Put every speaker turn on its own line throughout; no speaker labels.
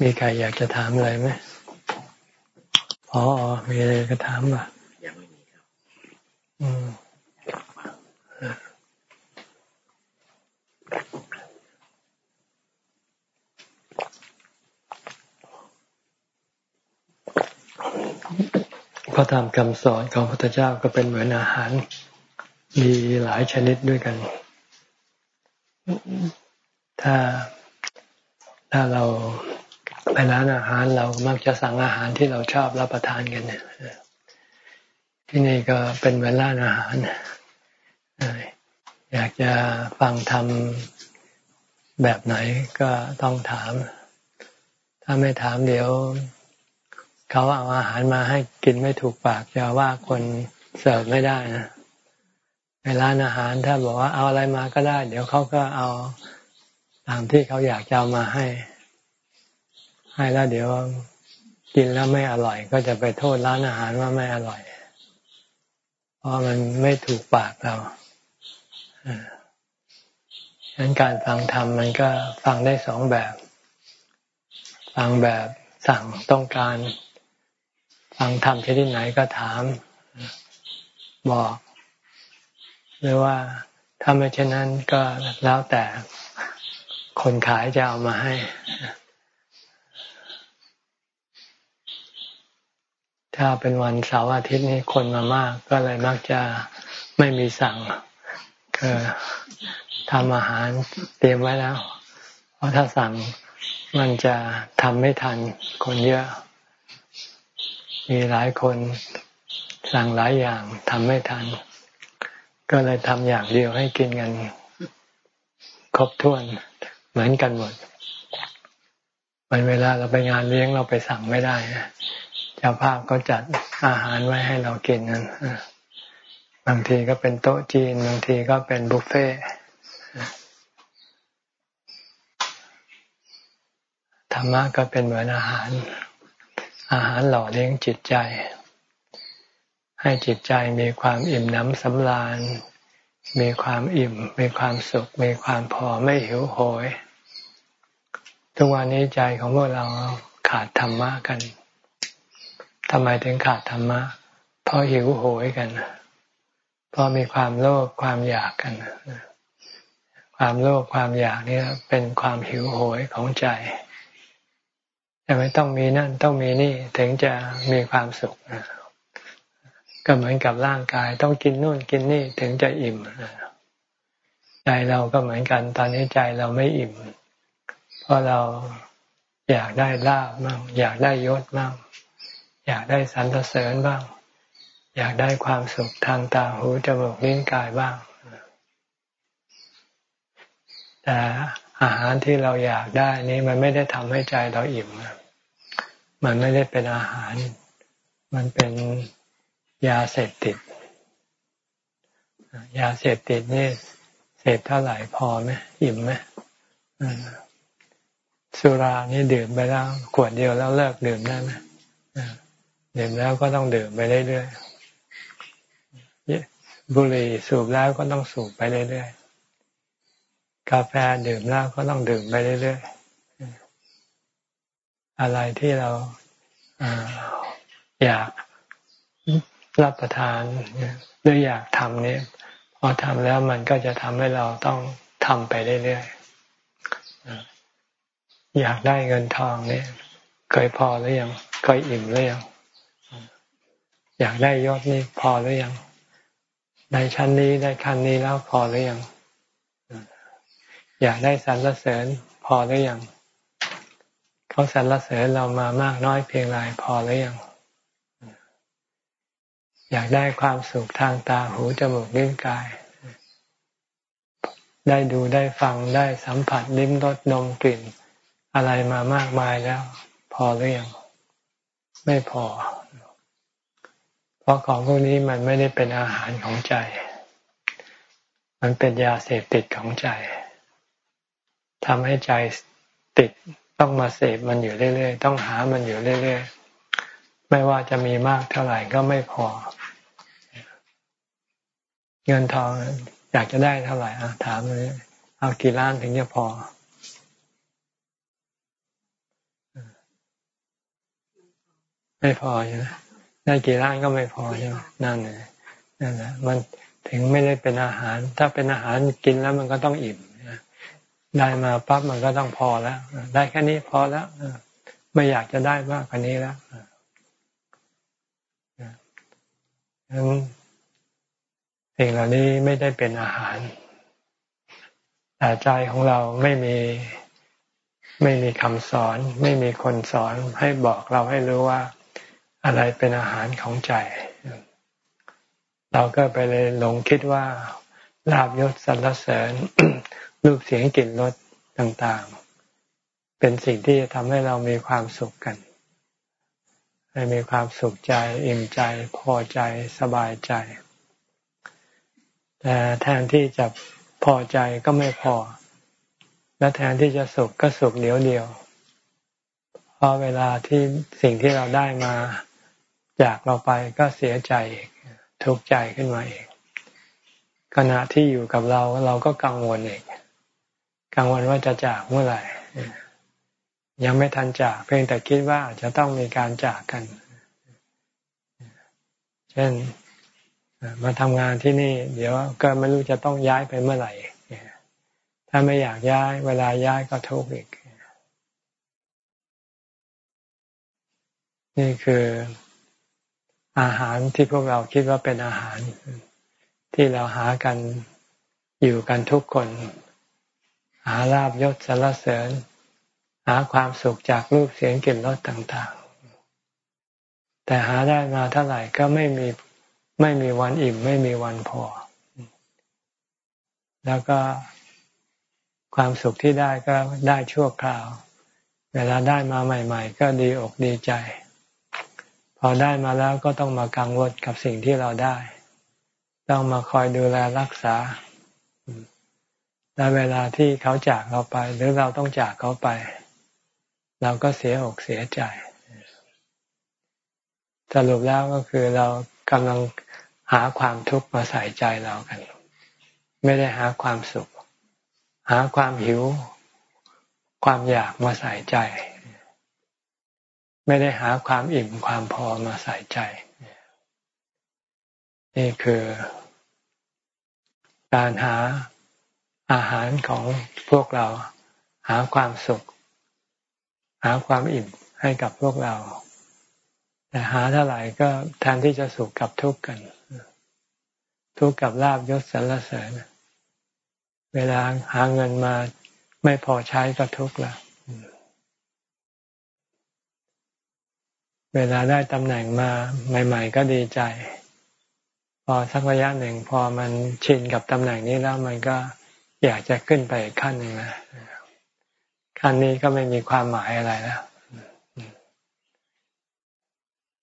มีใครอยากจะถามอะไรไหมพอมีอะไรก็ถามป่ะ
ยังไม่มีครับ
อืมพระธรรมคำสอนของพระพุทธเจ้าก็เป็นเหมือนอาหาร มีหลายชนิดด้วยกัน ถ้าถ้าเรา ไปร้านอาหารเรามักจะสั่งอาหารที่เราชอบรับประทานกันเนี่ยที่นี่ก็เป็นเหมือนร้านอาหารอยากจะฟังทำแบบไหนก็ต้องถาม ถ้าไม่ถามเดี๋ยว เขาเอาอาหารมาให้กินไม่ถูกปากจะว่าคนเสิร์ฟไม่ได้นะในร้านอาหารถ้าบอกว่าเอาอะไรมาก็ได้ เดี๋ยวเขาก็เอาตามที่เขาอยากจะเอามาให้ ให้แล้วเดี๋ยวกินแล้วไม่อร่อย ก็จะไปโทษร้านอาหารว่าไม่อร่อย เพราะมันไม่ถูกปากเราฉะนั้นการฟังธรรมมันก็ฟังได้สองแบบ ฟังแบบสั่งต้องการ ฟังธรรมที่ไหนก็ถาม บอก หรือว่าถ้าไม่เช่นนั้นก็แล้วแต่คนขายจะเอามาให้ ถ้าเป็นวันเสาร์อาทิตย์นี้คนมามาก ก็เลยมักจะไม่มีสั่งคือทำอาหารเตรียมไว้แล้ว เพราะถ้าสั่งมันจะทำไม่ทันคนเยอะ มีหลายคนสั่งหลายอย่างทำไม่ทัน ก็เลยทำอย่างเดียวให้กินกัน ครบถ้วนเหมือนกันหมดวันเวลาเราไปงานเลี้ยงเราไปสั่งไม่ได้ เจ้าภาพก็จัดอาหารไว้ให้เรากินนั้นบางทีก็เป็นโต๊ะจีน บางทีก็เป็นบุฟเฟ่ธรรมะก็เป็นเหมือนอาหาร อาหารหล่อเลี้ยงจิตใจ ให้จิตใจมีความอิ่มน้ำสำราญ มีความอิ่ม มีความสุข มีความพอไม่หิวโหย ทุกวันนี้ใจของพวกเราขาดธรรมะกัน ทำไมถึงขาดธรรมะ เพราะหิวโหยกัน เพราะมีความโลภความอยากกัน ความโลภความอยากนี่เป็นความหิวโหยของใจจะไม่ต้องมีนั่นต้องมีนี่ถึงจะมีความสุข ก็เหมือนกับร่างกาย ต้องกินนู่นกินนี่ถึงจะอิ่มใจเราก็เหมือนกัน ตอนนี้ใจเราไม่อิ่ม เพราะเราอยากได้ลาบบ้างอยากได้ยศบ้าง อยากได้สรรเสริญบ้าง อยากได้ความสุขทางตาหูจมูกลิ้นกายบ้าง แต่อาหารที่เราอยากได้นี้มันไม่ได้ทำให้ใจเราอิ่มมันไม่ได้เป็นอาหาร มันเป็นยาเสพติด ยาเสพติดนี่เสพเท่าไหร่พอไหมอิ่มไหมสุรานี่ดื่มไปแล้วขวดเดียวแล้วเลิกดื่มได้ไหม ดื่มแล้วก็ต้องดื่มไปเรื่อยๆบุหรี่สูบแล้วก็ต้องสูบไปเรื่อยๆกาแฟดื่มแล้วก็ต้องดื่มไปเรื่อยๆอะไรที่เราอยากรับประทานหรืออยากทำเนี่ยพอทำแล้วมันก็จะทำให้เราต้องทำไปเรื่อยๆอยากได้เงินทองเนี่ยเคยพอหรือยังเคยอิ่มหรือยัง อยากได้ยอดนี่พอหรือยังในชั้นนี้ได้ขั้นนี้แล้วพอหรือยังอยากได้สรรเสริญพอหรือยังเขาสรรเสริญเรามามากน้อยเพียงไรพอหรือยังอยากได้ความสุขทางตาหูจมูกลิ้นกาย ได้ดูได้ฟังได้สัมผัสลิ้มรสนมกลิ่น อะไรมามากมายแล้ว พอหรือยังไม่พอ เพราะของพวกนี้มันไม่ได้เป็นอาหารของใจ มันเป็นยาเสพติดของใจทำให้ใจติดต้องมาเสพมันอยู่เรื่อยๆ ต้องหามันอยู่เรื่อยๆ ไม่ว่าจะมีมากเท่าไหร่ก็ไม่พอ เงินทองอยากจะได้เท่าไหร่ถามเลยเอากี่ล้านถึงจะพอไม่พอใช่ไหม ได้กี่ล้านก็ไม่พอใช่ไหมนั่นเลยนั่นแหละมันถึงไม่ได้เป็นอาหาร ถ้าเป็นอาหารกินแล้วมันก็ต้องอิ่มได้มาปั๊บมันก็ต้องพอแล้ว ได้แค่นี้พอแล้วไม่อยากจะได้มากกว่านี้แล้วนั้นสิ่งเหล่านี้ไม่ได้เป็นอาหาร แต่ใจของเราไม่มีไม่มีคำสอน ไม่มีคนสอนให้บอกเราให้รู้ว่า อะไรเป็นอาหารของใจ เราก็ไปเลยหลงคิดว่าลาบยศสรรเสริญรูปเสียงกลิ่นรสต่างๆ เป็นสิ่งที่จะทำให้เรามีความสุขกัน ให้มีความสุขใจอิ่มใจพอใจสบายใจ แต่แทนที่จะพอใจก็ไม่พอ และแทนที่จะสุขก็สุขเดียวเดียวพอเวลาที่สิ่งที่เราได้มา จากเราไปก็เสียใจเอีกทุกข์ใจขึ้นมาเองขณะที่อยู่กับเราเราก็กังวลเองกังวลว่าจะจากเมื่อไหร่ยังไม่ทันจากเพียงแต่คิดว่าจะต้องมีการจากกัน เช่นมาทำงานที่นี่ เดี๋ยวก็ไม่รู้จะต้องย้ายไปเมื่อไหร่ถ้าไม่อยากย้าย เวลาย้ายก็ทุกข์อีก นี่คือ อาหารที่พวกเราคิดว่าเป็นอาหาร ที่เราหากันอยู่กันทุกคน หาลาบยศสารเสริญ หาความสุขจากรูปเสียงกลิ่นรสต่างๆ แต่หาได้มาเท่าไหร่ก็ไม่มีไม่มีวันอิ่ม ไม่มีวันพอ แล้วก็ความสุขที่ได้ก็ได้ชั่วคราว เวลาได้มาใหม่ ๆ ก็ดีอกดีใจ พอได้มาแล้วก็ต้องมากังวลกับสิ่งที่เราได้ ต้องมาคอยดูแลรักษาและเวลาที่เขาจากเราไป หรือเราต้องจากเขาไป เราก็เสียอกเสียใจ สรุปแล้วก็คือเรากำลังหาความทุกข์มาใส่ใจเรากัน ไม่ได้หาความสุข หาความหิว ความอยากมาใส่ใจ ไม่ได้หาความอิ่มความพอมาใส่ใจ นี่คือ การหาอาหารของพวกเรา หาความสุข หาความอิ่มให้กับพวกเรา แต่หาเท่าไหร่ก็แทนที่จะสุขกับทุกข์กัน ทุกข์กับลาบยศสรรเสริญ เวลาหาเงินมาไม่พอใช้ก็ทุกข์ละ เวลาได้ตำแหน่งมาใหม่ ๆ ก็ดีใจ พอสักระยะหนึ่งพอมันชินกับตำแหน่งนี้แล้วมันก็อยากจะขึ้นไปขั้นหนึ่งนะขั้นนี้ก็ไม่มีความหมายอะไรแล้ว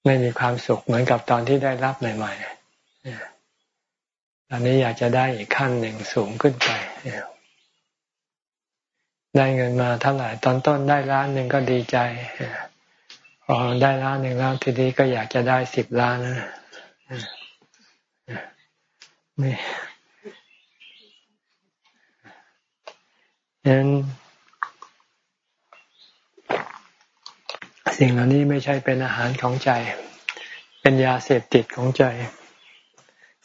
ไม่มีความสุขเหมือนกับตอนที่ได้รับใหม่ๆตอนนี้อยากจะได้อีกขั้นหนึ่งสูงขึ้นไปได้เงินมาเท่าไหร่ตอนต้นได้ล้านหนึ่งก็ดีใจ พอได้ล้านหนึ่งแล้วทีนี้ก็อยากจะได้สิบล้านนะไม่ฉะนั้นสิ่งเหล่านี้ไม่ใช่เป็นอาหารของใจ เป็นยาเสพติดของใจ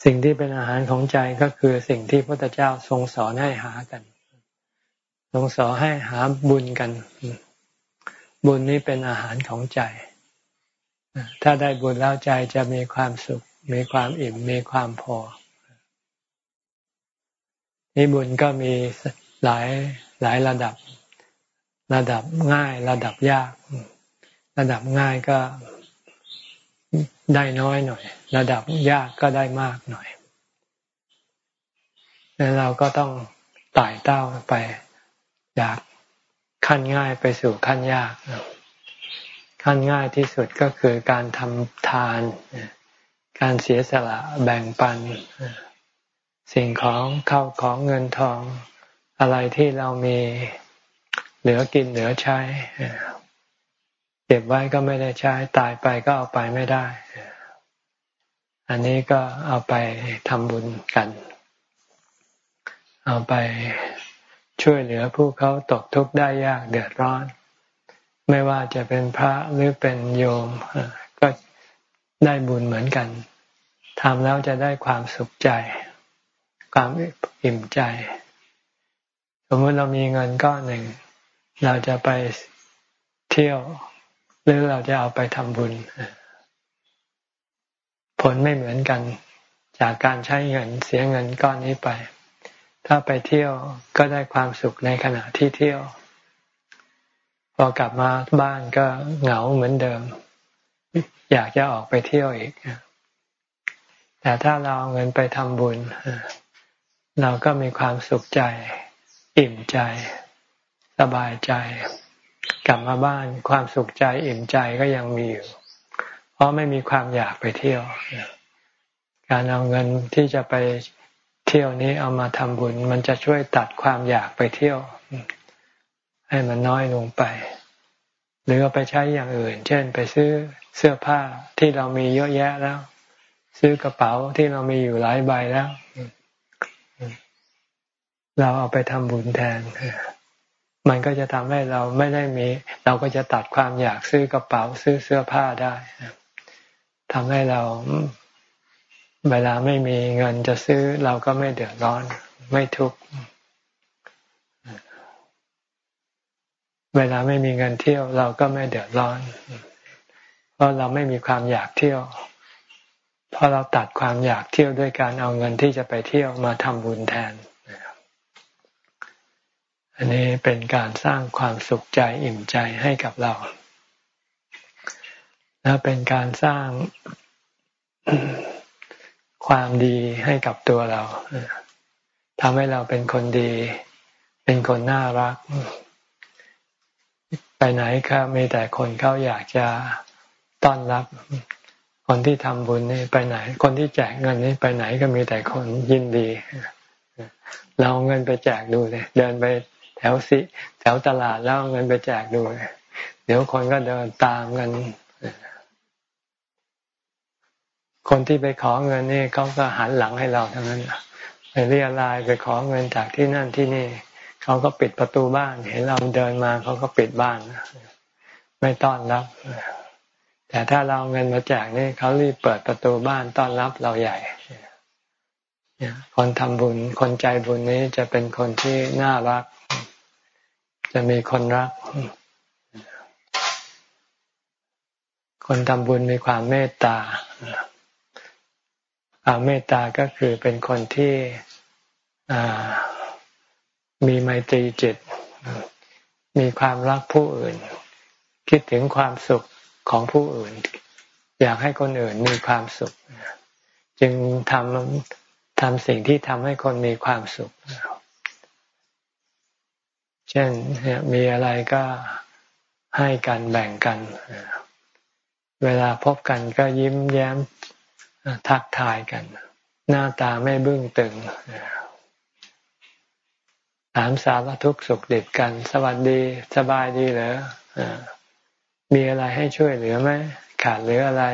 สิ่งที่เป็นอาหารของใจก็คือสิ่งที่พระพุทธเจ้าทรงสอนให้หากัน ทรงสอนให้หาบุญกัน บุญนี้เป็นอาหารของใจ ถ้าได้บุญแล้วใจจะมีความสุข มีความอิ่ม มีความพอ นี่บุญก็มีหลายหลายระดับ ระดับง่ายระดับยาก ระดับง่ายก็ได้น้อยหน่อย ระดับยากก็ได้มากหน่อยแล้วเราก็ต้องไต่เต้าไป จาก ขั้นง่ายไปสู่ขั้นยาก ขั้นง่ายที่สุดก็คือการทำทาน การเสียสละแบ่งปัน สิ่งของเข้าของเงินทองอะไรที่เรามีเหลือกินเหลือใช้เก็บไว้ก็ไม่ได้ใช้ตายไปก็เอาไปไม่ได้ อันนี้ก็เอาไปทำบุญกัน เอาไป ช่วยเหลือผู้เขาตกทุกข์ได้ยากเดือดร้อน ไม่ว่าจะเป็นพระหรือเป็นโยม ก็ได้บุญเหมือนกันทำแล้วจะได้ความสุขใจ ความอิ่มใจ สมมติเรามีเงินก้อนหนึ่ง เราจะไปเที่ยว หรือเราจะเอาไปทำบุญ ผลไม่เหมือนกัน จากการใช้เงินเสียเงินก้อนนี้ไป ถ้าไปเที่ยวก็ได้ความสุขในขณะที่เที่ยว พอกลับมาบ้านก็เหงาเหมือนเดิม อยากจะออกไปเที่ยวอีก แต่ถ้าเราเอาเงินไปทำบุญ เราก็มีความสุขใจ อิ่มใจ สบายใจ กลับมาบ้านความสุขใจ อิ่มใจก็ยังมีอยู่ เพราะไม่มีความอยากไปเที่ยวการเอาเงินที่จะไป เที่ยวนี้เอามาทำบุญ มันจะช่วยตัดความอยากไปเที่ยว ให้มันน้อยลงไป หรือเอาไปใช้อย่างอื่น เช่น ไปซื้อเสื้อผ้าที่เรามีเยอะแยะแล้ว ซื้อกระเป๋าที่เรามีอยู่หลายใบแล้ว เราเอาไปทำบุญแทนมันก็จะทำให้เราไม่ได้มี เราก็จะตัดความอยากซื้อกระเป๋าซื้อเสื้อผ้าได้ทำให้เรา เวลาไม่มีเงินจะซื้อเราก็ไม่เดือดร้อน ไม่ทุกข์เวลาไม่มีเงินเที่ยวเราก็ไม่เดือดร้อน เพราะเราไม่มีความอยากเที่ยว เพราะเราตัดความอยากเที่ยวด้วยการเอาเงินที่จะไปเที่ยวมาทำบุญแทน อันนี้เป็นการสร้างความสุขใจอิ่มใจให้กับเรา และเป็นการสร้าง ความดีให้กับตัวเราทำให้เราเป็นคนดี เป็นคนน่ารัก ไปไหนก็มีแต่คนเขาอยากจะต้อนรับ คนที่ทำบุญนี่ไปไหน คนที่แจกเงินนี่ไปไหนก็มีแต่คนยินดี เราเงินไปแจกดูเลยเดินไปแถวสิแถวตลาดแล้วเงินไปแจกดูเดี๋ยวคนก็เดินตามเงิน คนที่ไปขอเงินนี่เขาก็หันหลังให้เราทั้งนั้นไปเรียรายไปขอเงินจากที่นั่นที่นี่เขาก็ปิดประตูบ้าน เห็นเราเดินมาเขาก็ปิดบ้านไม่ต้อนรับ แต่ถ้าเราเงินมาแจกนี่เขารีบเปิดประตูบ้านต้อนรับเราใหญ่คนทำบุญคนใจบุญนี้จะเป็นคนที่น่ารัก จะมีคนรัก คนทำบุญมีความเมตตา เมตตาก็คือเป็นคนที่มีไมตรีจิต มีความรักผู้อื่น คิดถึงความสุขของผู้อื่น อยากให้คนอื่นมีความสุข จึงทำทำสิ่งที่ทำให้คนมีความสุข เช่นมีอะไรก็ให้กันแบ่งกัน เวลาพบกันก็ยิ้มแย้ม ทักทายกัน หน้าตาไม่บึ้งตึงถามสารทุกข์สุขดิบกัน สวัสดีสบายดีเหรอมีอะไรให้ช่วยเหลือไหมขาดเหลืออะไร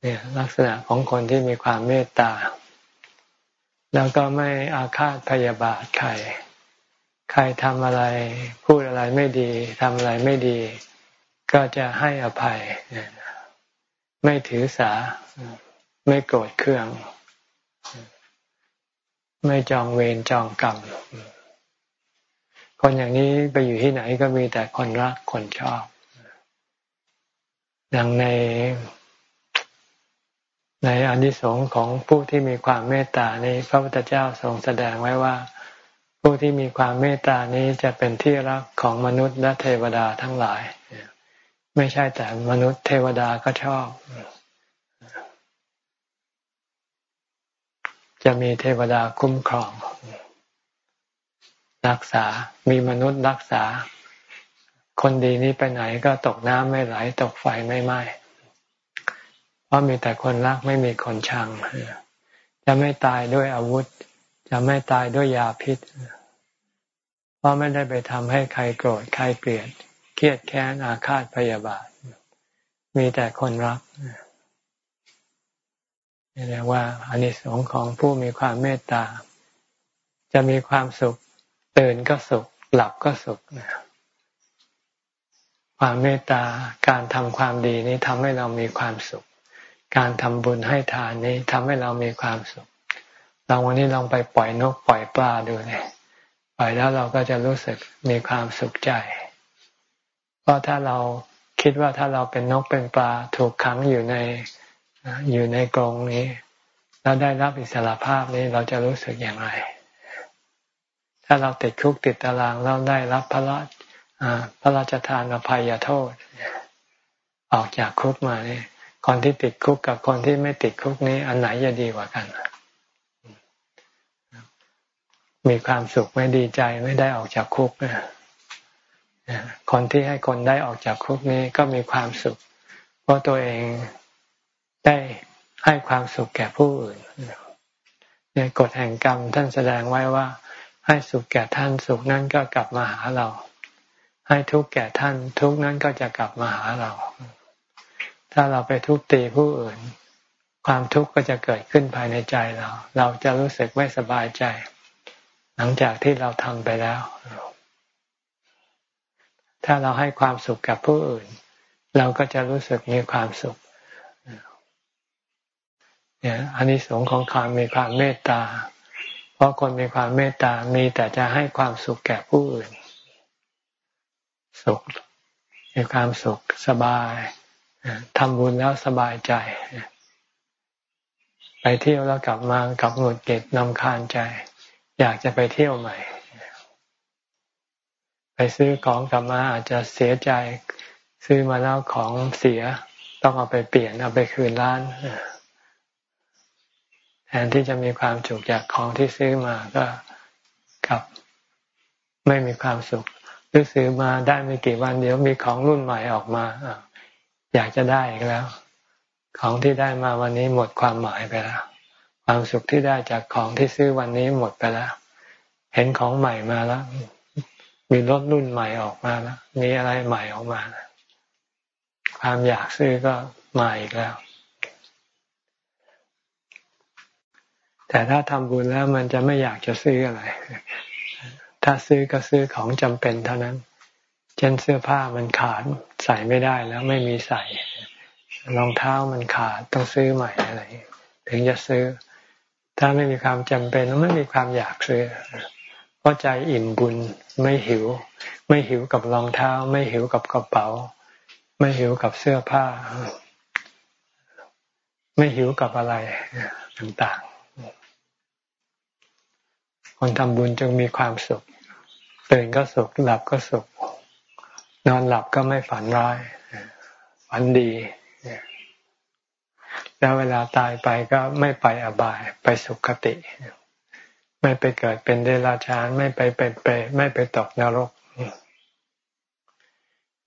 เนี่ยลักษณะของคนที่มีความเมตตา แล้วก็ไม่อาฆาตพยาบาทใคร ใครทำอะไร พูดอะไรไม่ดีทำอะไรไม่ดี ก็จะให้อภัย ไม่ถือสา ไม่โกรธเคือง ไม่จองเวรจองกรรม คนอย่างนี้ไปอยู่ที่ไหนก็มีแต่คนรักคนชอบ ดังในในอนิสงส์ของผู้ที่มีความเมตตานี้พระพุทธเจ้าทรงแสดงไว้ว่า ผู้ที่มีความเมตตานี้จะเป็นที่รักของมนุษย์และเทวดาทั้งหลาย ไม่ใช่แต่มนุษย์เทวดาก็ชอบ จะมีเทวดาคุ้มครอง รักษา มีมนุษย์รักษา คนดีนี้ไปไหนก็ตกน้ำไม่ไหล ตกไฟไม่ไหม้เพราะมีแต่คนรักไม่มีคนชัง จะไม่ตายด้วยอาวุธ จะไม่ตายด้วยยาพิษ เพราะไม่ได้ไปทำให้ใครโกรธใครเกลียด รียดแค้นอาฆาตพยาบาท มีแต่คนรักนี่เรียกว่าอานิสงส์ของผู้มีความเมตตา จะมีความสุขตื่นก็สุข หลับก็สุขความเมตตาการทำความดีนี้ทำให้เรามีความสุข การทำบุญให้ทานนี้ทำให้เรามีความสุขลองวันนี้ลองไปปล่อยนกปล่อยปลาดูเนี่ยปล่อยแล้วเราก็จะรู้สึกมีความสุขใจ เพราะถ้าเราคิดว่าถ้าเราเป็นนกเป็นปลาถูกขังอยู่ในอยู่ในกรงนี้ แล้วได้รับอิสรภาพนี้เราจะรู้สึกอย่างไร ถ้าเราติดคุกติดตารางเราได้รับพระราชพระราชทานอภัยโทษ ออกจากคุกมาเนี่ยคนที่ติดคุกกับคนที่ไม่ติดคุกนี้ อันไหนจะดีกว่ากัน มีความสุขไม่ดีใจไม่ได้ออกจากคุกนะ คนที่ให้คนได้ออกจากคุกนี้ก็มีความสุข เพราะตัวเองได้ให้ความสุขแก่ผู้อื่นเนี่ยกฎแห่งกรรมท่านแสดงไว้ว่า ให้สุขแก่ท่านสุขนั้นก็กลับมาหาเรา ให้ทุกข์แก่ท่าน ทุกข์นั้นก็จะกลับมาหาเรา ถ้าเราไปทุบตีผู้อื่น ความทุกข์ก็จะเกิดขึ้นภายในใจเรา เราจะรู้สึกไม่สบายใจ หลังจากที่เราทำไปแล้ว ถ้าเราให้ความสุขกับผู้อื่น เราก็จะรู้สึกมีความสุขเนี่ยอันนี้สงของความมีความเมตตา เพราะคนมีความเมตตามีแต่จะให้ความสุขแก่ผู้อื่น สุขมีความสุขสบายทำบุญแล้วสบายใจ ไปเที่ยวแล้วกลับมากับหงุดหงิดนำคาญใจ อยากจะไปเที่ยวใหม่ ซื้อของกลับมาอาจจะเสียใจซื้อมาแล้วของเสียต้องเอาไปเปลี่ยนเอาไปคืนร้านแทนที่จะมีความสุขจากของที่ซื้อมาก็กลับไม่มีความสุขหรือซื้อมาได้ไม่กี่วันเดี๋ยวมีของรุ่นใหม่ออกมาอยากจะได้อีกแล้ว ของที่ได้มาวันนี้หมดความหมายไปแล้ว ความสุขที่ได้จากของที่ซื้อวันนี้หมดไปแล้ว เห็นของใหม่มาแล้ว มีรถรุ่นใหม่ออกมาแล้วมีอะไรใหม่ออกมาความอยากซื้อก็มาอีกแล้ว แต่ถ้าทำบุญแล้วมันจะไม่อยากจะซื้ออะไร ถ้าซื้อก็ซื้อของจำเป็นเท่านั้น เช่นเสื้อผ้ามันขาดใส่ไม่ได้แล้วไม่มีใส่ รองเท้ามันขาดต้องซื้อใหม่อะไร ถึงจะซื้อ ถ้าไม่มีความจำเป็นไม่มีความอยากซื้อ เพราะใจอิ่มบุญไม่หิว ไม่หิวกับรองเท้า ไม่หิวกับกระเป๋า ไม่หิวกับเสื้อผ้า ไม่หิวกับอะไรต่างๆ คนทำบุญจึงมีความสุขตื่นก็สุขหลับก็สุข นอนหลับก็ไม่ฝันร้ายฝันดีแล้วเวลาตายไปก็ไม่ไปอบายไปสุขติ ไม่ไปเกิดเป็นเดรัจฉานไม่ไปเป็นเปไม่ไปตกนรก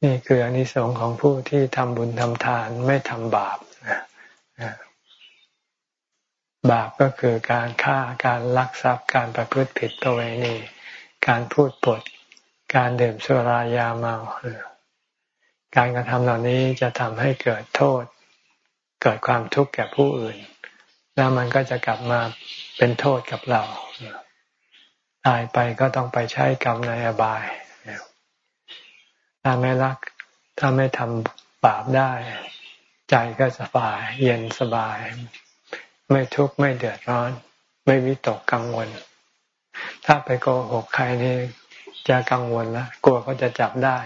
นี่คืออนิสงส์ของผู้ที่ทำบุญทำทานไม่ทำบาปบาปก็คือการฆ่าการลักทรัพย์การประพฤติผิดประเวณีการพูดปด การดื่มสุรายาเมาการกระทำเหล่านี้จะทำให้เกิดโทษ เกิดความทุกข์แก่ผู้อื่น แล้วมันก็จะกลับมา เป็นโทษกับเรา ตายไปก็ต้องไปใช้กรรมในอบาย ถ้าไม่รัก ถ้าไม่ทำบาปได้ ใจก็สบาย เย็นสบาย ไม่ทุกข์ไม่เดือดร้อน ไม่วิตกกังวล ถ้าไปโกหกใครนี่จะกังวลแล้วกลัวเขาจะจับได้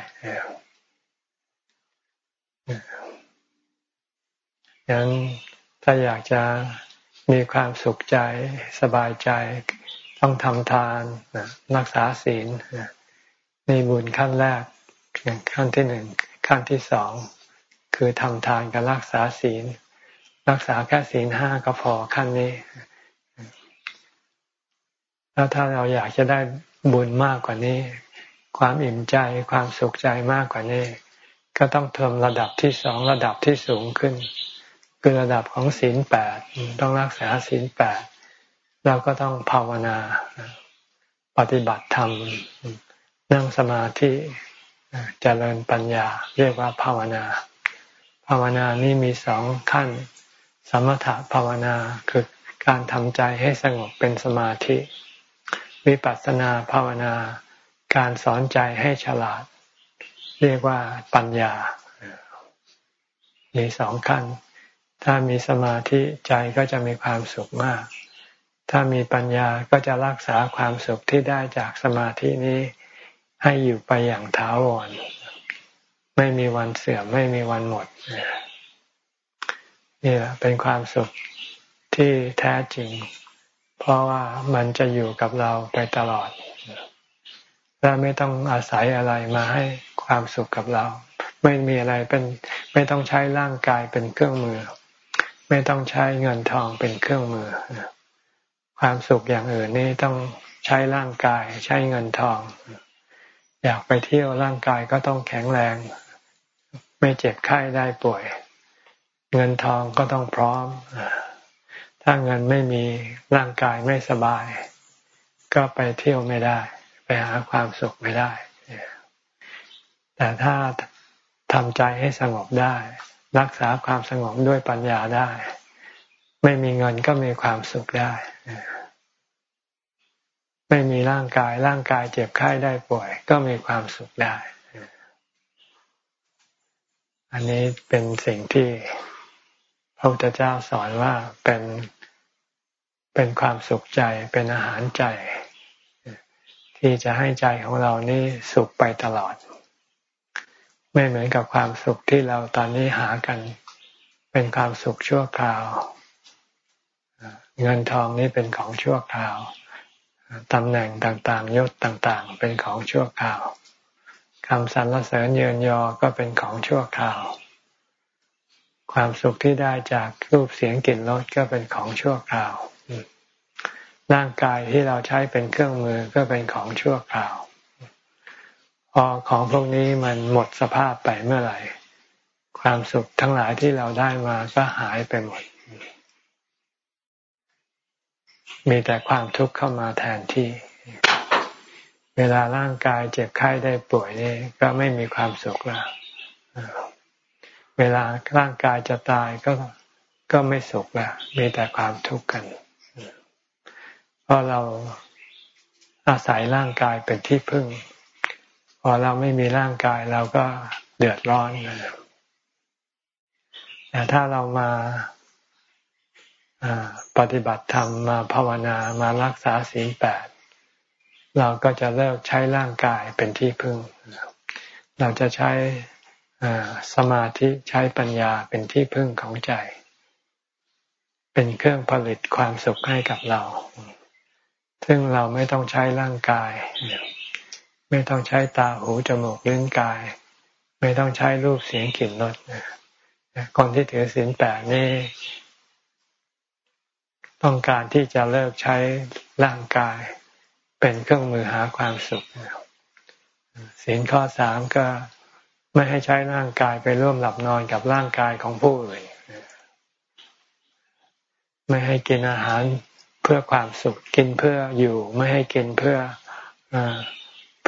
ยังถ้าอยากจะ มีความสุขใจสบายใจต้องทำทานรักษาศีลนี่บุญขั้นแรกขั้นที่หนึ่งขั้นที่สองคือทำทานกับรักษาศีล รักษาแค่ศีลห้าก็พอขั้นนี้ แล้วถ้าเราอยากจะได้บุญมากกว่านี้ ความอิ่มใจความสุขใจมากกว่านี้ ก็ต้องเทิมระดับที่สองระดับที่สูงขึ้น คือระดับของศีลแปดต้องรักษาศีลแปดเราก็ต้องภาวนา ปฏิบัติธรรม นั่งสมาธิเจริญปัญญา เรียกว่าภาวนา ภาวนานี่มีสองขั้น สมถะภาวนาคือการทำใจให้สงบเป็นสมาธิ วิปัสสนาภาวนา การสอนใจให้ฉลาด เรียกว่าปัญญา มีสองขั้น ถ้ามีสมาธิใจก็จะมีความสุขมาก ถ้ามีปัญญาก็จะรักษาความสุขที่ได้จากสมาธินี้ให้อยู่ไปอย่างถาวร ไม่มีวันเสื่อมไม่มีวันหมด นี่แหละเป็นความสุขที่แท้จริง เพราะว่ามันจะอยู่กับเราไปตลอดและไม่ต้องอาศัยอะไรมาให้ความสุขกับเรา ไม่มีอะไรเป็นไม่ต้องใช้ร่างกายเป็นเครื่องมือ ไม่ต้องใช้เงินทองเป็นเครื่องมือ ความสุขอย่างอื่นนี่ต้องใช้ร่างกายใช้เงินทอง อยากไปเที่ยวร่างกายก็ต้องแข็งแรง ไม่เจ็บไข้ได้ป่วย เงินทองก็ต้องพร้อม ถ้าเงินไม่มีร่างกายไม่สบาย ก็ไปเที่ยวไม่ได้ ไปหาความสุขไม่ได้ แต่ถ้าทำใจให้สงบได้ รักษาความสงบด้วยปัญญาได้ ไม่มีเงินก็มีความสุขได้ไม่มีร่างกายร่างกายเจ็บไข้ได้ป่วย ก็มีความสุขได้ อันนี้เป็นสิ่งที่พระพุทธเจ้าสอนว่าเป็นเป็นความสุขใจเป็นอาหารใจ ที่จะให้ใจของเรานี่สุขไปตลอด ไม่เหมือนกับความสุขที่เราตอนนี้หากัน เป็นความสุขชั่วคราวเงินทองนี่เป็นของชั่วคราวตำแหน่งต่างๆยศต่างๆ เป็นของชั่วคราวคำสรรเสริญเยินยอก็เป็นของชั่วคราว ความสุขที่ได้จากรูปเสียงกลิ่นรสก็เป็นของชั่วคราวร่างกายที่เราใช้เป็นเครื่องมือก็เป็นของชั่วคราว พอของพวกนี้มันหมดสภาพไปเมื่อไหร่ ความสุขทั้งหลายที่เราได้มาก็หายไปหมด มีแต่ความทุกข์เข้ามาแทนที่ เวลาร่างกายเจ็บไข้ได้ป่วยนี่ก็ไม่มีความสุขแล้วเวลาร่างกายจะตายก็ก็ไม่สุขแล้วมีแต่ความทุกข์กัน เพราะเราอาศัยร่างกายเป็นที่พึ่ง พอเราไม่มีร่างกายเราก็เดือดร้อนแต่ถ้าเรามาปฏิบัติธรรมมาภาวนามารักษาศีลแปดเราก็จะเลิกใช้ร่างกายเป็นที่พึ่ง เราจะใช้สมาธิใช้ปัญญาเป็นที่พึ่งของใจ เป็นเครื่องผลิตความสุขให้กับเรา ซึ่งเราไม่ต้องใช้ร่างกาย ไม่ต้องใช้ตาหูจมูกลิ้นกาย ไม่ต้องใช้รูปเสียงกลิ่นรสคนที่ถือศีลแปดนี่ ต้องการที่จะเลิกใช้ร่างกาย เป็นเครื่องมือหาความสุขศีลข้อสามก็ไม่ให้ใช้ร่างกายไปร่วมหลับนอนกับร่างกายของผู้อื่นไม่ให้กินอาหารเพื่อความสุข กินเพื่ออยู่ ไม่ให้กินเพื่ออ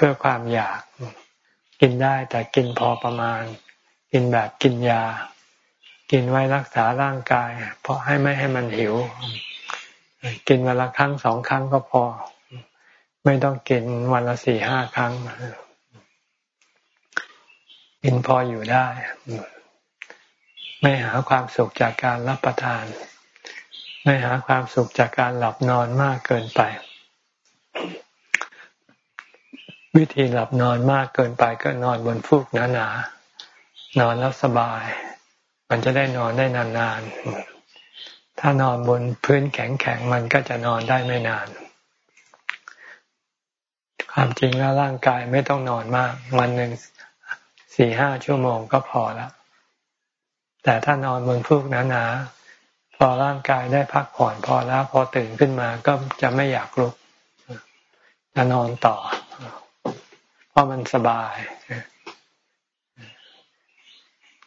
พื่อความอยาก กินได้แต่กินพอประมาณ กินแบบกินยา กินไว้รักษาร่างกาย เพราะให้ไม่ให้มันหิว กินวันละครั้งสองครั้งก็พอ ไม่ต้องกินวันละสี่ห้าครั้ง กินพออยู่ได้ ไม่หาความสุขจากการรับประทาน ไม่หาความสุขจากการหลับนอนมากเกินไป วิธีหลับนอนมากเกินไปก็นอนบนฟูกหนาๆนอนแล้วสบาย มันจะได้นอนได้นานๆ ถ้านอนบนพื้นแข็งๆ มันก็จะนอนได้ไม่นาน ความจริงแล้วร่างกายไม่ต้องนอนมาก วันหนึ่งสี่ห้าชั่วโมงก็พอแล้วแต่ถ้านอนบนฟูกหนาๆ พอร่างกายได้พักผ่อนพอแล้ว พอตื่นขึ้นมาก็จะไม่อยากลุกจะนอนต่อ เพราะมันสบาย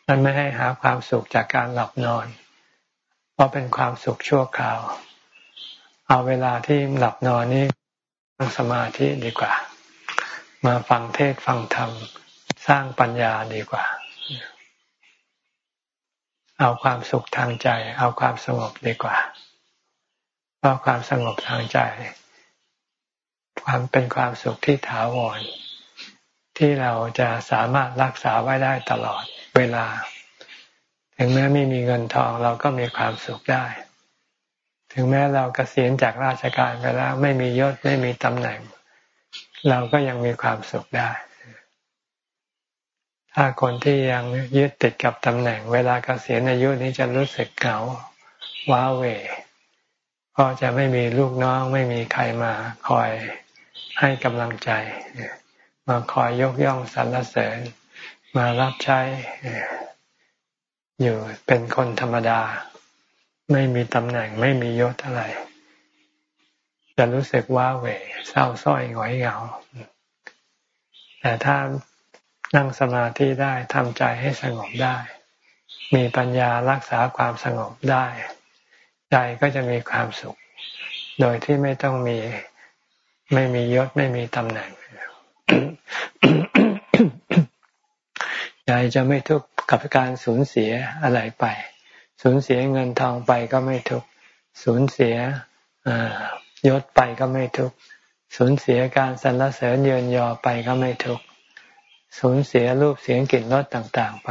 นั่นไม่ให้หาความสุขจากการหลับนอน เพราะเป็นความสุขชั่วคราว เอาเวลาที่หลับนอนนี่นั่งสมาธิดีกว่า มาฟังเทศฟังธรรม สร้างปัญญาดีกว่า เอาความสุขทางใจ เอาความสงบดีกว่า เพราะความสงบทางใจ ความเป็นความสุขที่ถาวร ที่เราจะสามารถรักษาไว้ได้ตลอดเวลา ถึงแม้ไม่มีเงินทองเราก็มีความสุขได้ ถึงแม้เรากเกษียณจากราชการไปแล้ว ไม่มียศไม่มีตำแหน่ง เราก็ยังมีความสุขได้ ถ้าคนที่ยังยึดติดกับตำแหน่ง เวลาเกษียณอายุนี้จะรู้สึกเหงาว้าเหวเพราะจะไม่มีลูกน้องไม่มีใครมาคอยให้กำลังใจ มาคอยยกย่องสรรเสริญ มารับใช้อยู่เป็นคนธรรมดา ไม่มีตำแหน่งไม่มียศอะไร จะรู้สึกว่าเวเศร้าส้อยหงอยเหงา แต่ถ้านั่งสมาธิได้ทำใจให้สงบได้ มีปัญญารักษาความสงบได้ ใจก็จะมีความสุข โดยที่ไม่ต้องมีไม่มียศไม่มีตำแหน่ง ใจจะไม่ทุกข์กับการสูญเสียอะไรไป สูญเสียเงินทองไปก็ไม่ทุกข์สูญเสียยศไปก็ไม่ทุกข์สูญเสียการสรรเสริญเยินยอไปก็ไม่ทุกข์สูญเสียรูปเสียงกลิ่นรสต่าง ๆไป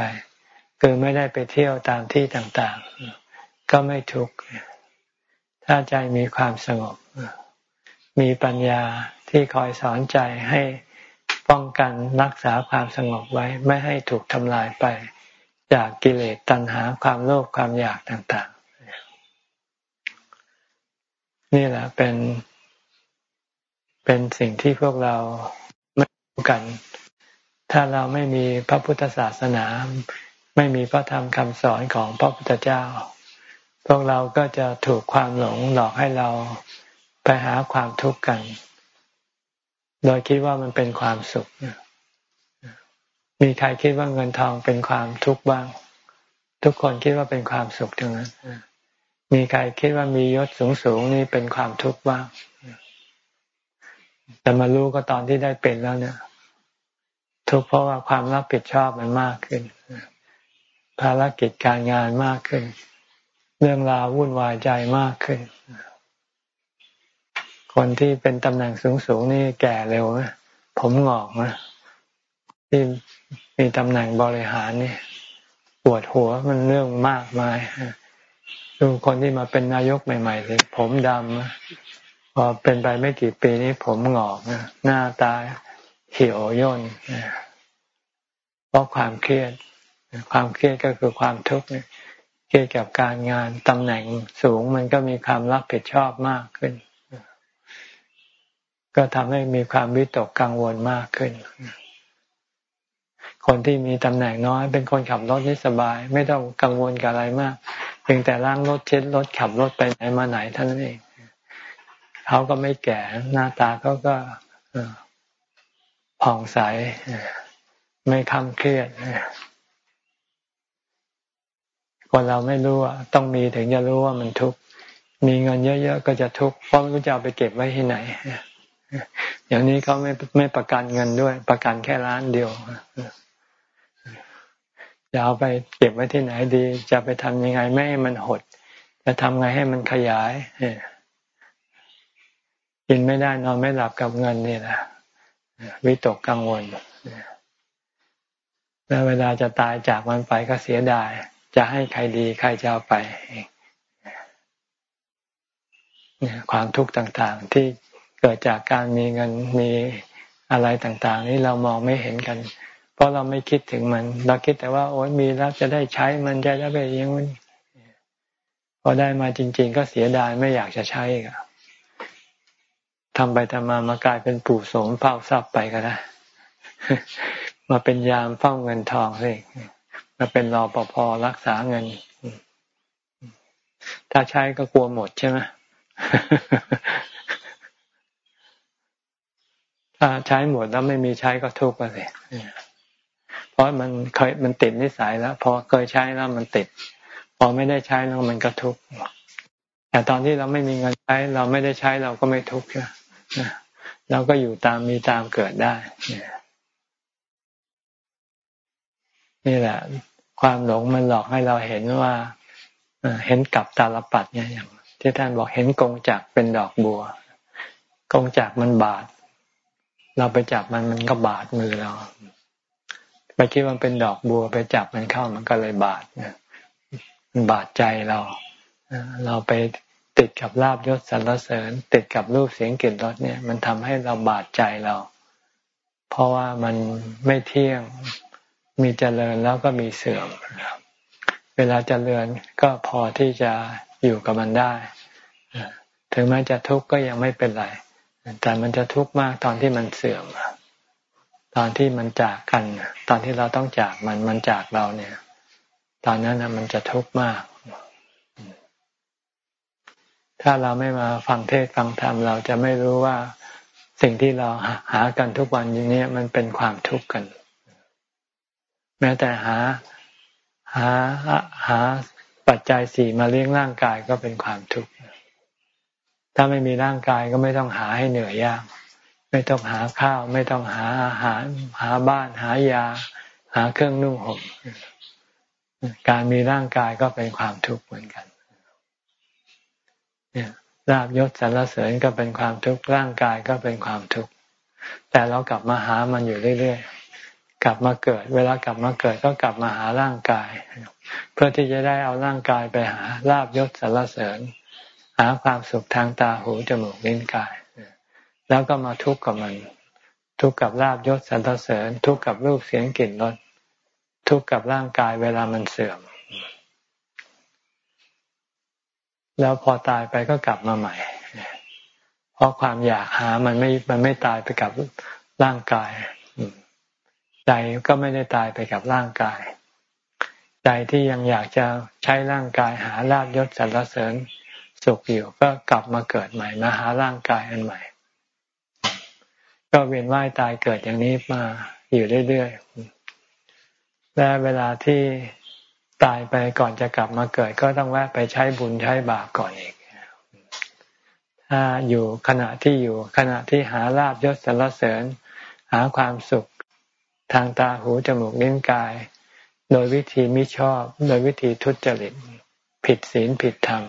คือไม่ได้ไปเที่ยวตามที่ต่างๆ ก็ไม่ทุกข์ถ้าใจมีความสงบ มีปัญญาที่คอยสอนใจให้ ป้องกันรักษาความสงบไว้ไม่ให้ถูกทำลายไปจากกิเลสตัณหาความโลภความอยากต่างๆ นี่แหละเป็น เป็นสิ่งที่พวกเราไม่รู้กัน ถ้าเราไม่มีพระพุทธศาสนา ไม่มีพระธรรมคำสอนของพระพุทธเจ้า พวกเราก็จะถูกความหลงหลอกให้เราไปหาความทุกข์กัน โดยคิดว่ามันเป็นความสุข มีใครคิดว่าเงินทองเป็นความทุกข์บ้าง ทุกคนคิดว่าเป็นความสุขทั้งนั้น มีใครคิดว่ามียศสูงสูงนี่เป็นความทุกข์บ้าง แต่มารู้ก็ตอนที่ได้เป็นแล้วเนี่ย ทุกเพราะว่าความรับผิดชอบมันมากขึ้น ภารกิจการงานมากขึ้น เรื่องราววุ่นวายใจมากขึ้น คนที่เป็นตำแหน่งสูงๆนี่แก่เร็วนะผมหงอกนะที่มีตำแหน่งบริหารนี่ปวดหัวมันเรื่องมากมายดูคนที่มาเป็นนายกใหม่ๆเลยผมดำพอเป็นไปไม่กี่ปีนี้ผมหงอกนะหน้าตาเหี่ยวย่นเพราะความเครียด ความเครียดก็คือความทุกข์เครียดกับการงานตำแหน่งสูงมันก็มีความรับผิดชอบมากขึ้น ก็ทำให้มีความวิตกกังวลมากขึ้น คนที่มีตำแหน่งน้อย เป็นคนขับรถที่สบาย ไม่ต้องกังวลกับอะไรมากเพียงแต่ล้างรถเช็ดรถขับรถไปไหนมาไหนเท่านั้นเองเขาก็ไม่แก่หน้าตาเขาก็ผ่องใสไม่คำเครียดคนเราไม่รู้ว่าต้องมีถึงจะรู้ว่ามันทุกข์มีเงินเยอะๆก็จะทุกข์เพราะไม่รู้จะเอาไปเก็บไว้ที่ไหน อย่างนี้เขาไม่ไม่ประกันเงินด้วย ประกันแค่ล้านเดียวจะเอาไปเก็บไว้ที่ไหนดี จะไปทำยังไงไม่ให้มันหด จะทำไงให้มันขยายกินไม่ได้นอนไม่หลับกับเงินนี่แหละวิตกกังวลแล้วเวลาจะตายจากมันไปก็เสียดาย จะให้ใครดีใครจะเอาไปความทุกข์ต่างๆที่ เกิดจากการมีเงินมีอะไรต่างๆ นี้เรามองไม่เห็นกัน เพราะเราไม่คิดถึงมัน เราคิดแต่ว่าโอ้ยมีแล้วจะได้ใช้มันจะได้ไปยังมันพอได้มาจริง ๆ ก็เสียดายไม่อยากจะใช้กทำไปทำมามากลายเป็นปู่โสมเฝ้าทรัพย์ไปก็ได้มาเป็นยามเฝ้าเงินทองเลยมาเป็นรอปภรักษาเงิน ถ้าใช้ก็กลัวหมดใช่ไหม ถ้าใช้หมดแล้วไม่มีใช้ก็ทุกข์ไปเลยเพราะมันเคยมันติดนิสัยแล้วพอเคยใช้แล้วมันติด พอไม่ได้ใช้แล้วมันก็ทุกข์แต่ตอนที่เราไม่มีเงินใช้ เราไม่ได้ใช้เราก็ไม่ทุกข์ใช่เราก็อยู่ตามมีตามเกิดได้นี่แหละ ความหลงมันหลอกให้เราเห็นว่าเห็นกับตาลปัดเนี่ยอย่าง ที่ท่านบอกเห็นกงจักเป็นดอกบัว กงจักมันบาด เราไปจับมันมันก็บาดมือเรา ไปคิดว่าเป็นดอกบัวไปจับมันเข้ามันก็เลยบาดเนี่ยมันบาดใจเรา เราไปติดกับลาบยศสรรเสริญ ติดกับรูปเสียงกลิ่นรสเนี่ย มันทำให้เราบาดใจเรา เพราะว่ามันไม่เที่ยงมีเจริญแล้วก็มีเสื่อมเวลาเจริญก็พอที่จะอยู่กับมันได้ ถึงแม้จะทุกข์ก็ยังไม่เป็นไร แต่มันจะทุกข์มากตอนที่มันเสื่อม ตอนที่มันจากกัน ตอนที่เราต้องจากมันมันจากเราเนี่ย ตอนนั้นนะมันจะทุกข์มาก ถ้าเราไม่มาฟังเทศฟังธรรมเราจะไม่รู้ว่าสิ่งที่เราหากันทุกวันอย่างนี้มันเป็นความทุกข์กัน แม้แต่หาหาหาปัจจัยสี่มาเลี้ยงร่างกายก็เป็นความทุกข์ ถ้าไม่มีร่างกายก็ไม่ต้องหาให้เหนื่อยยาก ไม่ต้องหาข้าว ไม่ต้องหาอาหาร หาบ้านหายา หาเครื่องนุ่งห่มการมีร่างกายก็เป็นความทุกข์เหมือนกันเนี่ยลาบยศสรรเสริญก็เป็นความทุกข์ร่างกายก็เป็นความทุกข์แต่เรากลับมาหามันอยู่เรื่อยๆกลับมาเกิด เวลากลับมาเกิดก็กลับมาหาร่างกาย เพื่อที่จะได้เอาร่างกายไปหาลาบยศสรรเสริญ หาความสุขทางตาหูจมูกลิ้นกาย แล้วก็มาทุกข์กับมัน ทุกข์กับลาบยศสรรเสริญ ทุกข์กับรูปเสียงกลิ่นรสทุกข์กับร่างกายเวลามันเสื่อม แล้วพอตายไปก็กลับมาใหม่ เพราะความอยากหามันไม่มันไม่ตายไปกับร่างกายใจก็ไม่ได้ตายไปกับร่างกาย ใจที่ยังอยากจะใช้ร่างกายหาลาบยศสรรเสริญ สุขอยู่ก็กลับมาเกิดใหม่มาหาร่างกายอันใหม่ ก็เวียนว่ายตายเกิดอย่างนี้มาอยู่เรื่อยๆและเวลาที่ตายไปก่อนจะกลับมาเกิด ก็ต้องแวะไปใช้บุญใช้บาปก่อนอีกถ้าอยู่ขณะที่อยู่ขณะที่หาลาบยศสรรเสริญ หาความสุขทางตาหูจมูกลิ้นกาย โดยวิธีมิชอบ โดยวิธีทุจริต ผิดศีลผิดธรรม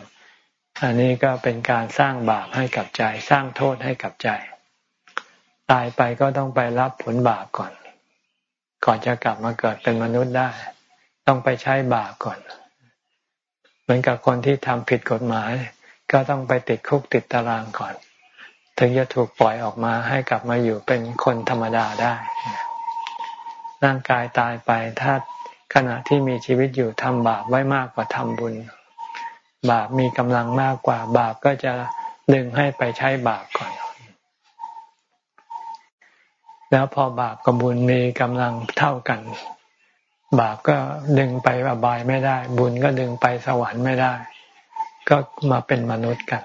อันนี้ก็เป็นการสร้างบาปให้กับใจ สร้างโทษให้กับใจ ตายไปก็ต้องไปรับผลบาปก่อน ก่อนจะกลับมาเกิดเป็นมนุษย์ได้ ต้องไปใช้บาปก่อน เหมือนกับคนที่ทำผิดกฎหมาย ก็ต้องไปติดคุกติดตารางก่อน ถึงจะถูกปล่อยออกมาให้กลับมาอยู่เป็นคนธรรมดาได้ ร่างกายตายไปถ้าขณะที่มีชีวิตอยู่ทำบาปไว้มากกว่าทำบุญ บาปมีกำลังมากกว่า บาปก็จะดึงให้ไปใช้บาปก่อน แล้วพอบาปกับบุญมีกำลังเท่ากัน บาปก็ดึงไปอบายไม่ได้ บุญก็ดึงไปสวรรค์ไม่ได้ ก็มาเป็นมนุษย์กัน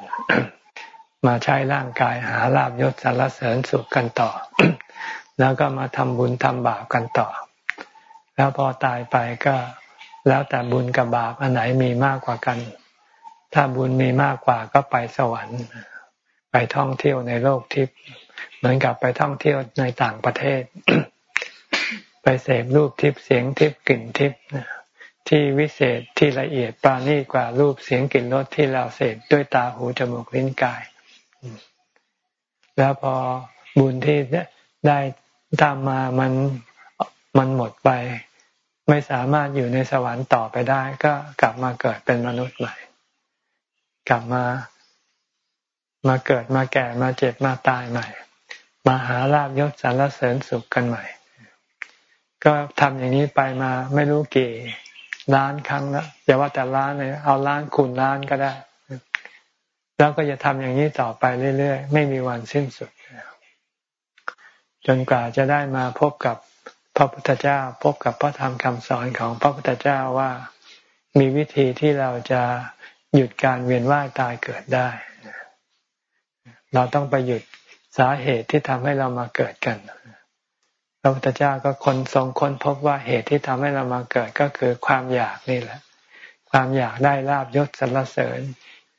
มาใช้ร่างกายหาลาบยศสารเสริญสุขกันต่อ แล้วก็มาทำบุญทำบาปกันต่อ แล้วพอตายไปก็แล้วแต่บุญกับบาปอันไหนมีมากกว่ากัน ถ้าบุญมีมากกว่าก็ไปสวรรค์ ไปท่องเที่ยวในโลกทิพย์เหมือนกับไปท่องเที่ยวในต่างประเทศ ไปเสพรูปทิพย์เสียงทิพย์กลิ่นทิพย์ที่วิเศษที่ละเอียดปราณีกว่ารูปเสียงกลิ่นรสที่เราเสพด้วยตาหูจมูกลิ้นกาย แล้วพอบุญที่ได้ตามมามันมันหมดไป ไม่สามารถอยู่ในสวรรค์ต่อไปได้ ก็กลับมาเกิดเป็นมนุษย์ใหม่ กลับมา มาเกิดมาแก่มาเจ็บมาตายใหม่ มาหาลาบยศสารเสริญสุขกันใหม่ ก็ทำอย่างนี้ไปมาไม่รู้กี่ล้านครั้งแล้วอย่าว่าแต่ล้านเลยเอาล้านคูณล้านก็ได้ แล้วก็จะทำอย่างนี้ต่อไปเรื่อยๆ ไม่มีวันสิ้นสุด จนกว่าจะได้มาพบกับพระพุทธเจ้า พบกับพระธรรมคำสอนของพระพุทธเจ้าว่ามีวิธีที่เราจะ หยุดการเวียนว่ายตายเกิดได้ เราต้องไปหยุดสาเหตุที่ทำให้เรามาเกิดกันพระพุทธเจ้าก็คนทรงค้นพบว่าเหตุที่ทำให้เรามาเกิดก็คือความอยากนี่แหละ ความอยากได้ลาบยศสรรเสริญ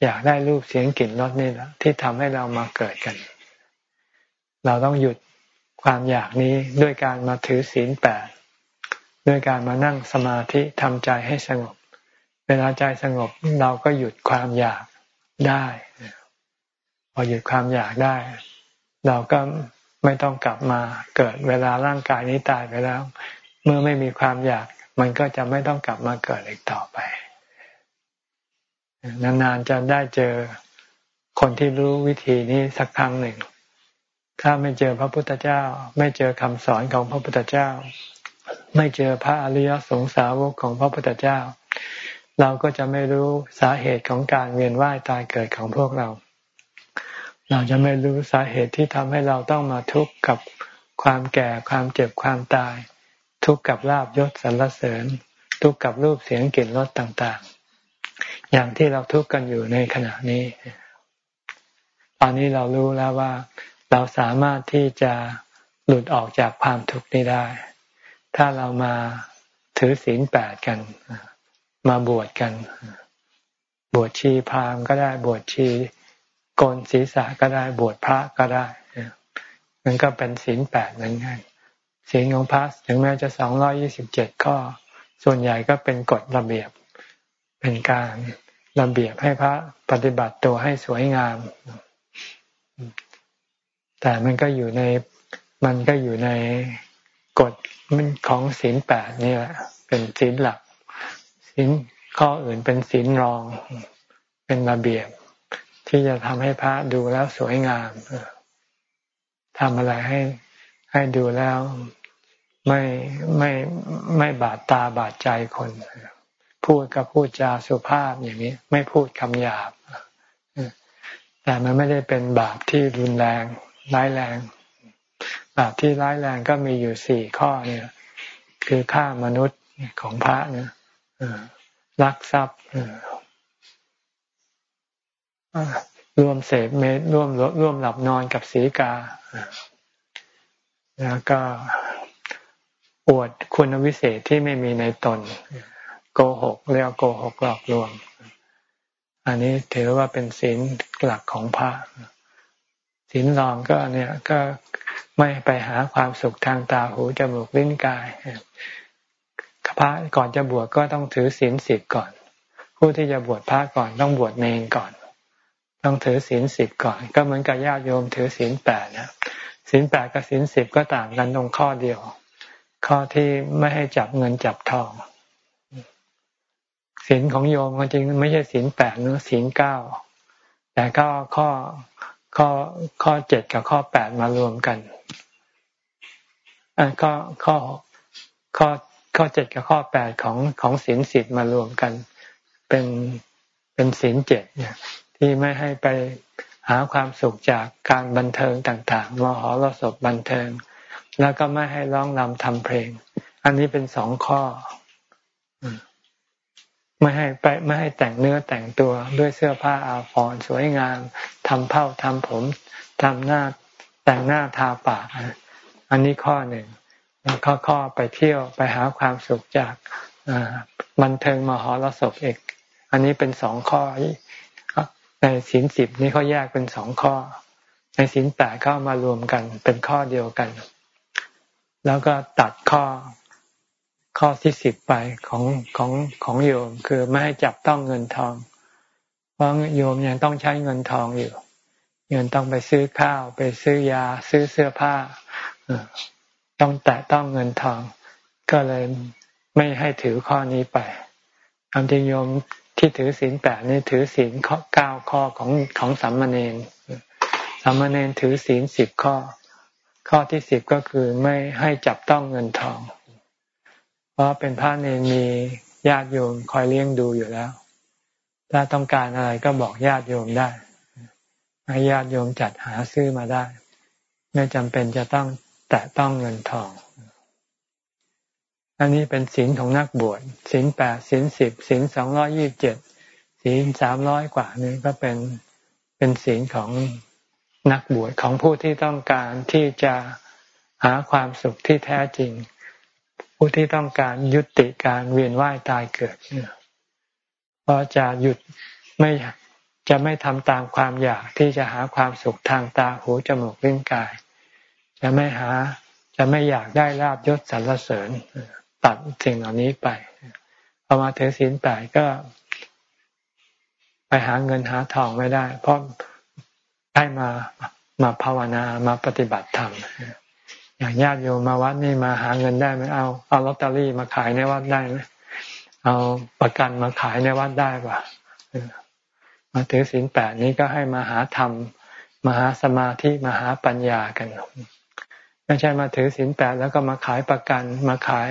อยากได้รูปเสียงกลิ่นรสนี่แหละที่ทำให้เรามาเกิดกัน เราต้องหยุดความอยากนี้ด้วยการมาถือศีลแปดด้วยการมานั่งสมาธิทำใจให้สงบ วลาใจสงบเราก็หยุดความอยากได้ พอหยุดความอยากได้ เราก็ไม่ต้องกลับมาเกิดเวลาร่างกายนี้ตายไปแล้ว เมื่อไม่มีความอยาก มันก็จะไม่ต้องกลับมาเกิดอีกต่อไป นานๆจะได้เจอคนที่รู้วิธีนี้สักครั้งหนึ่ง ถ้าไม่เจอพระพุทธเจ้า ไม่เจอคำสอนของพระพุทธเจ้า ไม่เจอพระอริยสงสาวกของพระพุทธเจ้า เราก็จะไม่รู้สาเหตุของการเวียนว่ายตายเกิดของพวกเรา เราจะไม่รู้สาเหตุที่ทำให้เราต้องมาทุกข์กับความแก่ความเจ็บความตาย ทุกข์กับลาบยศสรรเสริญ ทุกข์กับรูปเสียงกลิ่นรสต่างๆ อย่างที่เราทุกข์กันอยู่ในขณะนี้ ตอนนี้เรารู้แล้วว่า เราสามารถที่จะหลุดออกจากความทุกข์นี้ได้ ถ้าเรามาถือศีลแปดกัน มาบวชกัน บวชชีพามก็ได้บวชชีโกนศีรษะก็ได้บวชพระก็ได้มันก็เป็นศีลแปดเหมือนกันศีลของพระถึงแม้จะสองร้อยี่สิบเจ็ดข้อ ส่วนใหญ่ก็เป็นกฎระเบียบ เป็นการระเบียบให้พระปฏิบัติตัวให้สวยงาม แต่มันก็อยู่ในมันก็อยู่ในกฎมันของศีลแปดนี่แหละ เป็นศีลหลัก ศีลข้ออื่นเป็นศีลรองเป็นระเบียบ ที่จะทำให้พระดูแล้วสวยงามทำอะไรให้ให้ดูแล้วไม่ไม่ไม่บาดตาบาดใจคน พูดก็พูดจาสุภาพอย่างนี้ ไม่พูดคำหยาบแต่มันไม่ได้เป็นบาปที่รุนแรงร้ายแรง บาปที่ร้ายแรงก็มีอยู่สี่ข้อเนี่ย คือฆ่ามนุษย์ของพระเนี่ย ลักทรัพย์ร่วมเสพเมตร่วมร่วมหลับนอนกับสีกา แล้วก็อวดคุณวิเศษที่ไม่มีในตน โกหกเรียกโกหกหลอกลวง อันนี้ถือว่าเป็นศีลหลักของพระศีลรองก็เนี่ยก็ไม่ไปหาความสุขทางตาหูจมูกลิ้นกาย พระก่อนจะบวชก็ต้องถือศีลสิบก่อน ผู้ที่จะบวชพระก่อนต้องบวชเนงก่อน ต้องถือศีลสิบก่อน ก็เหมือนกับญาติโยมถือศีลแปดนะศีลแปดกับศีลสิบก็ต่างกันตรงข้อเดียว ข้อที่ไม่ให้จับเงินจับทองศีลของโยมจริงไม่ใช่ศีลแปดนะศีลเก้าแต่ก็ข้อข้อข้อเจ็ดกับข้อแปดมารวมกันอ่าข้อข้อข้อ ข้อเจ็ดกับข้อแปดของของศีลสิบมารวมกันเป็นเป็นศีลเจ็ดเนี่ยที่ไม่ให้ไปหาความสุขจากการบันเทิงต่างๆมหรสพบันเทิง แล้วก็ไม่ให้ร้องรำทำเพลง อันนี้เป็นสองข้อไม่ให้ไปไม่ให้แต่งเนื้อแต่งตัวด้วยเสื้อผ้าอาภรณ์สวยงามทำเผ้าทำผมทำหน้าแต่งหน้าทาปาก อันนี้ข้อหนึ่ง ข้อข้อไปเที่ยวไปหาความสุขจากบันเทิงมหรสพเอกอันนี้เป็นสองข้อในสินสิบนี้เขาแยกเป็นสองข้อ ในสินแปดเข้ามารวมกันเป็นข้อเดียวกัน แล้วก็ตัดข้อข้อที่สิบไปของของของโยมคือไม่ให้จับต้องเงินทอง เพราะโยมยังต้องใช้เงินทองอยู่ เงินต้องไปซื้อข้าว ไปซื้อยา ซื้อเสื้อผ้า ต้องแตะต้องเงินทอง ก็เลยไม่ให้ถือข้อนี้ไปคำจริงโยมที่ถือศีลแปดนี่ถือศีลข้อเก้าข้อของของสัมมาเนนสัมมาเนนถือศีลสิบข้อ ข้อที่สิบก็คือไม่ให้จับต้องเงินทอง เพราะเป็นพระเนรมีญาติโยมคอยเลี้ยงดูอยู่แล้ว ถ้าต้องการอะไรก็บอกญาติโยมได้ให้ญาติโยมจัดหาซื้อมาได้ ไม่จำเป็นจะต้อง แตะต้องเงินทอง อันนี้เป็นศีลของนักบวชศีลแปดศีลสิบศีลสองร้อยี่บเจ็ดศีลสามร้อยกว่านี้ก็เป็นเป็นศีลของนักบวชของผู้ที่ต้องการที่จะหาความสุขที่แท้จริง ผู้ที่ต้องการยุติการเวียนว่ายตายเกิดเพราะจะหยุดไม่จะไม่ทำตามความอยากที่จะหาความสุขทางตาหูจมูกลิ้นกาย จะไม่หา จะไม่อยากได้ลาบยศสรรเสริญตัดสิ่งเหล่านี้ไปพอมาถึงศีลแปดก็ ไปหาเงินหาทองไม่ได้ เพราะได้มามาภาวนามาปฏิบัติธรรมอย่างญาติโยมมาวัดนี่มาหาเงินได้ไหมเอาเอาลอตเตอรี่มาขายในวัดได้ไหมเอาประกันมาขายในวัดได้ปะมาถือศีลแปดนี้ก็ให้มาหาธรรมมาหาสมาธิมาหาปัญญากัน ไม่ใช่มาถือศีลแปดแล้วก็มาขายประกัน มาขาย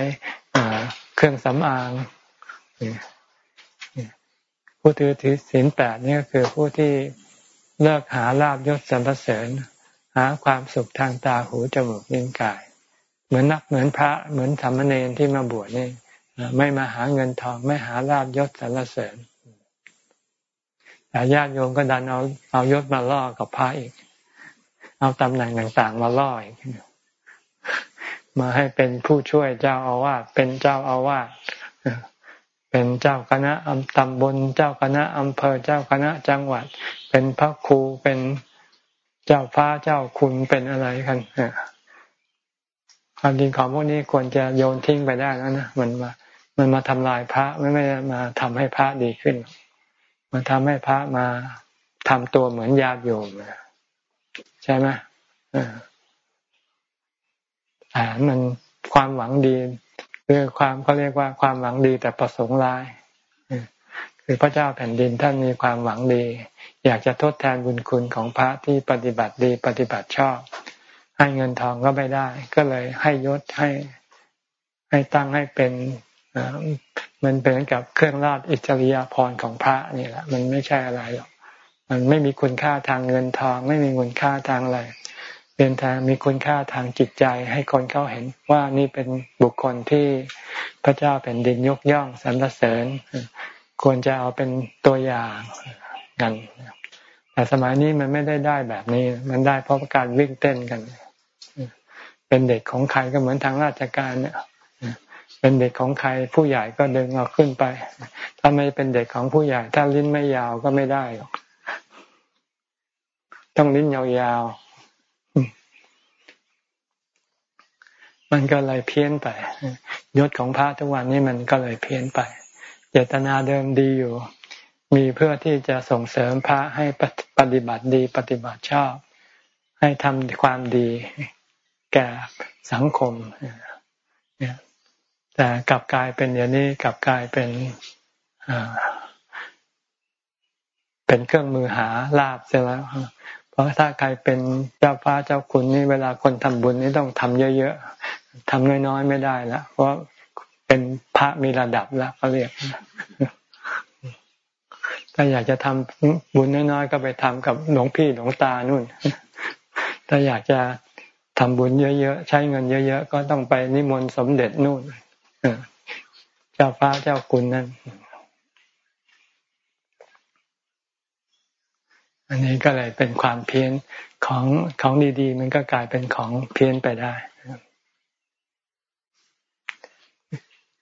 เครื่องสำอางผู้ถือถือศีลแปดนี่ก็คือผู้ที่เลิกหาลาบยศสรรเสริญ หาความสุขทางตาหูจมูกลิ้นกาย เหมือนนักเหมือนพระเหมือนธรรมเนรที่มาบวชนี่ไม่มาหาเงินทอง ไม่หาลาบยศสรรเสริญแต่ญาติโยมก็ดันเอาเอายศมาล่อกับพระอีก เอาตำแหน่งต่าง ๆ มาล่ออีก มาให้เป็นผู้ช่วยเจ้าอาวาสเป็นเจ้าอาวาสเป็นเจ้าคณะตำบลเจ้าคณะอำเภอเจ้าคณะจังหวัด เป็นพระครูเป็นเจ้าฟ้าเจ้าคุณเป็นอะไรกันความจริงของพวกนี้ควรจะโยนทิ้งไปได้แล้วนะมันมามันมาทำลายพระไม่ไม่มาทำให้พระดีขึ้น มาทำให้พระมาทำตัวเหมือนญาติโยมใช่ไหมอ่า มันความหวังดีคือความเขาเรียกว่าความหวังดีแต่ประสงค์ร้ายคือพระเจ้าแผ่นดินท่านมีความหวังดี อยากจะทดแทนบุญคุณของพระที่ปฏิบัติดีปฏิบัติชอบ ให้เงินทองก็ไม่ได้ ก็เลยให้ยศให้ให้ตั้งให้เป็นมันเป็นกับเครื่องราชอิสริยาภรณ์ของพระนี่แหละ มันไม่ใช่อะไรหรอก มันไม่มีคุณค่าทางเงินทอง ไม่มีคุณค่าทางอะไร เป็นทางมีคุณค่าทางจิตใจ ให้คนเขาเห็นว่านี่เป็นบุคคลที่พระเจ้าแผ่นดินยกย่องสรรเสริญ ควรจะเอาเป็นตัวอย่างกันแต่สมัยนี้มันไม่ได้ได้แบบนี้ มันได้เพราะการวิ่งเต้นกัน เป็นเด็กของใครก็เหมือนทางราชการเนี่ยเป็นเด็กของใครผู้ใหญ่ก็ดึงเอาขึ้นไป ถ้าไม่เป็นเด็กของผู้ใหญ่ ถ้าลิ้นไม่ยาวก็ไม่ได้หรอก ต้องลิ้นยาวๆ มันก็เลยเพี้ยนไปยศของพระทุกวันนี้มันก็เลยเพี้ยนไป เจตนาเดิมดีอยู่ มีเพื่อที่จะส่งเสริมพระให้ปฏิบัติดีปฏิบัติชอบ ให้ทำความดีแก่สังคมแต่กลับกลายเป็นอย่างนี้กลับกลายเป็นเป็นเครื่องมือหาลาบเสียแล้วเพราะถ้าใครเป็นเจ้าฟ้าเจ้าคุณนี่เวลาคนทำบุญนี่ต้องทำเยอะๆ ทำน้อยๆไม่ได้แล้วเพราะเป็นพระมีระดับแล้วเขาเรียกถ้าอยากจะทำบุญน้อยๆก็ไปทำกับหลวงพี่หลวงตานู่น ถ้าอยากจะทำบุญเยอะๆใช้เงินเยอะๆก็ต้องไปนิมนต์สมเด็จนู่นเจ้าฟ้าเจ้าคุณนั่นอันนี้ก็เลยเป็นความเพี้ยนของของดีๆ มันก็กลายเป็นของเพี้ยนไปได้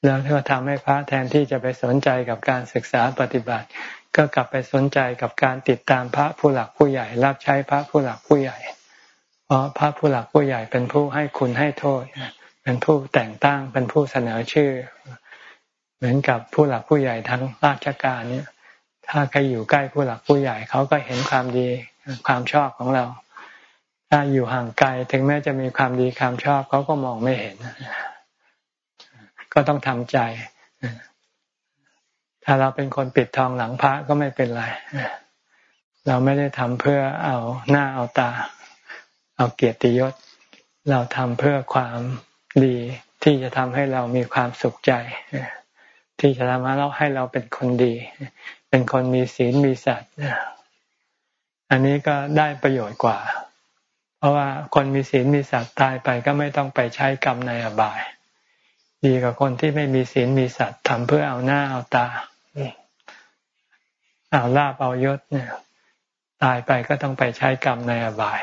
แล้วก็ทำให้พระแทนที่จะไปสนใจกับการศึกษาปฏิบัติ ก็กลับไปสนใจกับการติดตามพระผู้หลักผู้ใหญ่ รับใช้พระผู้หลักผู้ใหญ่ เพราะพระผู้หลักผู้ใหญ่เป็นผู้ให้คุณให้โทษ เป็นผู้แต่งตั้งเป็นผู้เสนอชื่อ เหมือนกับผู้หลักผู้ใหญ่ทั้งราชการเนี่ย ถ้าใครอยู่ใกล้ผู้หลักผู้ใหญ่เขาก็เห็นความดีความชอบของเรา ถ้าอยู่ห่างไกลถึงแม้จะมีความดีความชอบเขาก็มองไม่เห็น ก็ต้องทำใจ ถ้าเราเป็นคนปิดทองหลังพระก็ไม่เป็นไร เราไม่ได้ทำเพื่อเอาหน้าเอาตา เอาเกียรติยศ เราทำเพื่อความดีที่จะทำให้เรามีความสุขใจ ที่จะทำให้เราให้เราเป็นคนดี เป็นคนมีศีลมีสัตว์อันนี้ก็ได้ประโยชน์กว่า เพราะว่าคนมีศีลมีสัตว์ตายไปก็ไม่ต้องไปใช้กรรมในอบาย ดีกว่าคนที่ไม่มีศีลมีสัตว์ทำเพื่อเอาหน้าเอาตาเอาลาบเอายศเนี่ย ตายไปก็ต้องไปใช้กรรมในอบาย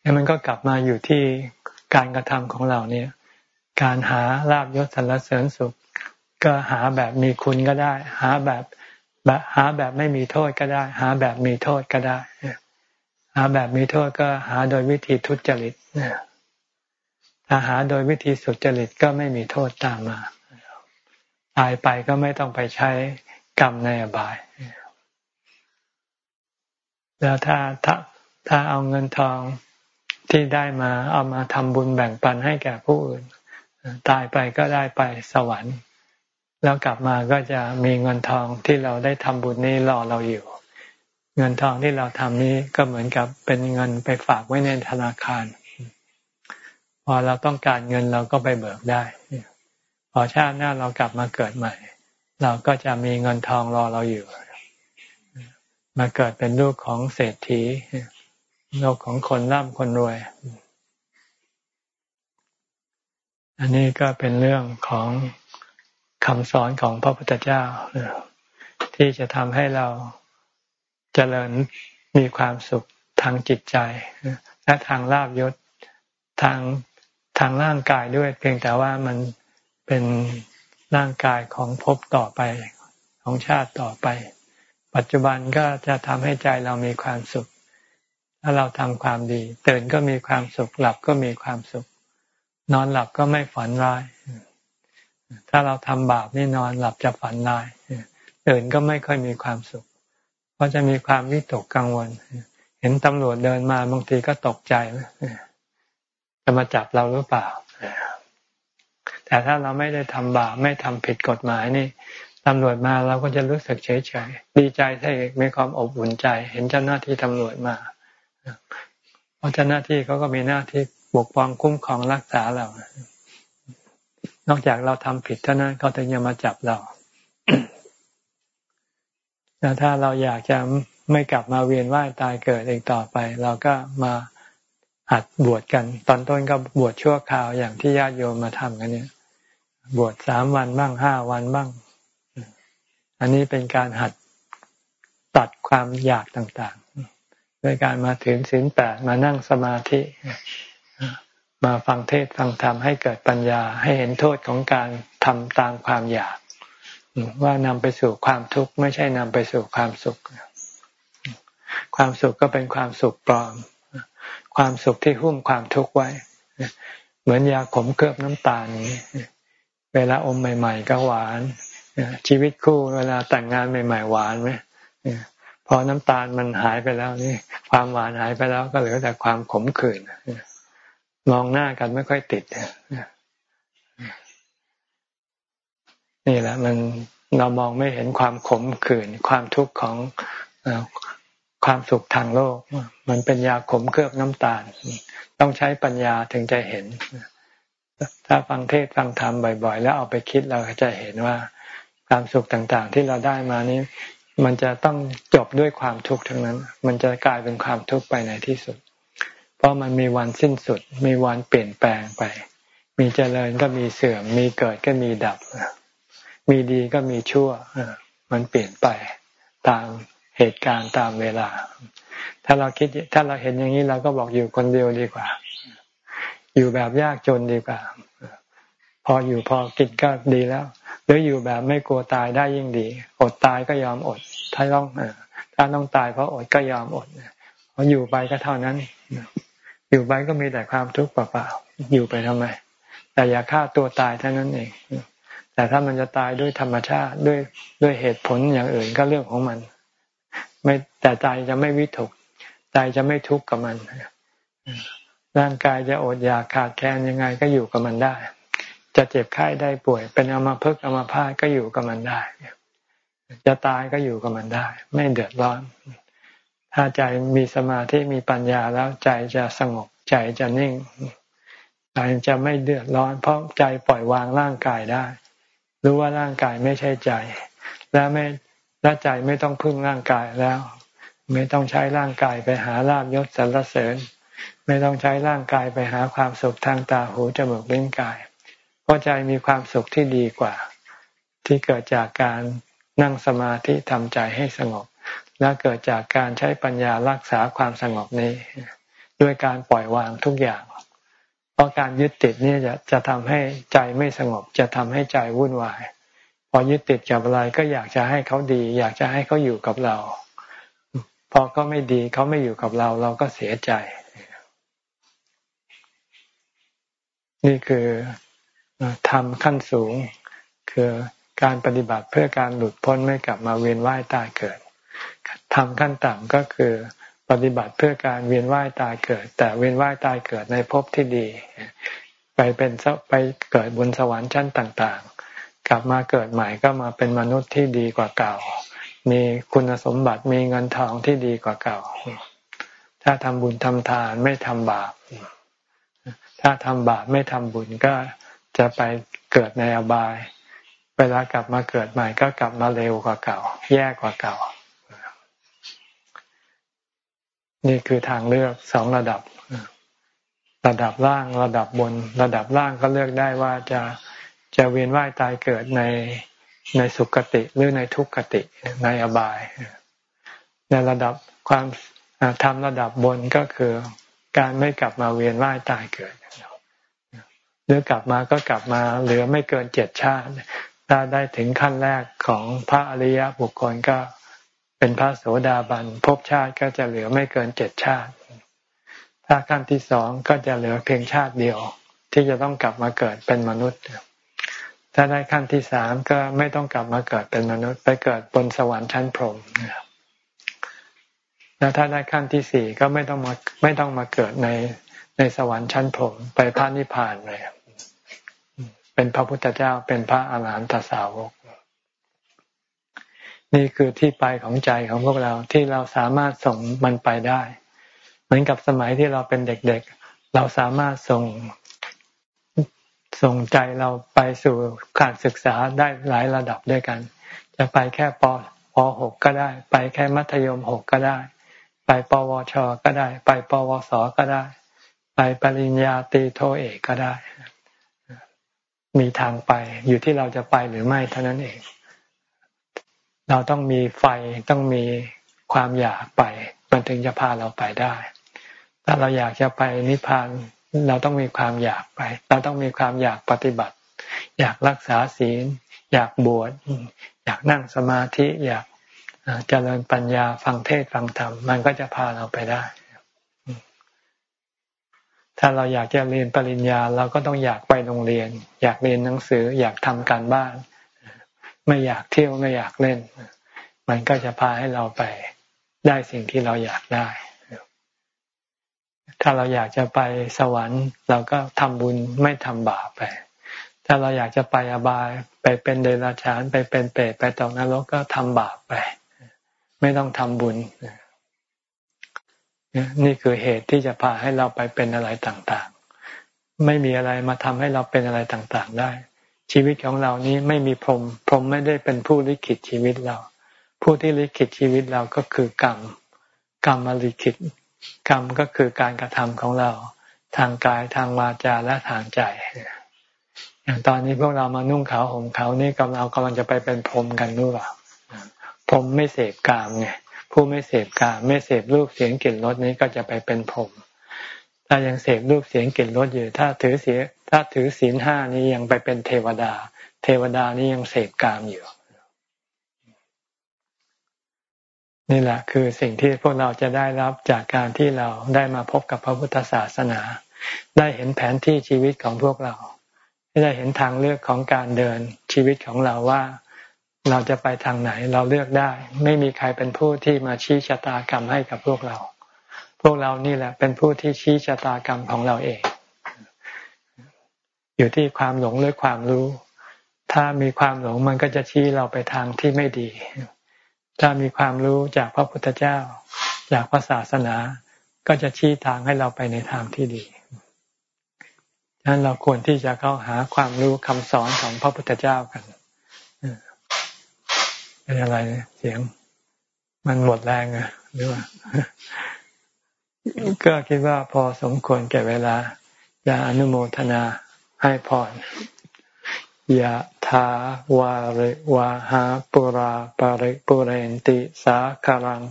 แล้วมันก็กลับมาอยู่ที่การกระทำของเราเนี่ย การหาลาบยศสรรเสริญสุข ก็หาแบบมีคุณก็ได้ หาแบบแบบหาแบบไม่มีโทษก็ได้ หาแบบมีโทษก็ได้ หาแบบมีโทษก็หาโดยวิธีทุจริตเนี่ย ถ้าหาโดยวิธีสุจริตก็ไม่มีโทษตามมา ตายไปก็ไม่ต้องไปใช้กรรมในอบาย แล้วถ้าถ้าถ้าเอาเงินทองที่ได้มาเอามาทำบุญแบ่งปันให้แก่ผู้อื่น ตายไปก็ได้ไปสวรรค์ แล้วกลับมาก็จะมีเงินทองที่เราได้ทำบุญนี้รอเราอยู่ เงินทองที่เราทำนี้ก็เหมือนกับเป็นเงินไปฝากไว้ในธนาคาร พอเราต้องการเงินเราก็ไปเบิกได้ พอชาติหน้าเรากลับมาเกิดใหม่ เราก็จะมีเงินทองรอเราอยู่ มาเกิดเป็นลูกของเศรษฐีลูกของคนร่ำคนรวย อันนี้ก็เป็นเรื่องของคำสอนของพระพุทธเจ้า ที่จะทำให้เราเจริญมีความสุขทางจิตใจและทางลาบยศทาง ทางร่างกายด้วย เพียงแต่ว่ามันเป็นร่างกายของภพต่อไปของชาติต่อไป ปัจจุบันก็จะทำให้ใจเรามีความสุข ถ้าเราทำความดีตื่นก็มีความสุข หลับก็มีความสุข นอนหลับก็ไม่ฝันร้าย ถ้าเราทำบาปนี่นอนหลับจะฝันร้ายตื่นก็ไม่ค่อยมีความสุข เพราะจะมีความวิตกกังวล เห็นตำรวจเดินมาบางทีก็ตกใจ จะมาจับเราหรือเปล่า แต่ถ้าเราไม่ได้ทำบาปไม่ทำผิดกฎหมายนี่ตำรวจมาเราก็จะรู้สึกเฉยเฉยดีใจใช่มีความอบอุ่นใจ เห็นเจ้าหน้าที่ตำรวจมา เพราะเจ้าหน้าที่เขาก็มีหน้าที่ปกป้องคุ้มครองรักษาเรา นอกจากเราทำผิดเท่านั้นเขาถึงจะมาจับเราแต่ถ้าเราอยากจะไม่กลับมาเวียนว่ายตายเกิดอีกต่อไป เราก็มา หัดบวชกัน ตอนต้นก็บวชชั่วคราวอย่างที่ญาติโยมมาทำกันเนี่ย บวชสามวันบ้างห้าวันบ้าง อันนี้เป็นการหัดตัดความอยากต่างๆด้วยการมาถึงศีลแปดมานั่งสมาธิ มาฟังเทศฟังธรรมให้เกิดปัญญาให้เห็นโทษของการทำตามความอยาก ว่านำไปสู่ความทุกข์ไม่ใช่นำไปสู่ความสุข ความสุขก็เป็นความสุขปลอม ความสุขที่หุ้มความทุกข์ไว้ เหมือนยาขมเคลือบน้ำตาลนี้เวลาอมใหม่ ๆ ก็หวานชีวิตคู่เวลาแต่งงานใหม่ ๆ หวานไหมพอน้ำตาลมันหายไปแล้วนี่ ความหวานหายไปแล้วก็เหลือแต่ความขมขื่นมองหน้ากันไม่ค่อยติดนี่แหละ มันเรามองไม่เห็นความขมขื่นความทุกข์ของ ความสุขทางโลก มันเป็นยาขมเคลือบน้ำตาล ต้องใช้ปัญญาถึงจะเห็น ถ้าฟังเทศฟังธรรมบ่อยๆ แล้วเอาไปคิดเราจะเห็นว่าความสุขต่างๆ ที่เราได้มานี้ มันจะต้องจบด้วยความทุกข์ทั้งนั้น มันจะกลายเป็นความทุกข์ไปในที่สุด เพราะมันมีวันสิ้นสุด มีวันเปลี่ยนแปลงไป มีเจริญก็มีเสื่อม มีเกิดก็มีดับ มีดีก็มีชั่วมันเปลี่ยนไปตาม เหตุการณ์ตามเวลา ถ้าเราคิดถ้าเราเห็นอย่างนี้เราก็บอกอยู่คนเดียวดีกว่า อยู่แบบยากจนดีกว่า พออยู่พอกินก็ดีแล้ว หรืออยู่แบบไม่กลัวตายได้ยิ่งดี อดตายก็ยอมอด ถ้าต้องถ้าต้องตายเพราะอดก็ยอมอดพราะอยู่ไปก็เท่านั้นอยู่ไปก็มีแต่ความทุกข์เปล่าๆอยู่ไปทำไม แต่อย่าฆ่าตัวตายเท่านั้นเองแต่ถ้ามันจะตายด้วยธรรมชาติด้วยด้วยเหตุผลอย่างอื่นก็เรื่องของมัน ไม่แต่ใจจะไม่วิตกใจจะไม่ทุกข์กับมันร่างกายจะอดอยากขาดแคลนยังไงก็อยู่กับมันได้ จะเจ็บไข้ได้ป่วย เป็นอมาพึกอมาพาตก็อยู่กับมันได้จะตายก็อยู่กับมันได้ ไม่เดือดร้อน ถ้าใจมีสมาธิมีปัญญาแล้วใจจะสงบใจจะนิ่งใจจะไม่เดือดร้อน เพราะใจปล่อยวางร่างกายได้ รู้ว่าร่างกายไม่ใช่ใจ และไม่ และใจไม่ต้องพึ่งร่างกายแล้ว ไม่ต้องใช้ร่างกายไปหาลาบยศสรรเสริญ ไม่ต้องใช้ร่างกายไปหาความสุขทางตาหูจมูกลิ้นกาย เพราะใจมีความสุขที่ดีกว่า ที่เกิดจากการนั่งสมาธิทำใจให้สงบ และเกิดจากการใช้ปัญญารักษาความสงบนี้ ด้วยการปล่อยวางทุกอย่าง เพราะการยึดติดนี่จะจะทำให้ใจไม่สงบจะทำให้ใจวุ่นวาย พอยึดติดกับอะไรก็อยากจะให้เขาดี อยากจะให้เขาอยู่กับเรา พอเขาไม่ดีเขาไม่อยู่กับเรา เราก็เสียใจ นี่คือทำขั้นสูง คือการปฏิบัติเพื่อการหลุดพ้นไม่กลับมาเวียนว่ายตายเกิดทำขั้นต่ำก็คือปฏิบัติเพื่อการเวียนว่ายตายเกิด แต่เวียนว่ายตายเกิดในภพที่ดี ไปเป็นไปเกิดบนสวรรค์ชั้นต่าง กลับมาเกิดใหม่ก็มาเป็นมนุษย์ที่ดีกว่าเก่า มีคุณสมบัติมีเงินทองที่ดีกว่าเก่า ถ้าทำบุญทำทานไม่ทำบาป ถ้าทำบาปไม่ทำบุญก็จะไปเกิดในอบาย เวลากลับมาเกิดใหม่ก็กลับมาเร็วกว่าเก่า แย่กว่าเก่า นี่คือทางเลือกสองระดับ ระดับล่างระดับบน ระดับล่างก็เลือกได้ว่าจะ จะเวียนว่ายตายเกิดในในสุคติหรือในทุกขติในอบาย ในระดับความทำระดับบนก็คือการไม่กลับมาเวียนว่ายตายเกิดหรือกลับมาก็กลับมาเหลือไม่เกินเจ็ดชาติ ถ้าได้ถึงขั้นแรกของพระอริยบุคคลก็เป็นพระโสดาบันภพชาติก็จะเหลือไม่เกินเจ็ดชาติ ถ้าขั้นที่สองก็จะเหลือเพียงชาติเดียว ที่จะต้องกลับมาเกิดเป็นมนุษย์ ถ้าได้ขั้นที่สามก็ไม่ต้องกลับมาเกิดเป็นมนุษย์ ไปเกิดบนสวรรค์ชั้นพรหมแล้วถ้าได้ขั้นที่สี่ก็ไม่ต้องมาไม่ต้องมาเกิดในในสวรรค์ชั้นพรหมไปพระนิพพานเลยเป็นพระพุทธเจ้าเป็นพระอาหารหันตสาวก นี่คือที่ไปของใจของพวกเราที่เราสามารถส่งมันไปได้ เหมือนกับสมัยที่เราเป็นเด็กๆ เราสามารถส่ง ส่งใจเราไปสู่การศึกษาได้หลายระดับด้วยกัน จะไปแค่ปปหกก็ได้ ไปแค่มัธยมหกก็ได้ ไปปวชก็ได้ ไปปวสก็ได้ ไปปริญญาตรีโทเอกก็ได้ มีทางไปอยู่ที่เราจะไปหรือไม่เท่านั้นเอง เราต้องมีไฟต้องมีความอยากไป มันถึงจะพาเราไปได้ ถ้าเราอยากจะไปนิพพาน เราต้องมีความอยากไป เราต้องมีความอยากปฏิบัติ อยากรักษาศีล อยากบวชอยากนั่งสมาธิอยากเจริญปัญญาฟังเทศฟังธรรมมันก็จะพาเราไปได้ ถ้าเราอยากจะเรียนปริญญา เราก็ต้องอยากไปโรงเรียน อยากเรียนหนังสือ อยากทำการบ้าน ไม่อยากเที่ยวไม่อยากเล่น มันก็จะพาให้เราไปได้สิ่งที่เราอยากได้ ถ้าเราอยากจะไปสวรรค์ เราก็ทำบุญไม่ทำบาปไป ถ้าเราอยากจะไปอบายไปเป็นเดรัจฉานไปเป็นเปรตไปตกนรกก็ทำบาปไป ไม่ต้องทำบุญ นี่คือเหตุที่จะพาให้เราไปเป็นอะไรต่างๆ ไม่มีอะไรมาทำให้เราเป็นอะไรต่างๆ ได้ ชีวิตของเรานี้ไม่มีพรหมพรหมไม่ได้เป็นผู้ลิขิตชีวิตเรา ผู้ที่ลิขิตชีวิตเราก็คือกรรมกรรมมาลิขิต กรรมก็คือการกระทำของเราทางกายทางวาจาและทางใจอย่างตอนนี้พวกเรามานุ่งขาวห่มขาวนี่กำลังกำลังจะไปเป็นพรมกันรู้เปล่าพรมไม่เสพกามไงผู้ไม่เสพกามไม่เสพรูปเสียงกลิ่นรสนี้ก็จะไปเป็นพรมถ้ายังเสพรูปเสียงกลิ่นรสอยู่ ถ้าถือเสียถ้าถือศีลห้านี้ยังไปเป็นเทวดา เทวดานี้ยังเสพกามอยู่ นี่แหละคือสิ่งที่พวกเราจะได้รับจากการที่เราได้มาพบกับพระพุทธศาสนา ได้เห็นแผนที่ชีวิตของพวกเรา ได้เห็นทางเลือกของการเดินชีวิตของเราว่าเราจะไปทางไหนเราเลือกได้ ไม่มีใครเป็นผู้ที่มาชี้ชะตากรรมให้กับพวกเรา พวกเรานี่แหละเป็นผู้ที่ชี้ชะตากรรมของเราเอง อยู่ที่ความหลงหรือความรู้ ถ้ามีความหลงมันก็จะชี้เราไปทางที่ไม่ดี ถ้ามีความรู้จากพระพุทธเจ้า จากพระศาสนา ก็จะชี้ทางให้เราไปในทางที่ดีฉะนั้นเราควรที่จะเข้าหาความรู้คำสอนของพระพุทธเจ้ากันเป็นอะไรเสียง มันหมดแรงอะหรือว่าก็คิดว่าพอสมควรแก่เวลาจะอนุโมทนาให้พร ยะถาวาริวาหาปุราปาริปุเรนติสาคารัง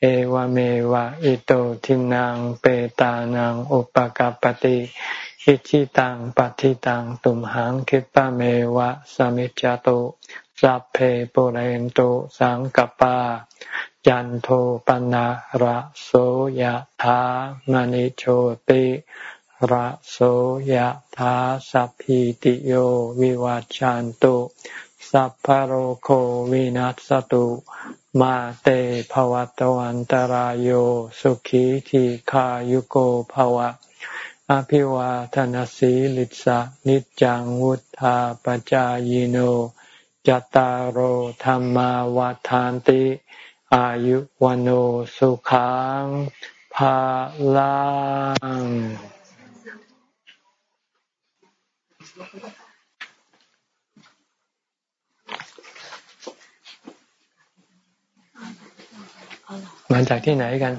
เอวเมวะอิโตทินังเปตานังอุปกาปติอิชิตังปฏิตังตุมหังคิปะเมวะสมิจจตุสัพเพปุเรนตุสังกปาจันโทปนะระโสยะถามณิโชติ ระโสยธาสัพพิติโยวิวัจจันตุสัพพโรโควินัสตุมาเตภวัตวันตารโยสุขีทีขายุโกภวะ อภิวาทนสีลิสะนิจังวุธาปจายโนจตารโหธรรมาวาทานติ อายุวันสุขังภาลัง มาจากที่ไหนกัน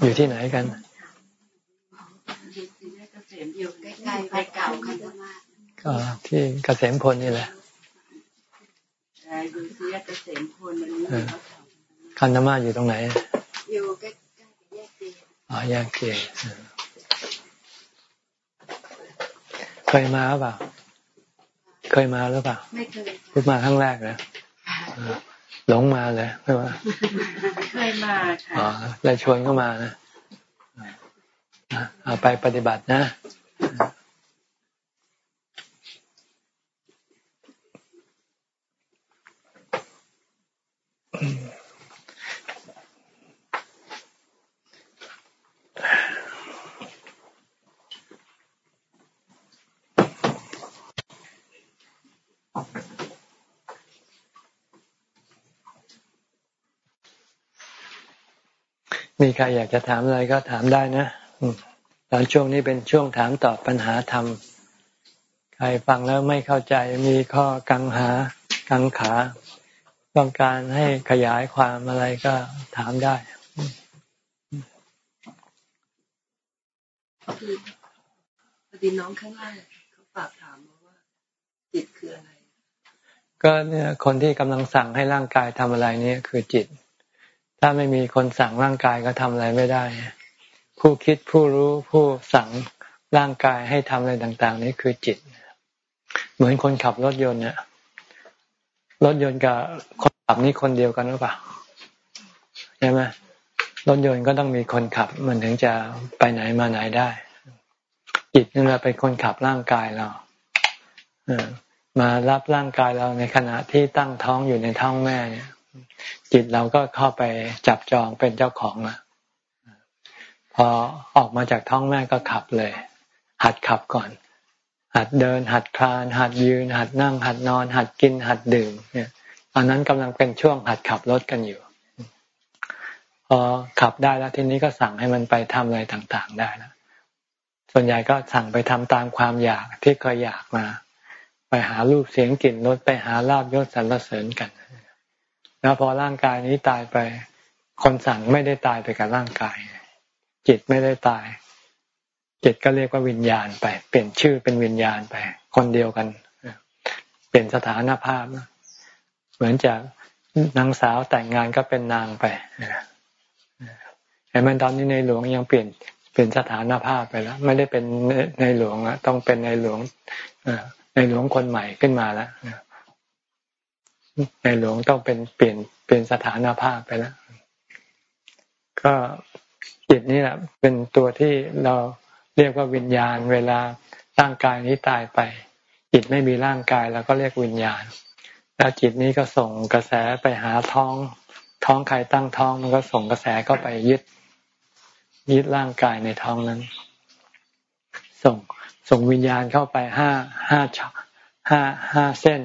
อยู่ที่ไหนกัน
อยู่ใกล้ๆไปเก่าคันธมา
ก็ที่เกษมพลนี่แหละ
อยู่ที่เกษมพลมันนี้
คันธมาอยู่ตรงไหน
อยู่ใกล้ๆแยกเกอ๋อแย
กเกเคยมาหรือเปล่า เคยมาหรือเปล่า
ไม่เคย
เพิ่งมาครั้งแรกเลย หลงมาเลยไม่ว่า
เคยมาค่ะอ๋อ
เลยชวนเข้ามานะเอาไปปฏิบัตินะมี ใครอยากจะถามอะไรก็ถามได้นะตอนช่วงนี้เป็นช่วงถามตอบปัญหาธรรม ใครฟังแล้วไม่เข้าใจมีข้อกังหากังขา ต้องการให้ขยายความอะไรก็ถามได้
พอดีน้องข้างล่างเขาฝากถามมาว่า จิตคืออะไร
ก็เนี่ยคนที่กำลังสั่งให้ร่างกายทำอะไรนี่คือจิต ถ้าไม่มีคนสั่งร่างกายก็ทำอะไรไม่ได้ ผู้คิดผู้รู้ผู้สั่งร่างกายให้ทำอะไรต่าง ๆ นี่คือจิต เหมือนคนขับรถยนต์เนี่ยรถยนต์กับคนขับนี่คนเดียวกันหรือเปล่าใช่ไหมรถยนต์ก็ต้องมีคนขับ มันถึงจะไปไหนมาไหนได้ จิตนี่แหละเป็นคนขับร่างกายเรามารับร่างกายเราในขณะที่ตั้งท้องอยู่ในท้องแม่เนี่ย จิตเราก็เข้าไปจับจองเป็นเจ้าของอะพอออกมาจากท้องแม่ก็ขับเลย หัดขับก่อน หัดเดิน หัดคลาน หัดยืน หัดนั่ง หัดนอน หัดกิน หัดดื่มเนี่ยตอนนั้นกำลังเป็นช่วงหัดขับรถกันอยู่พอขับได้แล้วทีนี้ก็สั่งให้มันไปทำอะไรต่างๆได้แล้วส่วนใหญ่ก็สั่งไปทำตามความอยากที่เคยอยากมา ไปหารูปเสียงกลิ่นรสไปหาลาบยศสรรเสริญกัน แล้วพอร่างกายนี้ตายไป คนสั่งไม่ได้ตายไปกับร่างกาย จิตไม่ได้ตาย จิตก็เรียกว่าวิญญาณไป เปลี่ยนชื่อเป็นวิญญาณไป คนเดียวกัน เปลี่ยนสถานภาพ เหมือนจากนางสาวแต่งงานก็เป็นนางไปเห็นไหมตอนนี้ในหลวงยังเปลี่ยนเปลี่ยนสถานภาพไปแล้ว ไม่ได้เป็นในหลวงต้องเป็นในหลวงในหลวงคนใหม่ขึ้นมาแล้ว ในหลวงต้องเป็นเปลี่ยนเปลี่ยนสถานภาพไปแล้วก็จิตนี่แหละเป็นตัวที่เราเรียกว่าวิญญาณ เวลาร่างกายนี้ตายไป จิตไม่มีร่างกายเราก็เรียกวิญญาณ แล้วจิตนี้ก็ส่งกระแสไปหาท้อง ท้องใครตั้งท้องมันก็ส่งกระแสเข้าไปยึด ยึดร่างกายในท้องนั้น ส่งส่งวิญญาณเข้าไปห้าห้าห้าห้าเส้น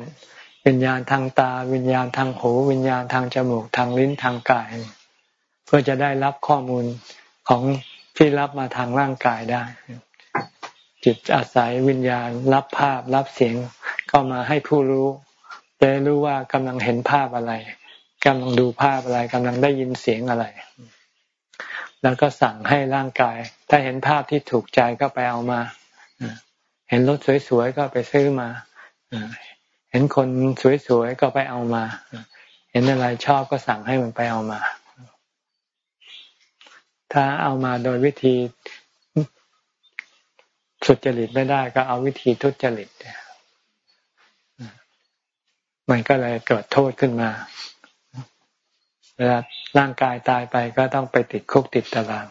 วิญญาณทางตา วิญญาณทางหู วิญญาณทางจมูกทางลิ้นทางกาย เพื่อจะได้รับข้อมูลของที่รับมาทางร่างกายได้ จิตอาศัยวิญญาณรับภาพรับเสียงเข้ามาให้ผู้รู้จะรู้ว่ากำลังเห็นภาพอะไรกำลังดูภาพอะไรกำลังได้ยินเสียงอะไร แล้วก็สั่งให้ร่างกาย ถ้าเห็นภาพที่ถูกใจก็ไปเอามา เห็นรถสวยๆก็ไปซื้อมา ห็นคนสวยๆก็ไปเอามา เห็นอะไรชอบก็สั่งให้มันไปเอามา ถ้าเอามาโดยวิธีสุจริตไม่ได้ก็เอาวิธีทุจริตมันก็เลยเกิดโทษขึ้นมา เวลาร่างกายตายไปก็ต้องไปติดคุกติดตาราง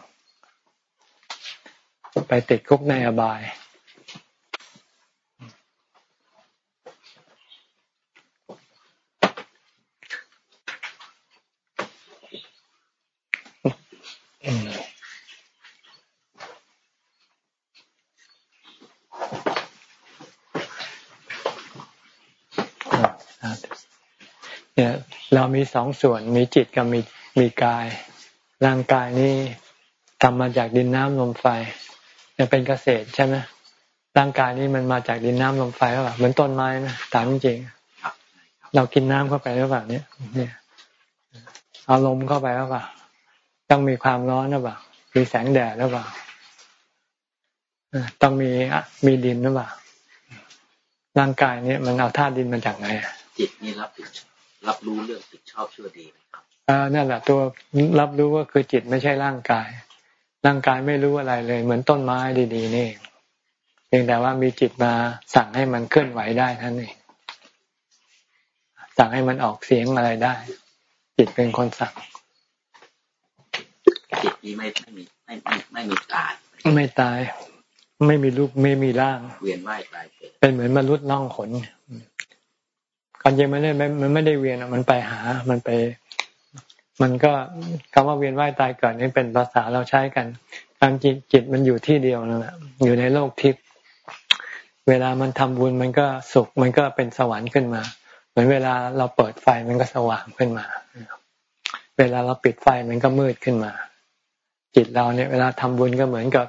ไปติดคุกในอบาย เนี่ยเรามีสองส่วนมีจิตกับมีมีกาย ร่างกายนี้ทำมาจากดินน้ำลมไฟจะเป็นเกษตรใช่ไหมร่างกายนี้มันมาจากดินน้ำลมไฟหรือเปล่าเหมือนต้นไม้นะตามจริงเรากินน้ำเข้าไปหรือเปล่าเนี่ยเนี่ยเอาลมเข้าไปหรือเปล่าต้องมีความร้อนหรือเปล่ามีแสงแดดหรือเปล่าต้องมีมีดินหรือเปล่าร่างกายนี้มันเอาธาตุดินมาจากไหน
จิตนี่รับผิด รับรู้เรื่องผิดชอบชั่วดีครับ
อ่านั่นแหละตัวรับรู้ว่าคือจิตไม่ใช่ร่างกาย ร่างกายไม่รู้อะไรเลย เหมือนต้นไม้ดีๆนี่เพียงแต่ว่ามีจิตมาสั่งให้มันเคลื่อนไหวได้ท่านเองสั่งให้มันออกเสียงอะไรได้ จิตเป็นคนสั่ง
จิตนี้ไม่ไม่มีไม่ไม่ไม่มีตาย
ไม่ตาย ไม่มีรูปไม่มีร่าง
เวียนว่ายตายเกิ
ดเป็นเหมือนมนุษย์น่องขน ความจริงมันไม่ได้มันไม่ได้เวียนมันไปหา มันไป มันก็คำว่าเวียนว่ายตายเกิดนี่เป็นภาษาเราใช้กันความจิตจิตมันอยู่ที่เดียวนั่นแหละอยู่ในโลกทิพย์เวลามันทำบุญมันก็สุข มันก็เป็นสวรรค์ขึ้นมา เหมือนเวลาเราเปิดไฟมันก็สว่างขึ้นมา เวลาเราปิดไฟมันก็มืดขึ้นมา จิตเราเนี่ย เวลาทำบุญก็เหมือนกับ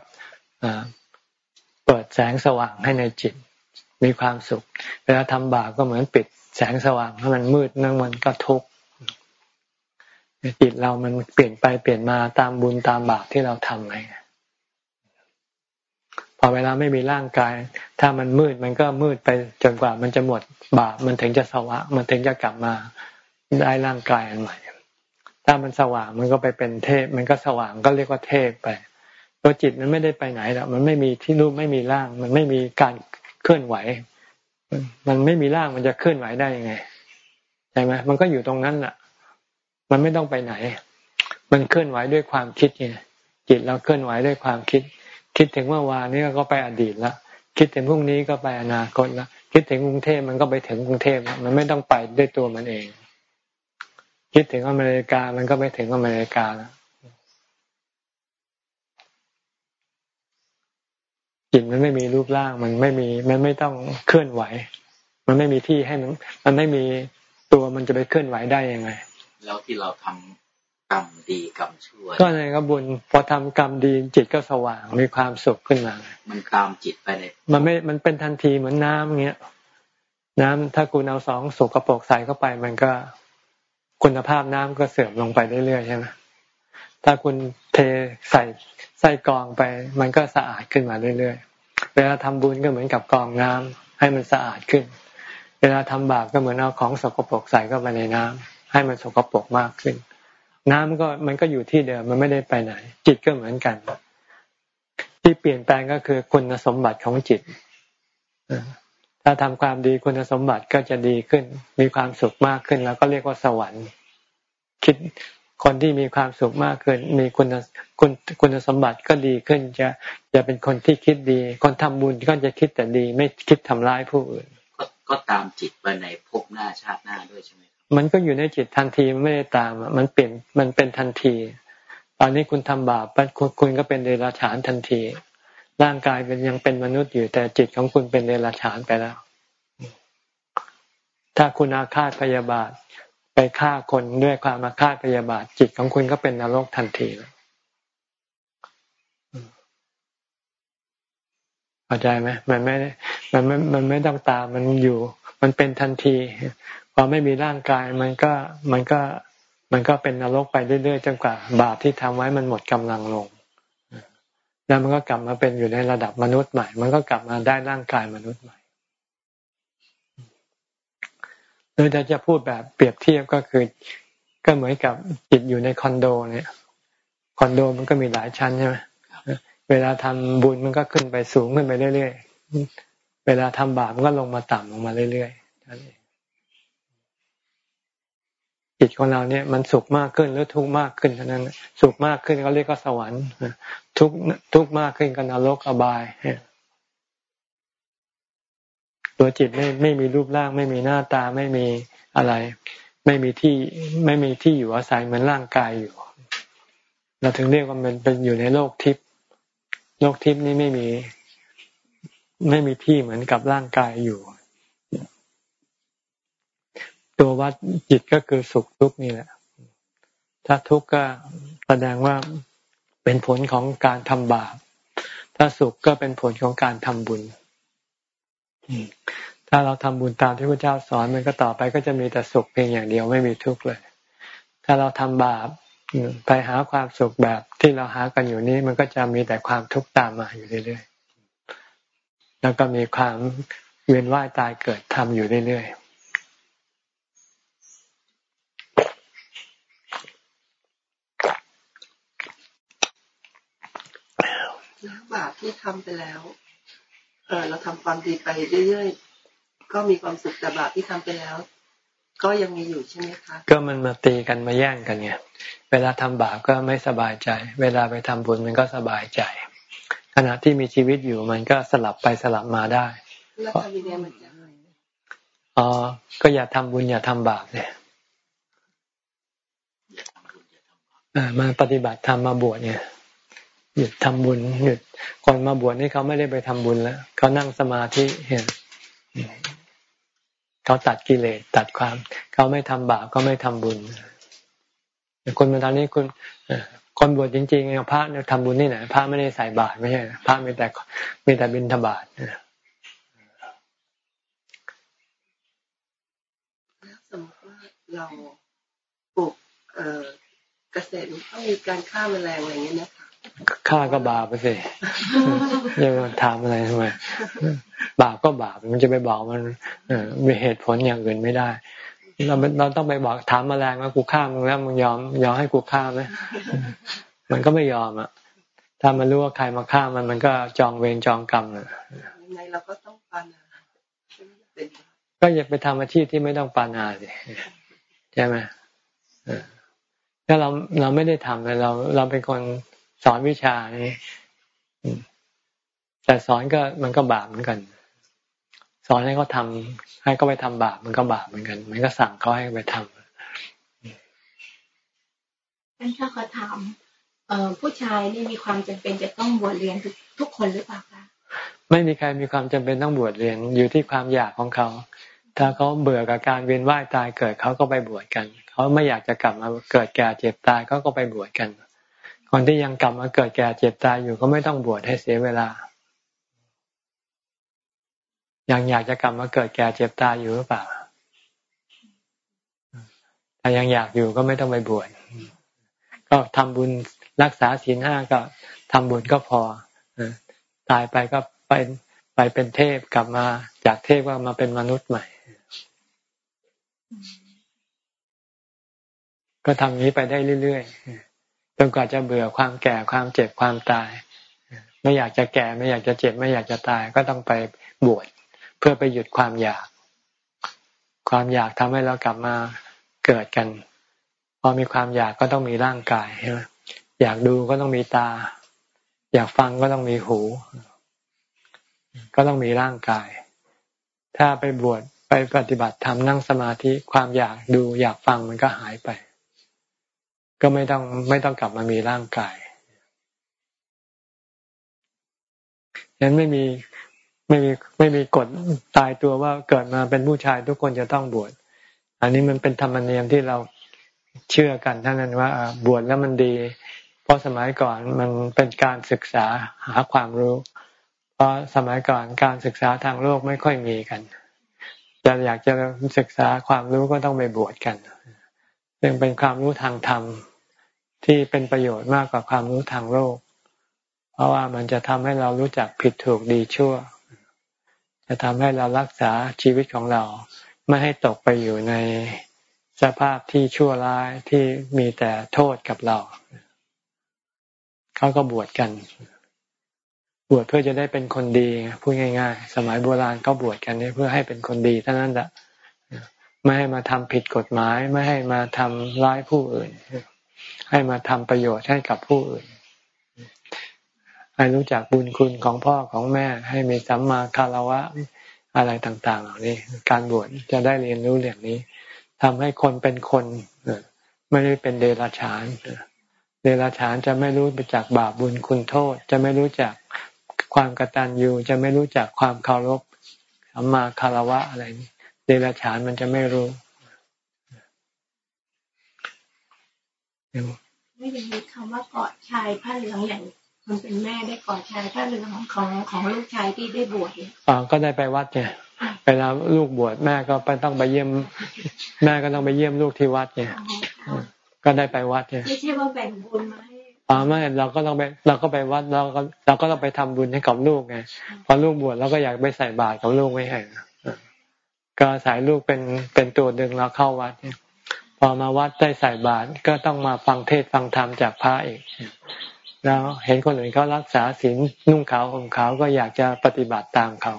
เปิดแสงสว่างให้ในจิต มีความสุข เวลาทำบาปก็เหมือนปิด แสงสว่างให้มันมืดนั่งมันก็ทุกข์จิตเรามันเปลี่ยนไปเปลี่ยนมาตามบุญตามบาปที่เราทำไงพอเวลาไม่มีร่างกาย ถ้ามันมืดมันก็มืดไปจนกว่ามันจะหมดบาปมันถึงจะสว่างมันถึงจะกลับมาได้ร่างกายอันใหม่ถ้ามันสว่างมันก็ไปเป็นเทพ มันก็สว่างก็เรียกว่าเทพไป ตัวจิตมันไม่ได้ไปไหนหรอกมันไม่มีที่รูปไม่มีร่าง มันไม่มีการเคลื่อนไหว มันไม่มีร่างมันจะเคลื่อนไหวได้ยังไงใช่ไหมมันก็อยู่ตรงนั้นแหละมันไม่ต้องไปไหน มันเคลื่อนไหวด้วยความคิดไงจิตเราเคลื่อนไหวด้วยความคิด คิดถึงเมื่อวานนี้ก็ไปอดีตล้วคิดถึงพรุ่งนี้ก็ไปอนาคตล้วคิดถึงกรุงเทพมันก็ไปถึงกรุงเทพมันไม่ต้องไปด้วยตัวมันเอง คิดถึงอเมริกามันก็ไปถึงอเมริกาแล้ว จิตมันไม่มีรูปร่าง มันไม่มีมันไม่ต้องเคลื่อนไหว มันไม่มีที่ให้มันมันไม่มีตัวมันจะไปเคลื่อนไหวได้ยังไง
แล้วที่เราทำกรรมดีกรรมชั่ว
ก็ในกระบุญพอทำกรรมดีจิตก็สว่างมีความสุขขึ้นมา
มันตามจิตไปเลย
มันไม่มันเป็นทันทีเหมือนน้ำเงี้ยน้ำถ้าคุณเอาสองสกรปรกใส่เข้าไป มันก็คุณภาพน้ำก็เสื่อมลงไปเรื่อยๆใช่ไหมถ้าคุณเทใส่ใส่กองไป มันก็สะอาดขึ้นมาเรื่อยๆ เวลาทำบุญก็เหมือนกับกองน้ำให้มันสะอาดขึ้น เวลาทำบาปก็เหมือนเอาของสกปรกใส่เข้าไปในน้ำให้มันสกปรกมากขึ้น น้ำก็มันก็อยู่ที่เดิมมันไม่ได้ไปไหน จิตก็เหมือนกัน ที่เปลี่ยนแปลงก็คือคุณสมบัติของจิตถ้าทำความดีคุณสมบัติก็จะดีขึ้น มีความสุขมากขึ้นแล้วก็เรียกว่าสวรรค์ คิด คนที่มีความสุขมากขึ้น มีคุณคุณคุณสมบัติก็ดีขึ้น จะจะเป็นคนที่คิดดี คนทำบุญก็จะคิดแต่ดี ไม่คิดทำร้ายผู้อื่น
ก็ตามจิตไปในภพหน้าชาติหน้าด้วยใช่ไหม
มันก็อยู่ในจิตทันทีมันไม่ได้ตามมันเปลี่ยนมันเป็นทันที ตอนนี้คุณทำบาปคุณคุณก็เป็นเดรัจฉานทันที ร่างกายเป็นยังเป็นมนุษย์อยู่แต่จิตของคุณเป็นเดรัจฉานไปแล้ว ถ้าคุณอาฆาตพยาบาท ไปฆ่าคนด้วยความมาฆ่าพยาบาทจิตของคุณก็เป็นนรกทันทีแล้วเข้าใจไหมมันไม่ มันไม่ มันไม่ต้องตามมันอยู่ มันเป็นทันทีพอไม่มีร่างกายมันก็มันก็มันก็เป็นนรกไปเรื่อยๆจนกว่า บาปที่ทำไว้มันหมดกำลังลง แล้วมันก็กลับมาเป็นอยู่ในระดับมนุษย์ใหม่ มันก็กลับมาได้ร่างกายมนุษย์ใหม่ หรือถ้าจะพูดแบบเปรียบเทียบก็คือ ก็เหมือนกับจิตอยู่ในคอนโด เนี่ยคอนโดมันก็มีหลายชั้นใช่ไหมเวลาทำบุญมันก็ขึ้นไปสูงขึ้นไปเรื่อยๆ เวลาทำบาปมันก็ลงมาต่ำลงมาเรื่อยๆจิตของเราเนี่ยมันสุขมากขึ้นหรือทุกข์มากขึ้นเท่านั้น สุขมากขึ้นก็เรียกว่าสวรรค์ทุกข์ทุกข์มากขึ้นก็นรกอบาย ตัวจิตไม่ไม่มีรูปร่าง ไม่มีหน้าตาไม่มีอะไร ไม่มีที่ไม่มีที่อยู่อาศัยเหมือนร่างกายอยู่ เราถึงเรียกว่ามันเป็นอยู่ในโลกทิพย์โลกทิพย์นี้ไม่มี ไม่มีที่เหมือนกับร่างกายอยู่ ตัววัดจิตก็คือสุขทุกข์นี่แหละ ถ้าทุกข์ก็แสดงว่าเป็นผลของการทำบาปถ้าสุขก็เป็นผลของการทำบุญ ถ้าเราทำบุญตามที่พระเจ้าสอนมันก็ต่อไปก็จะมีแต่สุขเพียงอย่างเดียวไม่มีทุกข์เลย ถ้าเราทำบาปไปหาความสุขแบบที่เราหากันอยู่นี้มันก็จะมีแต่ความทุกข์ตามมาอยู่เรื่อยๆ แล้วก็มีความเวียนว่ายตายเกิดทำอยู่เรื่อยๆ
แล้วบาปที่ทำไปแล้ว เออเราทำความดีไปเรื่อยๆก็มีความสุขแต่บาปที่ทำไปแล้ว ก็ยังมีอยู่ใช่ไหมคะ
ก็มันมาตีกันมาแย่งกันไงเวลาทำบาปก็ไม่สบายใจ เวลาไปทำบุญมันก็สบายใจ ขณะที่มีชีวิตอยู่มันก็สลับไปสลับมาได้
แล้วทำยังไงมันจะ
อ๋อก็อย่าทำบุญอย่าทำบาปเนี่ยมาปฏิบัติธรรมมาบวชเนี่ย หยุดทำบุญหยุดคนมาบวชนี่เขาไม่ได้ไปทำบุญแล้วเขานั่งสมาธิเห็นเขาตัดกิเลสตัดความ เขาไม่ทำบาปก็ไม่ทำบุญคนมาตอนนี้คุณคนบวชจริงๆพระเนี่ยทำบุญนี่ไหนพระไม่ได้ใส่บาตรไม่ใช่พระมีแต่มีแต่บิณฑบาต
สมมติว่าเราปลูกเกษตรต้องมีการฆ่าแมลงอะไรอย่างเงี้ยนะคะ
ฆ่าก็บาปไปสิยังถามอะไรทำไมบาปก็บาปมันจะไปบอกมันมีเหตุผลอย่างอื่นไม่ได้ เราเราต้องไปบอกถามมาแรงว่ากูฆ่ามึงแล้วมึงยอมยอมให้กูฆ่าไหมมันก็ไม่ยอมอะ ถ้ามันรู้ว่าใครมาฆ่ามันมันก็จองเวรจองกรรมอะ
ในเราก็ต้องปานา
ก็อย่าไปทำอาชีพที่ไม่ต้องปานาสิใช่ไหมถ้าเราเราไม่ได้ทำเลยเราเราเป็นคน สอนวิชานี้แต่สอนก็มันก็บาปเหมือนกัน สอนให้เขาทาให้เขาไปทำบาปมันก็บาปเหมือนกัน มันก็สั่งเขาให้ไปทำ
นั่นถ้าเขาทำเอ่อผู้ชายนี่มีความจำเป็นจะต้องบวชเรียนทุกทุกคนหรือเปล่าคะ
ไม่มีใครมีความจำเป็นต้องบวชเรียนอยู่ที่ความอยากของเขา ถ้าเขาเบื่อกับการเวียนว่ายตายเกิดเขาก็ไปบวชกัน เขาไม่อยากจะกลับมาเกิดแก่เจ็บตายเขาก็ไปบวชกัน คนที่ยังกลับมาเกิดแก่เจ็บตายอยู่ก็ไม่ต้องบวชให้เสียเวลา ยังอยากจะกลับมาเกิดแก่เจ็บตายอยู่หรือเปล่าถ้ายังอยากอยู่ก็ไม่ต้องไปบวชก็ทำบุญรักษาศีลห้าก็ทำบุญก็พอตายไปก็ไปไปเป็นเทพกลับมา จากเทพก็มาเป็นมนุษย์ใหม่ ก็ทำนี้ไปได้เรื่อยๆ จนกว่าจะเบื่อความแก่ความเจ็บความตาย ไม่อยากจะแก่ไม่อยากจะเจ็บ ไม่อยากจะตายก็ต้องไปบวชเพื่อไปหยุดความอยาก ความอยากทำให้เรากลับมาเกิดกัน พอมีความอยากก็ต้องมีร่างกายใช่ไหมอยากดูก็ต้องมีตา อยากฟังก็ต้องมีหู ก็ต้องมีร่างกาย ถ้าไปบวชไปปฏิบัติทำนั่งสมาธิความอยากดูอยากฟังมันก็หายไป ก็ไม่ต้องไม่ต้องกลับมามีร่างกายฉะนั้นไม่มีไม่มีไม่มีกฎตายตัวว่าเกิดมาเป็นผู้ชายทุกคนจะต้องบวช อันนี้มันเป็นธรรมเนียมที่เราเชื่อกันท่านั้นว่าบวชแล้วมันดี เพราะสมัยก่อนมันเป็นการศึกษาหาความรู้ เพราะสมัยก่อนการศึกษาทางโลกไม่ค่อยมีกันจะอยากจะศึกษาความรู้ก็ต้องไปบวชกัน ซึ่งเป็นความรู้ทางธรรมที่เป็นประโยชน์มากกว่าความรู้ทางโลก เพราะว่ามันจะทำให้เรารู้จักผิดถูกดีชั่ว จะทำให้เรารักษาชีวิตของเรา ไม่ให้ตกไปอยู่ในสภาพที่ชั่วร้ายที่มีแต่โทษกับเรา เขาก็บวชกัน บวชเพื่อจะได้เป็นคนดีพูดง่าย ๆ สมัยโบราณก็บวชกันเพื่อให้เป็นคนดีเท่านั้นแหละ ไม่ให้มาทำผิดกฎหมาย ไม่ให้มาทำร้ายผู้อื่น ให้มาทำประโยชน์ให้กับผู้อื่น ให้รู้จักบุญคุณของพ่อของแม่ ให้มีสัมมาคารวะอะไรต่าง ๆ เหล่านี้ การบวชจะได้เรียนรู้เรื่องนี้ทำให้คนเป็นคนไม่ได้เป็นเดรัจฉานเดรัจฉานจะไม่รู้ไปจากบาปบุญคุณโทษ จะไม่รู้จักความกตัญญูจะไม่รู้จักความเคารพสัมมาคารวะอะไรนี่ เดรัจฉานมันจะไม่รู้
ไม่ได้มีคำว่ากอดชายผ้าเหลืองอย่างมันเป็นแม่ได้กอดชายผ้าเหลืองของของลูกชายที่ได้บวช
อ๋อก็ได้ไปวัดไงเวลาลูกบวชแม่ก็ไปต้องไปเยี่ยม แม่ก็ต้องไปเยี่ยมลูกที่วัดไงก็ได้ไปวัดไง
ไม่ใช่ว่าแบ่งบุญมาให้
อ๋อไม่เราก็ต้องไปเราก็ไปวัดเราก็เราก็ต้องไปทำบุญให้กับลูกไงพอลูกบวชเราก็อยากไปใส่บาตรกับลูกไม่ให้ ก็สายลูกเป็นเป็นตัวดึงเราเข้าวัดเนี่ยพอมาวัดได้ใส่บาตรก็ต้องมาฟังเทศฟังธรรมจากพระเอกแล้วเห็นคนอื่นเขารักษาศีลนุ่งขาวห่มขาวก็อยากจะปฏิบัติตามเขา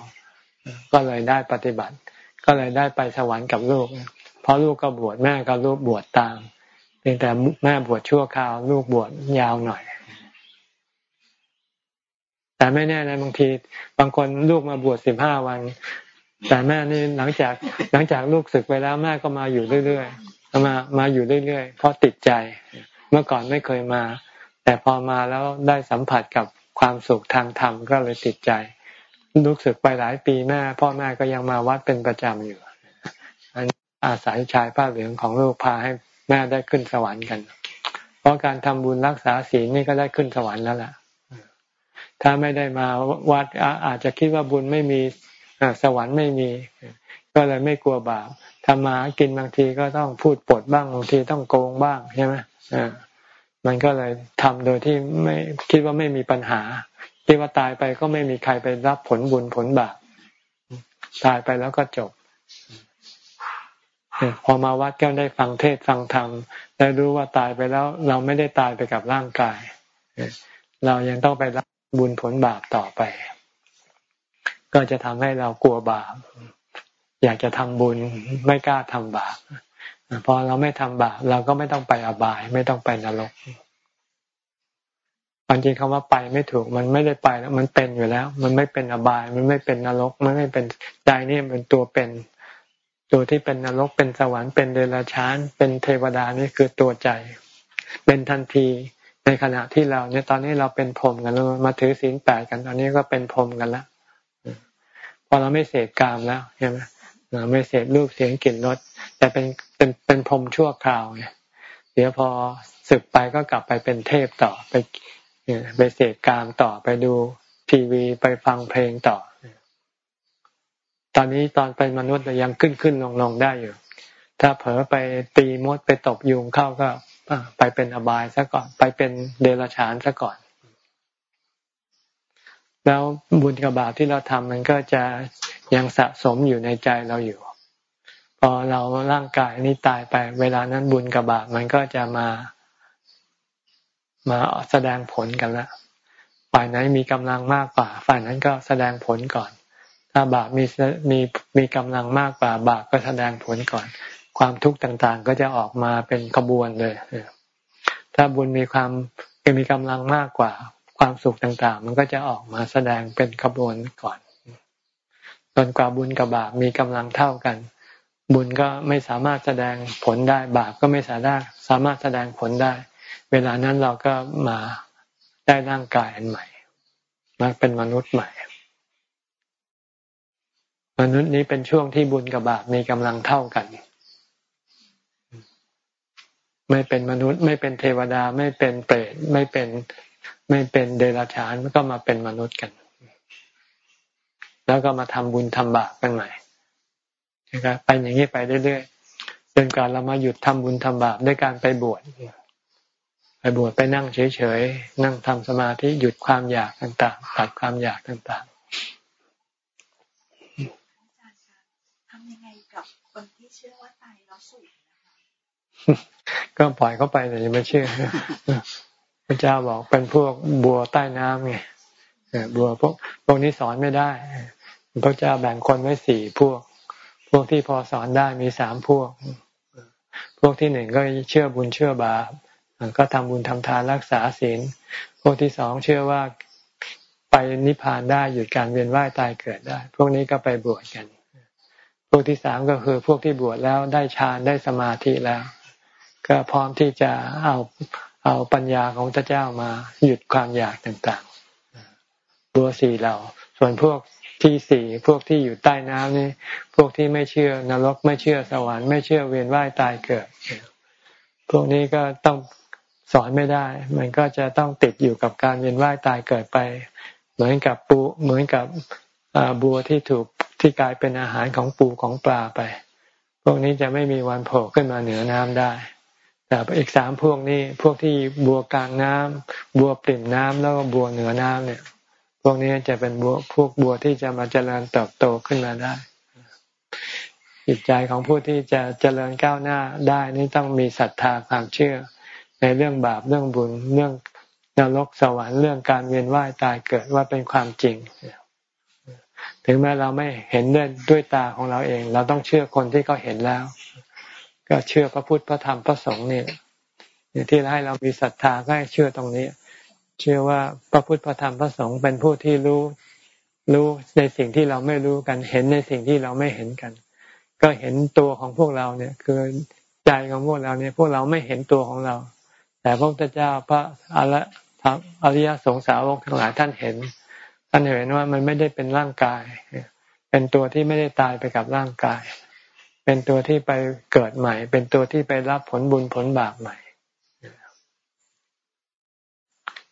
ก็เลยได้ปฏิบัติ ก็เลยได้ไปสวรรค์กับลูก เพราะลูกก็บวชแม่ก็ลูกบวชตามเพียงแต่แม่บวชชั่วคราว ลูกบวชยาวหน่อย แต่ไม่แน่นะบางที บางคนลูกมาบวชสิบห้าวัน แต่แม่นี่หลังจากหลังจากลูกศึกไปแล้วแม่ก็มาอยู่เรื่อยๆมามาอยู่เรื่อยๆเพราะติดใจ เมื่อก่อนไม่เคยมา แต่พอมาแล้วได้สัมผัสกับความสุขทางธรรมก็เลยติดใจรู้สึกไปหลายปีแม่พ่อแม่ก็ยังมาวัดเป็นประจำอยู่อันอาศัยชายผ้าเหลืองของลูกพาให้แม่ได้ขึ้นสวรรค์กัน เพราะการทำบุญรักษาศีลนี่ก็ได้ขึ้นสวรรค์แล้วล่ะถ้าไม่ได้มาวัดอาจจะคิดว่าบุญไม่มี สวรรค์ไม่มี ก็เลยไม่กลัวบาปทำมากินบางทีก็ต้องพูดปดบ้างบางทีต้องโกงบ้างใช่ไหมมันก็เลยทำโดยที่ไม่คิดว่าไม่มีปัญหาคิดว่าตายไปก็ไม่มีใครไปรับผลบุญผลบาปตายไปแล้วก็จบพอมาวัดก็ได้ฟังเทศฟังธรรมได้รู้ว่าตายไปแล้ว เราไม่ได้ตายไปกับร่างกาย เรายังต้องไปรับบุญผลบาปต่อไป ก็จะทำให้เรากลัวบาป อยากจะทำบุญไม่กล้าทำบาปพอเราไม่ทำบาปเราก็ไม่ต้องไปอบาย ไม่ต้องไปนรกความจริงคำว่าไปไม่ถูก มันไม่ได้ไปแล้ว มันเป็นอยู่แล้ว มันไม่เป็นอบาย มันไม่เป็นนรก มันไม่เป็นใจนี่เป็นตัวเป็นตัวที่เป็นนรกเป็นสวรรค์เป็นเดรัจฉาน เป็นเทวดานี่คือตัวใจ เป็นทันทีในขณะที่เราเนี่ยตอนนี้เราเป็นพรมกันแล้วมาถือศีลแปดกัน ตอนนี้ก็เป็นพรมกันแล้ว พอเราไม่เสพกามแล้วใช่ไหมไม่เสพรูปเสียงกลิ่นรสแต่เป็นเป็นเป็นพรมชั่วคราวไงเดี๋ยวพอศึกไปก็กลับไปเป็นเทพต่อไปไปเสพกามต่อไปดูทีวีไปฟังเพลงต่อ ตอนนี้ตอนเป็นมนุษย์ยังขึ้นขึ้นลงลงได้อยู่ ถ้าเผลอไปตีมดไปตบยุงเข้าก็ไปเป็นอบายซะก่อน ไปเป็นเดรัจฉานซะก่อน แล้วบุญกับบาปที่เราทำมันก็จะยังสะสมอยู่ในใจเราอยู่ พอเราร่างกายนี้ตายไป เวลานั้นบุญกับบาปมันก็จะมามาแสดงผลกันละฝ่ายไหนมีกำลังมากกว่า ฝ่ายนั้นก็แสดงผลก่อน ถ้าบาปมีมีมีกำลังมากกว่า บาปก็แสดงผลก่อน ความทุกข์ต่างๆ ก็จะออกมาเป็นขบวนเลยถ้าบุญมีความมีกำลังมากกว่า ความสุขต่างๆ มันก็จะออกมาแสดงเป็นขบวนก่อนจนกว่าบุญกับบาปมีกำลังเท่ากัน บุญก็ไม่สามารถแสดงผลได้บาปก็ไม่สามารถสามารถแสดงผลได้ เวลานั้นเราก็มาได้ร่างกายอันใหม่มาเป็นมนุษย์ใหม่ มนุษย์นี้เป็นช่วงที่บุญกับบาปมีกำลังเท่ากัน ไม่เป็นมนุษย์ ไม่เป็นเทวดา ไม่เป็นเปรตไม่เป็น ไม่เป็นเดรัจฉานก็มาเป็นมนุษย์กัน แล้วก็มาทำบุญทำบาปกันใหม่นะครับไปอย่างนี้ไปเรื่อยๆจนกว่าเรามาหยุดทำบุญทำบาปด้วยการไปบวชไปบวชไปนั่งเฉยๆนั่งทำสมาธิหยุดความอยากต่างๆตัดความอยากต่าง
ๆทำยังไงกับคนที่เชื่อว่าตายแล้วสูญ
ก็ปล่อยเขาไปแต่ยังไม่เชื่อ พระเจ้าบอกเป็นพวกบัวใต้น้ำไงบัวพวกพวกนี้สอนไม่ได้พระเจ้าแบ่งคนไว้สี่พวก พวกที่พอสอนได้มีสามพวก พวกที่หนึ่งก็เชื่อบุญเชื่อบาปก็ทำบุญทำทานรักษาศีล พวกที่สองเชื่อว่าไปนิพพานได้หยุดการเวียนว่ายตายเกิดได้ พวกนี้ก็ไปบวชกัน พวกที่สามก็คือพวกที่บวชแล้วได้ฌานได้สมาธิแล้ว ก็พร้อมที่จะเอา เอาปัญญาของพระเจ้ามาหยุดความอยากต่างๆบัวสี่เหล่าส่วนพวกที่สี่พวกที่อยู่ใต้น้ำนี่พวกที่ไม่เชื่อนรกไม่เชื่อสวรรค์ไม่เชื่อเวียนว่ายตายเกิด พวกนี้ก็ต้องสอนไม่ได้ มันก็จะต้องติดอยู่กับการเวียนว่ายตายเกิดไป เหมือนกับปูเหมือนกับบัวที่ถูกที่กลายเป็นอาหารของปูของปลาไป พวกนี้จะไม่มีวันโผล่ขึ้นมาเหนือน้ำได้ แต่อีกสามพวกนี้พวกที่บัวกลางน้ำบัวปริ่มน้ำแล้วก็บัวเหนือน้ำเนี่ย พวกนี้จะเป็นบัวพวกบัวที่จะมาเจริญเติบโตขึ้นมาได้จิตใจของผู้ที่จะเจริญก้าวหน้าได้นี่ต้องมีศรัทธาความเชื่อ ในเรื่องบาปเรื่องบุญเรื่องนรกสวรรค์เรื่องการเวียนว่ายตายเกิดว่าเป็นความจริง ถึงแม้เราไม่เห็นด้วยด้วยตาของเราเอง เราต้องเชื่อคนที่เขาเห็นแล้ว ก็เชื่อพระพุทธพระธรรมพระสงฆ์เนี่ยที่ให้เรามีศรัทธาก็ให้เชื่อตรงนี้ เชื่อว่าพระพุทธพระธรรมพระสงฆ์เป็นผู้ที่รู้รู้ในสิ่งที่เราไม่รู้กัน เห็นในสิ่งที่เราไม่เห็นกัน ก็เห็นตัวของพวกเราเนี่ย คือใจของพวกเราเนี่ย พวกเราไม่เห็นตัวของเรา แต่พระพุทธเจ้าพระอริยสงสาวกทั้งหลายท่านเห็น ท่านเห็นว่ามันไม่ได้เป็นร่างกาย เป็นตัวที่ไม่ได้ตายไปกับร่างกาย เป็นตัวที่ไปเกิดใหม่ เป็นตัวที่ไปรับผลบุญผลบาปใหม่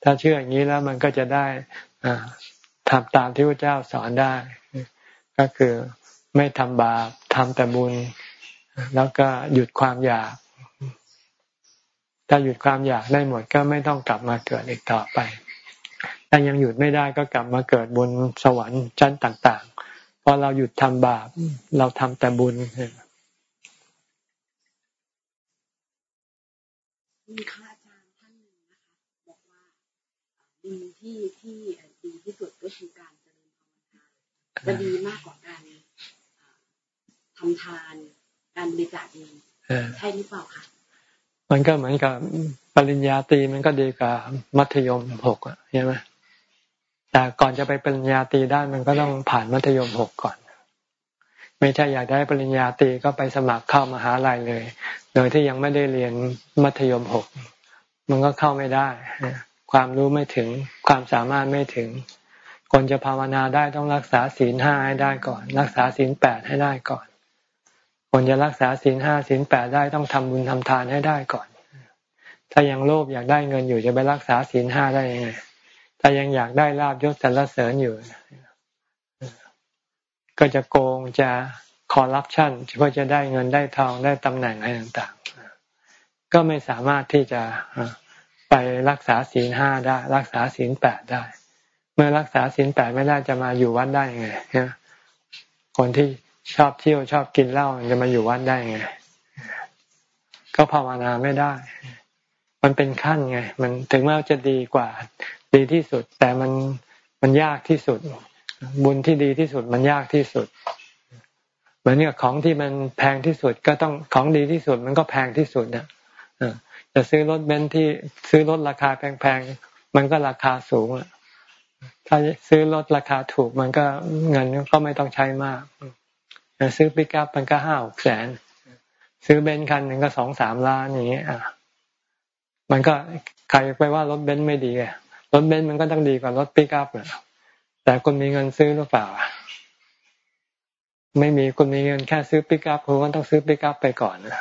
ถ้าเชื่ออย่างนี้แล้วมันก็จะได้ทำตามที่พระเจ้าสอนได้ ก็คือไม่ทำบาปทำแต่บุญ แล้วก็หยุดความอยาก ถ้าหยุดความอยากได้หมดก็ไม่ต้องกลับมาเกิดอีกต่อไปถ้ายังหยุดไม่ได้ก็กลับมาเกิดบนสวรรค์ชั้นต่างๆพอเราหยุดทำบาป เราทำแต่บุญ
มีคอาจารย์ท่านหนึ่งนะคะ บอกว่าบุญที่ที่ดีที่สุดก็คือการเจริญภาวนาจะดีมากกว่าการทำทานการบริจาคเองใช่หรือเปล่าคะ
มันก็เหมือนกับปริญญาตรีมันก็ดีกว่ามัธยมหกอะใช่ไหมแต่ก่อนจะไปปริญญาตรีได้มันก็ต้องผ่านมัธยมหกก่อน ไม่ใช่อยากได้ปริญญาตรีก็ไปสมัครเข้ามหาลัยเลย โดยที่ยังไม่ได้เรียนมัธยมหกมันก็เข้าไม่ได้ ความรู้ไม่ถึงความสามารถไม่ถึงคนจะภาวนาได้ต้องรักษาศีลห้าให้ได้ก่อน รักษาศีลแปดให้ได้ก่อนคนจะรักษาศีลห้าศีลแปดได้ต้องทำบุญทำทานให้ได้ก่อน ถ้ายังโลภอยากได้เงินอยู่จะไปรักษาศีลห้าได้ยังไงถ้ายังอยากได้ลาบยศสรรเสริญอยู่ ก็จะโกงจะคอร์รัปชันเพื่อจะได้เงินได้ทองได้ตำแหน่งอะไรต่างๆ ก็ไม่สามารถที่จะไปรักษาศีลห้าได้ รักษาศีลแปดได้ เมื่อรักษาศีลแปดไม่ได้จะมาอยู่วัดได้ยังไงคนที่ชอบเที่ยวชอบกินเหล้าจะมาอยู่วัดได้ไง ก็ภาวนาไม่ได้ มันเป็นขั้นไง มันถึงแม้จะดีกว่า ดีที่สุด แต่มันมันยากที่สุด บุญที่ดีที่สุดมันยากที่สุด เหมือนกับของที่มันแพงที่สุดก็ต้องของดีที่สุดมันก็แพงที่สุดเนี่ยจะซื้อรถเบนซ์ที่ซื้อรถราคาแพงๆมันก็ราคาสูงอะถ้าซื้อรถราคาถูกมันก็เงินก็ไม่ต้องใช้มากซื้อปิกอัพมันก็ห้าหกแสน ซื้อเบนซ์คันหนึ่งก็สองสามล้านอย่างเงี้ยอะมันก็ใครไปว่ารถเบนซ์ไม่ดีอะรถเบนซ์มันก็ต้องดีกว่ารถปิกอัพนะ แต่คุณมีเงินซื้อหรือเปล่า ไม่มีคุณมีเงินแค่ซื้อปิกอัพคุณก็ต้องซื้อปิกอัพไปก่อนนะ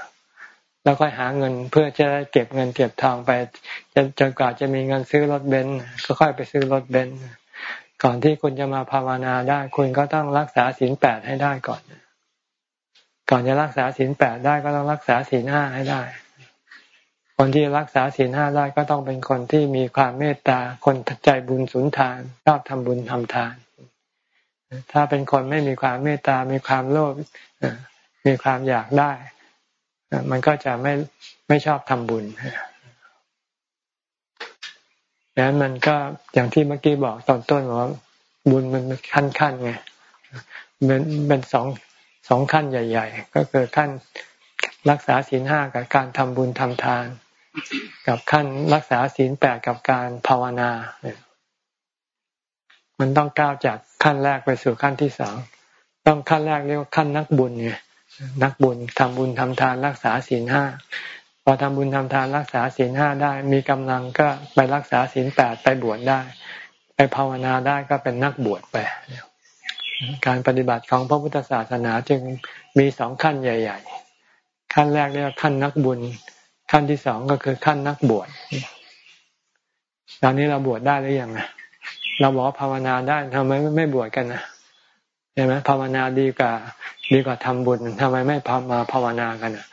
แล้วค่อยหาเงินเพื่อจะเก็บเงินเก็บทองไปจนจนกว่าจะมีเงินซื้อรถเบนซ์ก็ค่อยไปซื้อรถเบนซ์ก่อนที่คุณจะมาภาวนาได้ คุณก็ต้องรักษาศีลแปดให้ได้ก่อน ก่อนจะรักษาศีลแปดได้ก็ต้องรักษาศีลห้าให้ได้ คนที่รักษาศีลห้าได้ก็ต้องเป็นคนที่มีความเมตตา คนใจบุญสุนทานชอบทำบุญทำทาน ถ้าเป็นคนไม่มีความเมตตา มีความโลภมีความอยากได้ มันก็จะไม่ไม่ชอบทำบุญดังนั้นมันก็อย่างที่เมื่อกี้บอกตอนต้นว่าบุญมันขั้นขั้นไงเป็นเป็นสองสองขั้นใหญ่ ๆ ก็คือขั้นรักษาศีลห้ากับการทำบุญทำทาน กับขั้นรักษาศีลแปดกับการภาวนามันต้องก้าวจากขั้นแรกไปสู่ขั้นที่สองต้องขั้นแรกเรียกว่าขั้นนักบุญไงนักบุญทำบุญทำทานรักษาศีลห้าพอทำบุญทำทานรักษาศีลห้าได้ มีกำลังก็ไปรักษาศีลแปดไปบวชได้ ไปภาวนาได้ก็เป็นนักบวชไป การปฏิบัติของพระพุทธศาสนาจึงมีสองขั้นใหญ่ ๆ ขั้นแรกเรียกว่าขั้นนักบุญ ขั้นที่สองก็คือขั้นนักบวชตอนนี้เราบวชได้หรือยังนะเราบอกภาวนาได้ทำไมไม่บวชกันนะใช่ไหมภาวนาดีกว่าดีกว่าทำบุญทำไมไม่มาภาวนากันอะ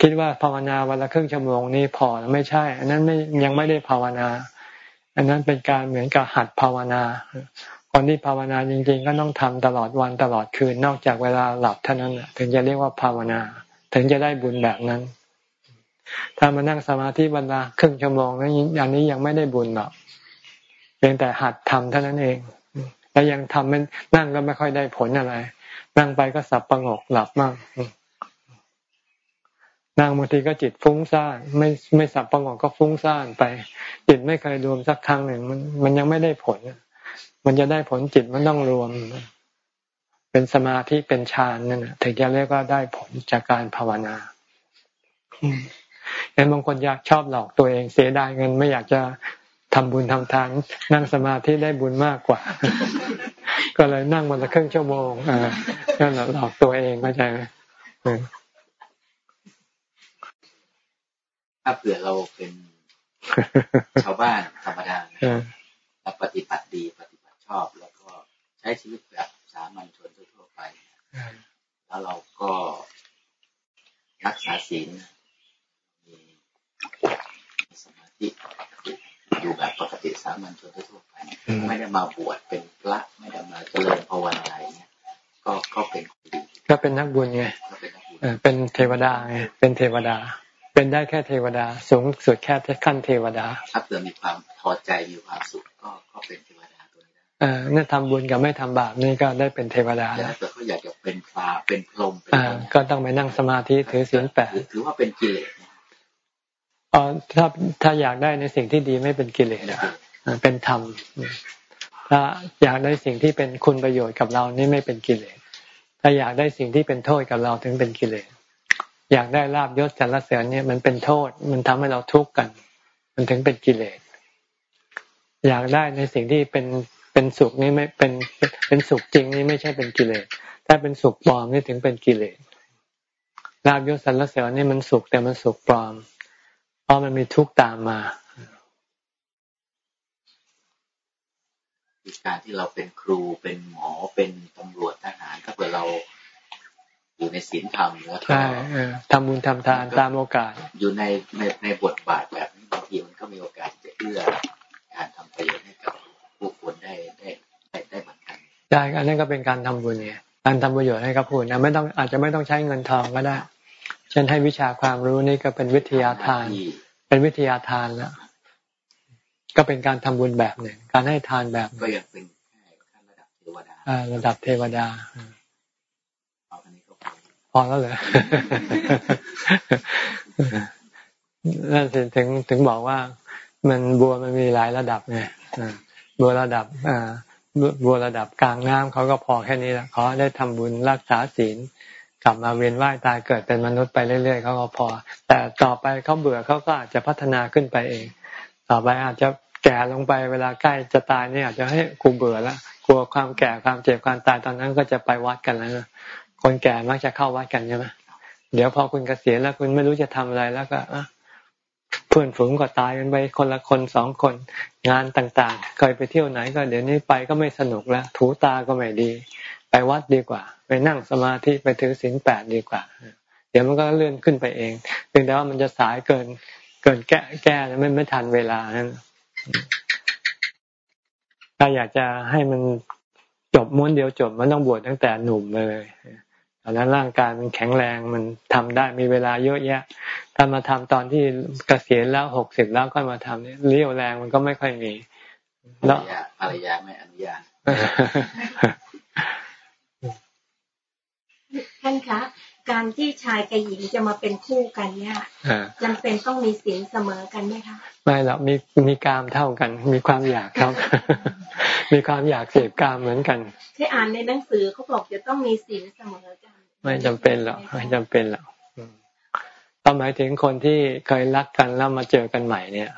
คิดว่าภาวนาวันละครึ่งชั่วโมงนี่พอไม่ใช่ อันนั้นไม่ยังไม่ได้ภาวนา อันนั้นเป็นการเหมือนกับหัดภาวนาคนที่ภาวนาจริง ๆ ก็ต้องทำตลอดวันตลอดคืนนอกจากเวลาหลับเท่านั้นถึงจะเรียกว่าภาวนา ถึงจะได้บุญแบบนั้น ถ้ามานั่งสมาธิบรรดาครึ่งชั่วโมงนั้นอย่างนี้ยังไม่ได้บุญหรอกเพียงแต่หัดทำเท่านั้นเอง แล้วยังทำมันนั่งก็ไม่ค่อยได้ผลอะไร นั่งไปก็สับประงกหลับมากนั่งบางทีก็จิตฟุ้งซ่านไม่ไม่สับประงกก็ฟุ้งซ่านไป จิตไม่เคยรวมสักครั้งหนึ่งมันมันยังไม่ได้ผลมันจะได้ผลจิตมันต้องรวม เป็นสมาธิเป็นฌานนั่นถึงจะเรียกว่าได้ผลจากการภาวนา เห็นบางคนอยากชอบหลอกตัวเองเสียดายเงินไม่อยากจะทำบุญทำทานนั่งสมาธิได้บุญมากกว่า ก็เลยนั่งวันละครึ่งชั่วโมงอ่านั่นหลอกตัวเองเข้าใจไหม
ถ้าเผื่อเราเป็นชาวบ้านธรรมดาเราปฏิบัติดีปฏิบัติชอบ แล้วก็ใช้ชีวิตแบบสามัญชนทั่วไปแล้วเราก็รักษาศีลมี สมาธิอยู่แบบปกติสามัญชนทั่วไปไม่ได้มาบวชเป็นพระไม่ได้มาเจริญภาวนาอะไรเนี่ยก็ก็เป็น
ก็เป็นนักบุญไงเป็นเทวดาไงเป็นเทวดา เป็นได้แค่เทวดา สูงสุดแค่ขั้นเทวดา
ถ้าเกิดมีความพอใจมีความสุขก็ก็เป็นเทวดาตัวนี้
เออเนี่ยทำบุญกับไม่ทำบาปนี่ก็ได้เป็นเทวดา
แล้วแต่เขาอยากจะเป็นฟ้าเป็นพรหม
อ่าก็ต้องไปนั่งสมาธิถือศีลแปด
ถือว่าเป็นกิเลส
อ๋อถ้าถ้าอยากได้ในสิ่งที่ดีไม่เป็นกิเลสเป็นธรรมถ้าอยากได้สิ่งที่เป็นคุณประโยชน์กับเรานี่ไม่เป็นกิเลสถ้าอยากได้สิ่งที่เป็นโทษกับเราถึงเป็นกิเลสอยากได้ลาบยศสรรเสริญเนี่ยมันเป็นโทษ มันทำให้เราทุกข์กัน มันถึงเป็นกิเลสอยากได้ในสิ่งที่เป็นเป็นสุขนี่ไม่เป็นเป็นสุขจริงนี่ไม่ใช่เป็นกิเลสถ้าเป็นสุขปลอมนี่ถึงเป็นกิเลสลาบยศสรรเสริญนี่มันสุขแต่มันสุขปลอม เพราะมันมีทุกข์ตามมา
การที่เราเป็นครูเป็นหมอเป็นตำรวจทหารถ้าเกิดเราอยู่ในศีลธรรมแล้วก็
ทำบุญทำทานตามโอกาส
อยู่ในในในบทบาทแบบนี้บางทีมันก็มีโอกาสจะเอื้อการทำประโยชน์ให้กับผู้คนได้ได้ได้ได้เหมือนกัน
ใช่อันนั้นก็เป็นการทำบุญเนี่ยการทำประโยชน์ให้กับผู้นะไม่ต้องอาจจะไม่ต้องใช้เงินทองก็ได้ เช่นให้วิชาความรู้นี่ก็เป็นวิทยาทาน เป็นวิทยาทานแล้วก็เป็นการทำบุญแบบหนึ่ง การให้ทานแบบ
ก็ยังเป็นแค่ระดับเทวดา
อ่าระดับเทวดาพอแล้วเหรอนั่นถึงถึงบอกว่า มันบัวมันมีหลายระดับไงบัวระดับอ่าบัวระดับกลางน้ำเขาก็พอแค่นี้แหละเขาได้ทำบุญรักษาศีล กลับมาเวียนว่ายตายเกิดเป็นมนุษย์ไปเรื่อยๆเขาก็พอ แต่ต่อไปเขาเบื่อเขาก็อาจจะพัฒนาขึ้นไปเอง ต่อไปอาจจะแก่ลงไปเวลาใกล้จะตายเนี่ยอาจจะให้กูเบื่อแล้วกลัวความแก่ความเจ็บความตายตอนนั้นก็จะไปวัดกันแล้วนะคนแก่มักจะเข้าวัดกันใช่ไหมเดี๋ยวพอคุณเกษียณแล้วคุณไม่รู้จะทำอะไรแล้วก็เพื่อนฝูงก็ตายกันไปคนละคนสองคนงานต่างๆ เคยไปเที่ยวไหนก็เดี๋ยวนี้ไปก็ไม่สนุกแล้วถูตาก็ไม่ดี ไปวัดดีกว่า ไปนั่งสมาธิไปถือศีลแปดดีกว่า เดี๋ยวมันก็เลื่อนขึ้นไปเองเพียงแต่ว่ามันจะสายเกินเกินแก้แก้ไม่ไม่ทันเวลานั้นถ้าอยากจะให้มันจบม้วนเดียวจบมันต้องบวชตั้งแต่หนุ่มเลยตอนนั้นร่างกายมันแข็งแรงมันทำได้มีเวลาเยอะแยะ ถ้ามาทำตอนที่เกษียณแล้วหกสิบแล้วก็มาทำเนี่ยเรี่ยวแรงมันก็ไม่ค่อยมี
แล้วภรรยาไม่อนุญาต
ท่านคะการที่ชายกับหญิงจะมาเป็นคู่กันเนี่ยจำเป็นต้องมีศีลเสมอกันไหมคะ
ไม่หรอกมีมีกามเท่ากัน มีความอยากเท่ากันมีความอยากเสพกามเหมือนกัน
ที่อ่านในหนังสือเขาบอกจะต้องมีศีลเสมอกัน
ไม่จำเป็นหรอกไม่จำเป็นหรอกก็หมายถึงคนที่เคยรักกันแล้วมาเจอกันใหม่เนี่ย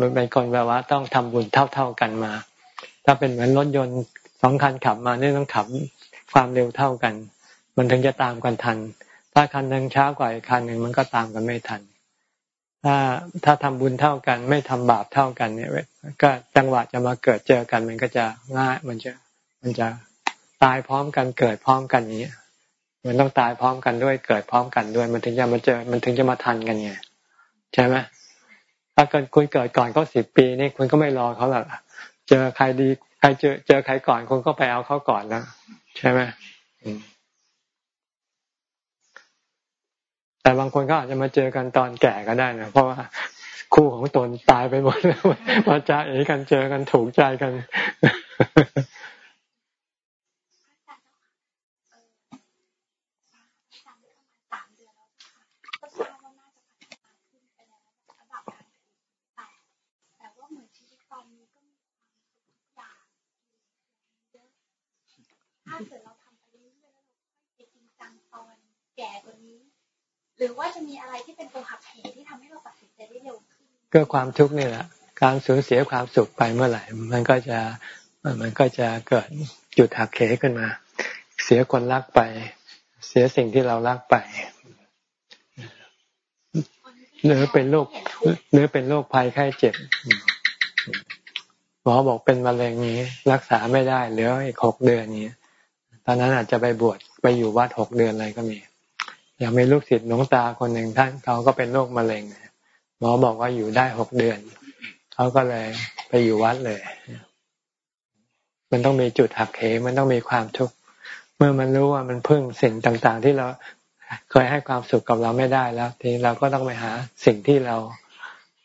มันเป็นคนแบบว่าต้องทำบุญเท่าๆกันมา ถ้าเป็นเหมือนรถยนต์สองคันขับมานี่ต้องขับความเร็วเท่ากัน มันถึงจะตามกันทัน ถ้าคันหนึ่งช้ากว่าอีกคันหนึ่งมันก็ตามกันไม่ทัน ถ้าถ้าทำบุญเท่ากัน ไม่ทำบาปเท่ากันเนี่ยก็จังหวะจะมาเกิดเจอกันมันก็จะง่าย มันจะมันจะตายพร้อมกันเกิดพร้อมกันนี้มันต้องตายพร้อมกันด้วยเกิดพร้อมกันด้วย มันถึงจะมาเจอ มันถึงจะมาทันกันไงใช่ไหมถ้าเกิดคุณเกิดก่อนเขาสิบปีนี่คุณก็ไม่รอเขาหรอกเจอใครดี ใครเจอเจอใครก่อนคุณก็ไปเอาเขาก่อนนะใช่ไหม แต่บางคนก็อาจจะมาเจอกันตอนแก่ก็ได้นะเพราะว่าคู่ของตนตายไปหมดแล้วมาจ้าเอกันเจอกันถูกใจกัน
ถ้าเกิดเราทำไปเรื่อยๆแล้วเราค่อยไปจริงจังตอนแก่กว่านี้ หรือว่าจะมีอะไรที่เป็นตัวหักเหที่ทำให้เราตัดสินใจได้เร็วขึ้น
ก็ความทุกข์นี่แหละการสูญเสียความสุขไปเมื่อไหร่ มันก็จะมันก็จะเกิดจุดหักเหขึ้นมา เสียคนรักไป เสียสิ่งที่เรารักไปหรือเป็นโรคหรือเป็นโรคภัยไข้เจ็บหมอบอกเป็นมะเร็งนี้รักษาไม่ได้เหลืออีกหกเดือนนี้ ตอนนั้นอาจจะไปบวชไปอยู่วัดหกเดือนอะไรก็มี อย่างมีลูกศิษย์หลวงตาคนหนึ่งท่านเขาก็เป็นโรคมะเร็งหมอบอกว่าอยู่ได้หกเดือน เขาก็เลยไปอยู่วัดเลย มันต้องมีจุดหักเหมันต้องมีความทุกข์เมื่อมันรู้ว่ามันพึ่งสิ่งต่างๆ ที่เราเคยให้ความสุขกับเราไม่ได้แล้ว ทีเราก็ต้องไปหาสิ่งที่เรา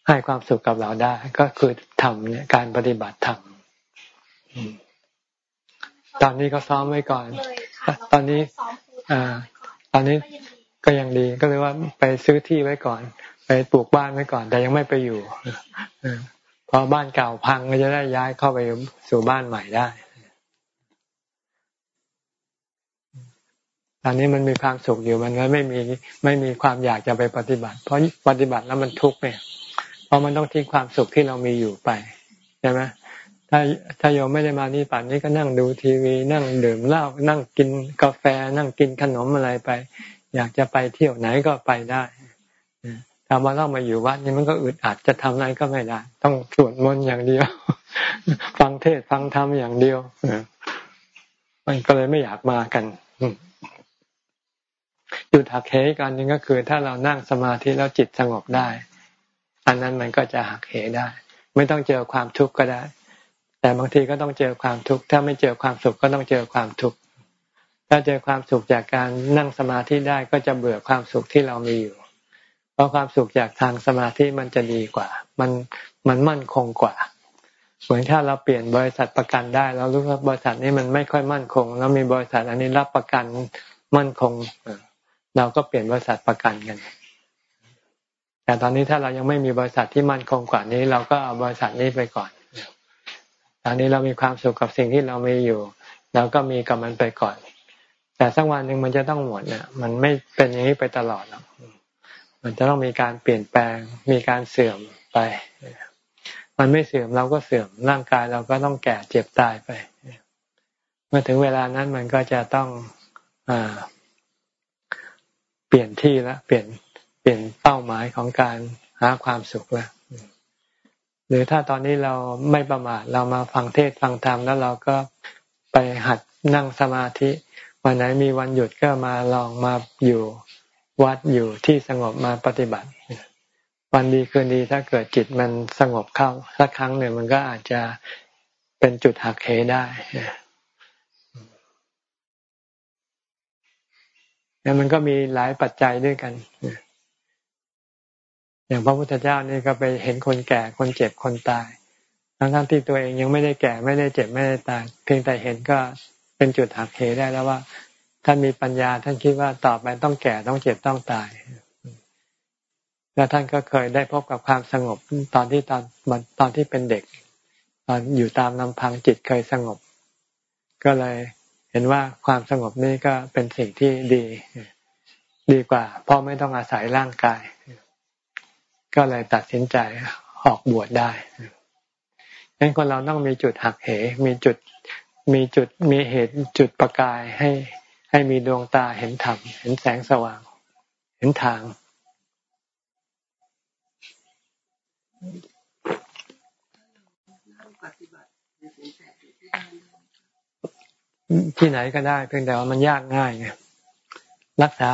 ให้ความสุขกับเราได้ ก็คือทำเนี่ยการปฏิบัติธรรมตอนนี้ก็ซ้อมไว้ก่อน ตอนนี้อ่าตอนนี้ ก็ยังดีก็เลยว่าไปซื้อที่ไว้ก่อน ไปปลูกบ้านไว้ก่อน แต่ยังไม่ไปอยู่พอบ้านเก่าพังก็จะได้ย้ายเข้าไปสู่บ้านใหม่ได้ตอนนี้มันมีความสุขอยู่มันไม่มีไม่มีความอยากจะไปปฏิบัติ เพราะปฏิบัติแล้วมันทุกข์เนี่ยเพราะมันต้องทิ้งความสุขที่เรามีอยู่ไปใช่ไหมถ้าถ้าโยมไม่ได้มานี่ป่านนี้ก็นั่งดูทีวี นั่งดื่มเหล้านั่งกินกาแฟ นั่งกินขนมอะไรไป อยากจะไปเที่ยวไหนก็ไปได้ถ้ามาเล่ามาอยู่วัดนี่มันก็อึดอัดจะทำอะไรก็ไม่ได้ ต้องสวดมนต์อย่างเดียว ฟังเทศฟังธรรมอย่างเดียวมันก็เลยไม่อยากมากันจุดหักเหกันนึงก็คือ ถ้าเรานั่งสมาธิแล้วจิตสงบได้ อันนั้นมันก็จะหักเหได้ ไม่ต้องเจอความทุกข์ก็ได้ แต่บางทีก็ต้องเจอความทุกข์ถ้าไม่เจอความสุขก็ต้องเจอความทุกข์ ถ้าเจอความสุขจากการนั่งสมาธิได้ก็จะเบื่อความสุขที่เรามีอยู่ เพราะความสุขจากทางสมาธิมันจะดีกว่า มันมันมั่นคงกว่า เหมือนถ้าเราเปลี่ยนบริษัทประกันได้เรารู้ว่าบริษัทนี้มันไม่ค่อยมั่นคง แล้วมีบริษัทอันนี้รับประกันมั่นคง เราก็เปลี่ยนบริษัทประกันกันแต่ตอนนี้ถ้าเรายังไม่มีบริษัทที่มั่นคงกว่านี้ เราก็เอาบริษัทนี้ไปก่อน ตอนนี้เรามีความสุขกับสิ่งที่เรามีอยู่ เราก็มีกับมันไปก่อน แต่สักวันหนึ่งมันจะต้องหมดเนี่ยมันไม่เป็นอย่างนี้ไปตลอดหรอกมันจะต้องมีการเปลี่ยนแปลง มีการเสื่อมไป มันไม่เสื่อมเราก็เสื่อมร่างกายเราก็ต้องแก่เจ็บตายไป เมื่อถึงเวลานั้นมันก็จะต้องอเปลี่ยนที่ล้วเปลี่ยนเปลี่ยนเป้าหมายของการหาความสุขล้วหรือถ้าตอนนี้เราไม่ประมาทเรามาฟังเทศฟังธรรมแล้วเราก็ไปหัดนั่งสมาธิ วันไหนมีวันหยุดก็มาลองมาอยู่วัดอยู่ที่สงบมาปฏิบัติ วันดีคืนดีถ้าเกิดจิตมันสงบเข้าสักครั้งหนึ่งมันก็อาจจะเป็นจุดหักเหได้แล้วมันก็มีหลายปัจจัยด้วยกัน อย่างพระพุทธเจ้านี่ก็ไปเห็นคนแก่คนเจ็บคนตาย ทั้งทั้งที่ตัวเองยังไม่ได้แก่ไม่ได้เจ็บไม่ได้ตาย เพียงแต่เห็นก็ เป็นจุดหักเหได้แล้วว่าท่านมีปัญญาท่านคิดว่าต่อไปต้องแก่ต้องเจ็บต้องตาย แล้วท่านก็เคยได้พบกับความสงบตอนที่ตอนตอนที่เป็นเด็ก ตอนอยู่ตามลำพังจิตเคยสงบ ก็เลยเห็นว่าความสงบนี้ก็เป็นสิ่งที่ดีดีกว่า เพราะไม่ต้องอาศัยร่างกาย ก็เลยตัดสินใจออกบวชได้ดังนั้นคนเราต้องมีจุดหักเห มีจุด มีจุดมีเหตุจุดประกายให้ให้มีดวงตาเห็นธรรมเห็นแสงสว่าง เห็นทาง ที่ไหนก็ได้ เพียงแต่ว่ามันยากง่ายไงรักษา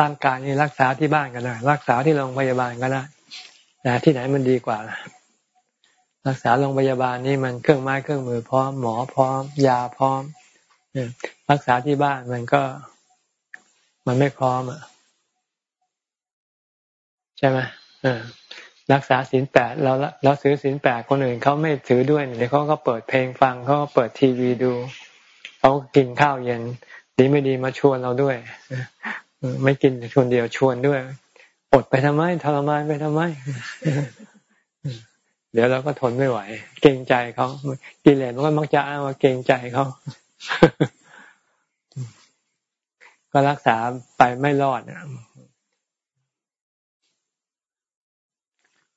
ร่างกายนี่รักษาที่บ้านก็ได้ รักษาที่โรงพยาบาลก็ได้แต่ที่ไหนมันดีกว่า รักษาโรงพยาบาลนี่มันเครื่องไม้เครื่องมือพร้อมหมอพร้อม ยาพร้อมรักษาที่บ้านมันก็ มันไม่พร้อมอะใช่ไหมรักษาศีลแปดเราเราซื้อศีลแปดคนอื่นเขาไม่ถือด้วยเดี๋ยวเขาก็เปิดเพลงฟังเขาก็เปิดทีวีดูเขากินข้าวเย็น ดีไม่ดีมาชวนเราด้วยไม่กินชวนเดียวชวนด้วย อดไปทำไมทรมานไปทำไม เดี๋ยวเราก็ทนไม่ไหว เกรงใจเขากิเลสมันก็มักจะอ้างว่าเกรงใจเขาก็รักษาไปไม่รอดนะ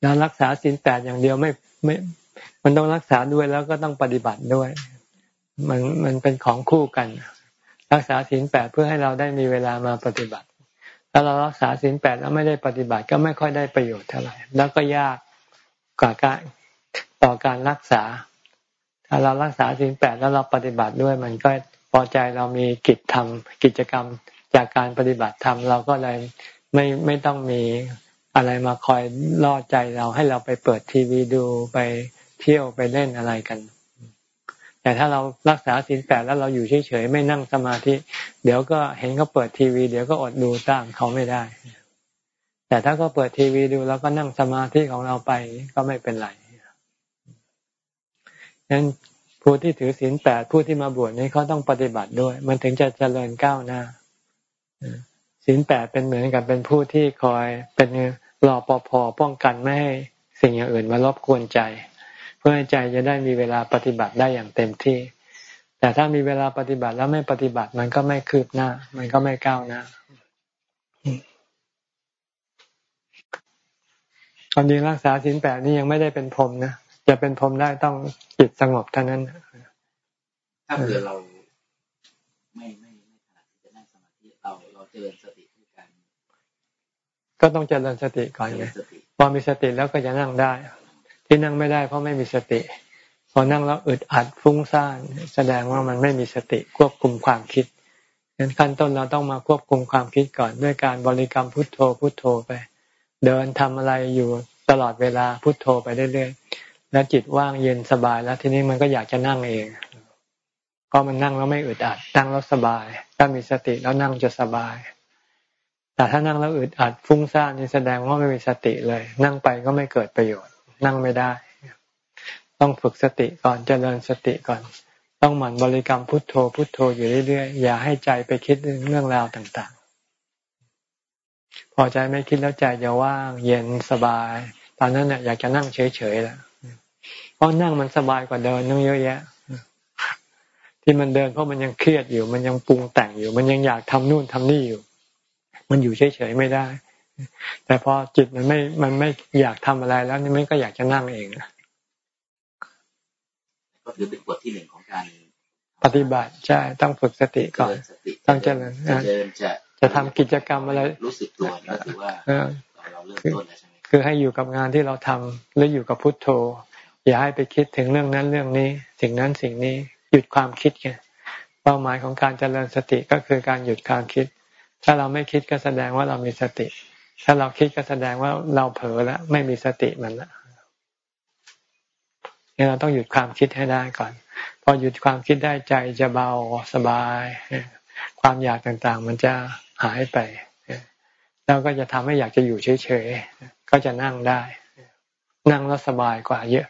แล้วรักษาสินแปดอย่างเดียวไม่ไม่ มันต้องรักษาด้วยแล้วก็ต้องปฏิบัติด้วย มันมันเป็นของคู่กัน รักษาสินแปดเพื่อให้เราได้มีเวลามาปฏิบัติ ถ้าเรารักษาสินแปดแล้วไม่ได้ปฏิบัติก็ไม่ค่อยได้ประโยชน์เท่าไหร่ แล้วก็ยาก กว่าการต่อการรักษา ถ้าเรารักษาสินแปดแล้วเราปฏิบัติด้วย มันก็พอใจเรามีกิจทำกิจกรรมจากการปฏิบัติธรรมเราก็เลยไม่ไม่ต้องมีอะไรมาคอยล่อใจเราให้เราไปเปิดทีวีดูไปเที่ยวไปเล่นอะไรกัน แต่ถ้าเรารักษาศีลแปดแล้วเราอยู่เฉยๆไม่นั่งสมาธิ เดี๋ยวก็เห็นเขาเปิดทีวี เดี๋ยวก็อดดูตามเขาไม่ได้ แต่ถ้าก็เปิดทีวีดูแล้วก็นั่งสมาธิของเราไปก็ไม่เป็นไรนั้นผู้ที่ถือศีลแปดผู้ที่มาบวชนี้เขาต้องปฏิบัติด้วย มันถึงจะเจริญก้าวหน้าศีลแปดเป็นเหมือนกับเป็นผู้ที่คอยเป็นรอปภป้องกันไม่ให้สิ่งอย่างอื่นมารบกวนใจ เพื่อให้ใจจะได้มีเวลาปฏิบัติได้อย่างเต็มที่ แต่ถ้ามีเวลาปฏิบัติแล้วไม่ปฏิบัติมันก็ไม่คืบหน้า มันก็ไม่ก้าวหน้า ตอนนี้รักษาศีลแปดนี่ยังไม่ได้เป็นพรมนะจะเป็นพรมได้ต้องจิตสงบเท่านั้น
ถ้าเผื่อเราไม่ไม่ไม่ขนาดจะนั่งสมาธิเราเราเจริญสติด้วยกัน
ก็ต้องเจริญสติก่อนไงพอมีสติแล้วก็จะนั่งได้ ที่นั่งไม่ได้เพราะไม่มีสติ พอนั่งแล้วอึดอัดฟุ้งซ่านแสดงว่ามันไม่มีสติควบคุมความคิดงั้นขั้นต้นเราต้องมาควบคุมความคิดก่อนด้วยการบริกรรมพุทโธพุทโธไป เดินทำอะไรอยู่ตลอดเวลาพุทโธไปเรื่อยๆแล้วจิตว่างเย็นสบายแล้วทีนี้มันก็อยากจะนั่งเองพอมันนั่งแล้วไม่อึดอัดนั่งแล้วสบาย ถ้ามีสติแล้วนั่งจะสบาย แต่ถ้านั่งแล้วอึดอัดฟุ้งซ่านนี่แสดงว่าไม่มีสติเลย นั่งไปก็ไม่เกิดประโยชน์ นั่งไม่ได้ ต้องฝึกสติก่อนเจริญสติก่อน ต้องหมั่นบริกรรมพุทโธพุทโธอยู่เรื่อยๆอย่าให้ใจไปคิดเรื่องราวต่างๆ พอใจไม่คิดแล้วใจจะว่าง เย็นสบาย ตอนนั้นเนี่ยอยากจะนั่งเฉยๆแล้วเพราะนั่งมันสบายกว่าเดินนั่งเยอะแยะ ที่มันเดินเพราะมันยังเครียดอยู่ มันยังปรุงแต่งอยู่ มันยังอยากทำนู่นทำนี่อยู่ มันอยู่เฉยๆไม่ได้ แต่พอจิตมันไม่มันไม่อยากทำอะไรแล้วนี่มันก็อยากจะนั่งเอง
ก็ถือเป็นบทที่หนึ่งของการ
ปฏิบัติใช่ต้องฝึกสติก่อนต้องเจริญจะ จะทำกิจกรรมอะไร
รู้สึกตัวแล้วถือว่าเราเริ่มต้นแล้วใช่ไหม
คือให้อยู่กับงานที่เราทำหรืออยู่กับพุทโธ อย่าให้ไปคิดถึงเรื่องนั้นเรื่องนี้ สิ่งนั้นสิ่งนี้หยุดความคิดไงเป้าหมายของการเจริญสติก็คือการหยุดความคิด ถ้าเราไม่คิดก็แสดงว่าเรามีสติ ถ้าเราคิดก็แสดงว่าเราเผลอแล้วไม่มีสติมันละนี่เราต้องหยุดความคิดให้ได้ก่อน พอหยุดความคิดได้ใจจะเบาสบาย ความอยากต่างๆ มันจะ หายไปแล้วก็จะทำให้อยากจะอยู่เฉยๆก็จะนั่งได้ นั่งแล้วสบายกว่าเยอะ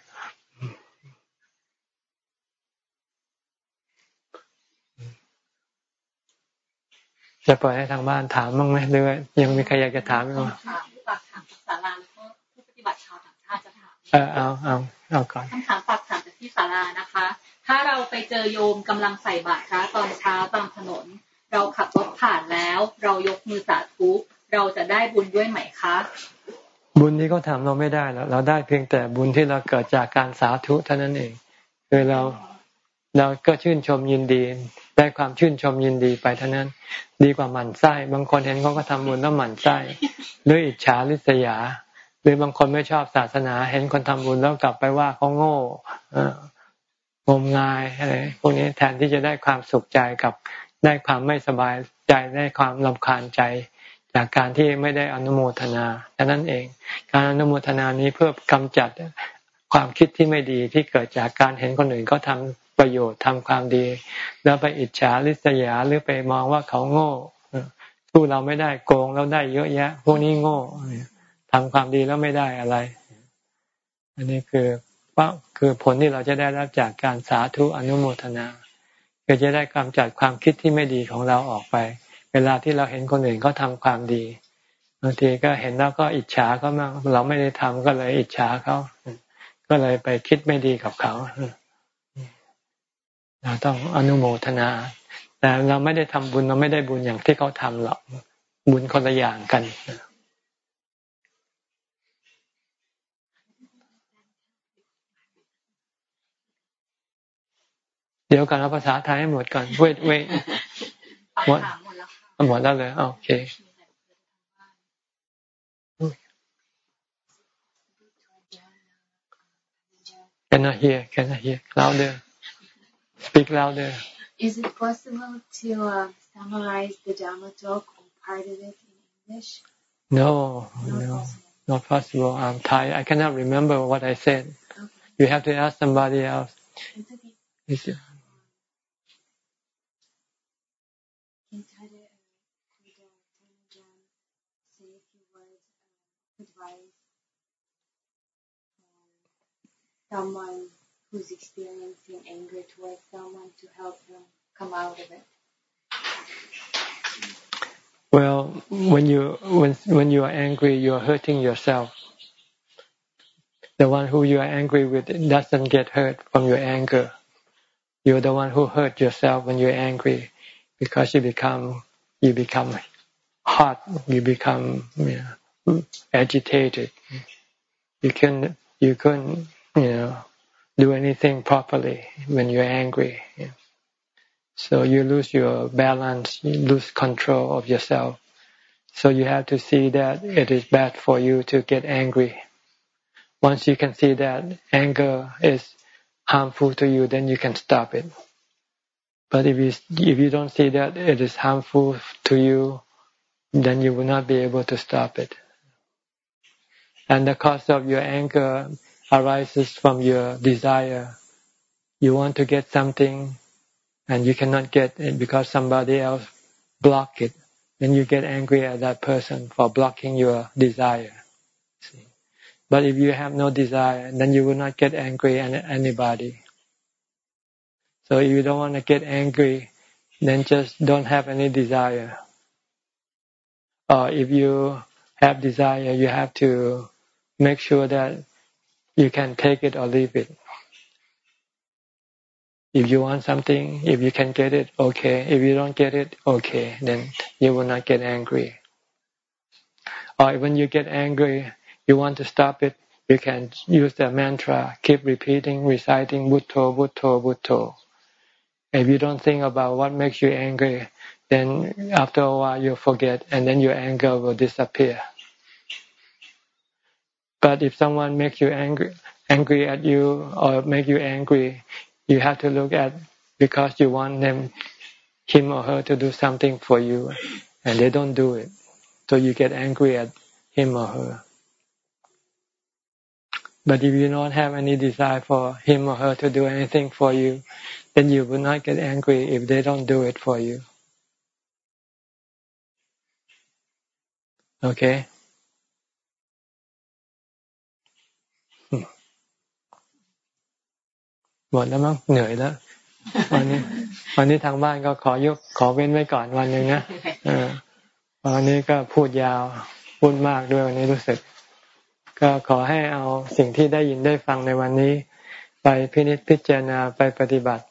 จะปล่อยให้ทางบ้านถามบ้างไหมหรือยังมีใครอยากจะถามไหม
ถามฝากถามศาลาแล้วก็ผู้ปฏิบัติชาวต่างชาติจะถาม
เออเอาเอาเอาก่อน
คำถามฝากถามจากที่ศาลานะคะ ถ้าเราไปเจอโยมกำลังใส่บาตรพระตอนเช้าตามถนน
เราขับรถผ่านแล้ว เรายกมือสาธุเราจะได้บุญด้วยไหมคะ
บุญที่เขาทาเราไม่ได้แล้วเราได้เพียงแต่บุญที่เราเกิดจากการสาธุเท่านั้นเองคือเราเราก็ชื่นชมยินดี ได้ความชื่นชมยินดีไปเท่านั้น ดีกว่าหมั่นไส้บางคนเห็นเขาก็ทำบุญแล้วหมั่นไส้หรืออิจฉาริษยา หรือบางคนไม่ชอบศาสนา เห็นคนทำบุญแล้วกลับไปว่าเขาโง่งมงายอะไรพวกนี้แทนที่จะได้ความสุขใจกับ ได้ความไม่สบายใจได้ความลำคาญใจจากการที่ไม่ได้อนุโมทนาดังนั้นเอง การอนุโมทนานี้เพื่อกำจัดความคิดที่ไม่ดีที่เกิดจากการเห็นคนอื่นก็ทำประโยชน์ทำความดี แล้วไปอิจฉาริษยาหรือไปมองว่าเขาโง่สู้เราไม่ได้โกงแล้วได้เยอะแยะ พวกนี้โง่ทำความดีแล้วไม่ได้อะไร อันนี้คือว่าคือผลที่เราจะได้รับจากการสาธุอนุโมทนา ก็จะได้กำจัดความคิดที่ไม่ดีของเราออกไป เวลาที่เราเห็นคนอื่นเขาทาความดีบางทีก็เห็นแล้วก็อิจฉาเขามากเราไม่ได้ทำก็เลยอิจฉาเขาก็เลยไปคิดไม่ดีกับเขาเราต้องอนุโมทนา แต่เราไม่ได้ทำบุญเราไม่ได้บุญอย่างที่เขาทำหรอกบุญคนละอย่างกัน เดี๋ยวกันเอาภาษาไทยให้หมดก่อนเวทเวทหมดหมดแล้วเลยโอเค cannot hear cannot hear louder speak louder
is it possible to uh, summarize the Dharma talk or part of it in English
no no not possible I'm tired I cannot remember what I said you have to ask somebody else
it's okay. Someone who's experiencing anger towards someone to help them come out of it?
Well, when you when when you are angry, you are hurting yourself. The one who you are angry with doesn't get hurt from your anger. You're the one who hurt yourself when you're angry, because you become you become hot, you become you know, agitated. You can you can you know, do anything properly when you're angry. So you lose your balance, you lose control of yourself. So you have to see that it is bad for you to get angry. Once you can see that anger is harmful to you, then you can stop it. But if you if you don't see that it is harmful to you, then you will not be able to stop it. And the cause of your anger arises from your desire. You want to get something and you cannot get it because somebody else block it. Then you get angry at that person for blocking your desire. See? But if you have no desire, then you will not get angry at anybody. So if you don't want to get angry, then just don't have any desire. Or if you have desire, you have to make sure that you can take it or leave it. If you want something, if you can get it, okay. If you don't get it, okay. Then you will not get angry. Or when you get angry, you want to stop it, you can use the mantra, keep repeating, reciting Butto, Butto, Butto. If you don't think about what makes you angry, then after a while you'll forget and then your anger will disappear. But if someone makes you angry, angry at you or make you angry, you have to look at because you want them, him or her to do something for you, and they don't do it, so you get angry at him or her. But if you don't have any desire for him or her to do anything for you, then you will not get angry if they don't do it for you. Okay? หมดแล้วมั้งเหนื่อยแล้ววันนี้ วันนี้ทางบ้านก็ขอยกขอเว้นไว้ก่อนวันหนึ่งนะวันนี้ก็พูดยาวพูดมากด้วยวันนี้รู้สึก ก็ขอให้เอาสิ่งที่ได้ยินได้ฟังในวันนี้ ไปพินิจพิจารณาไปปฏิบัติ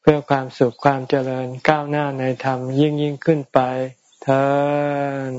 เพื่อความสุขความเจริญก้าวหน้าในธรรมยิ่งยิ่งขึ้นไปเธอ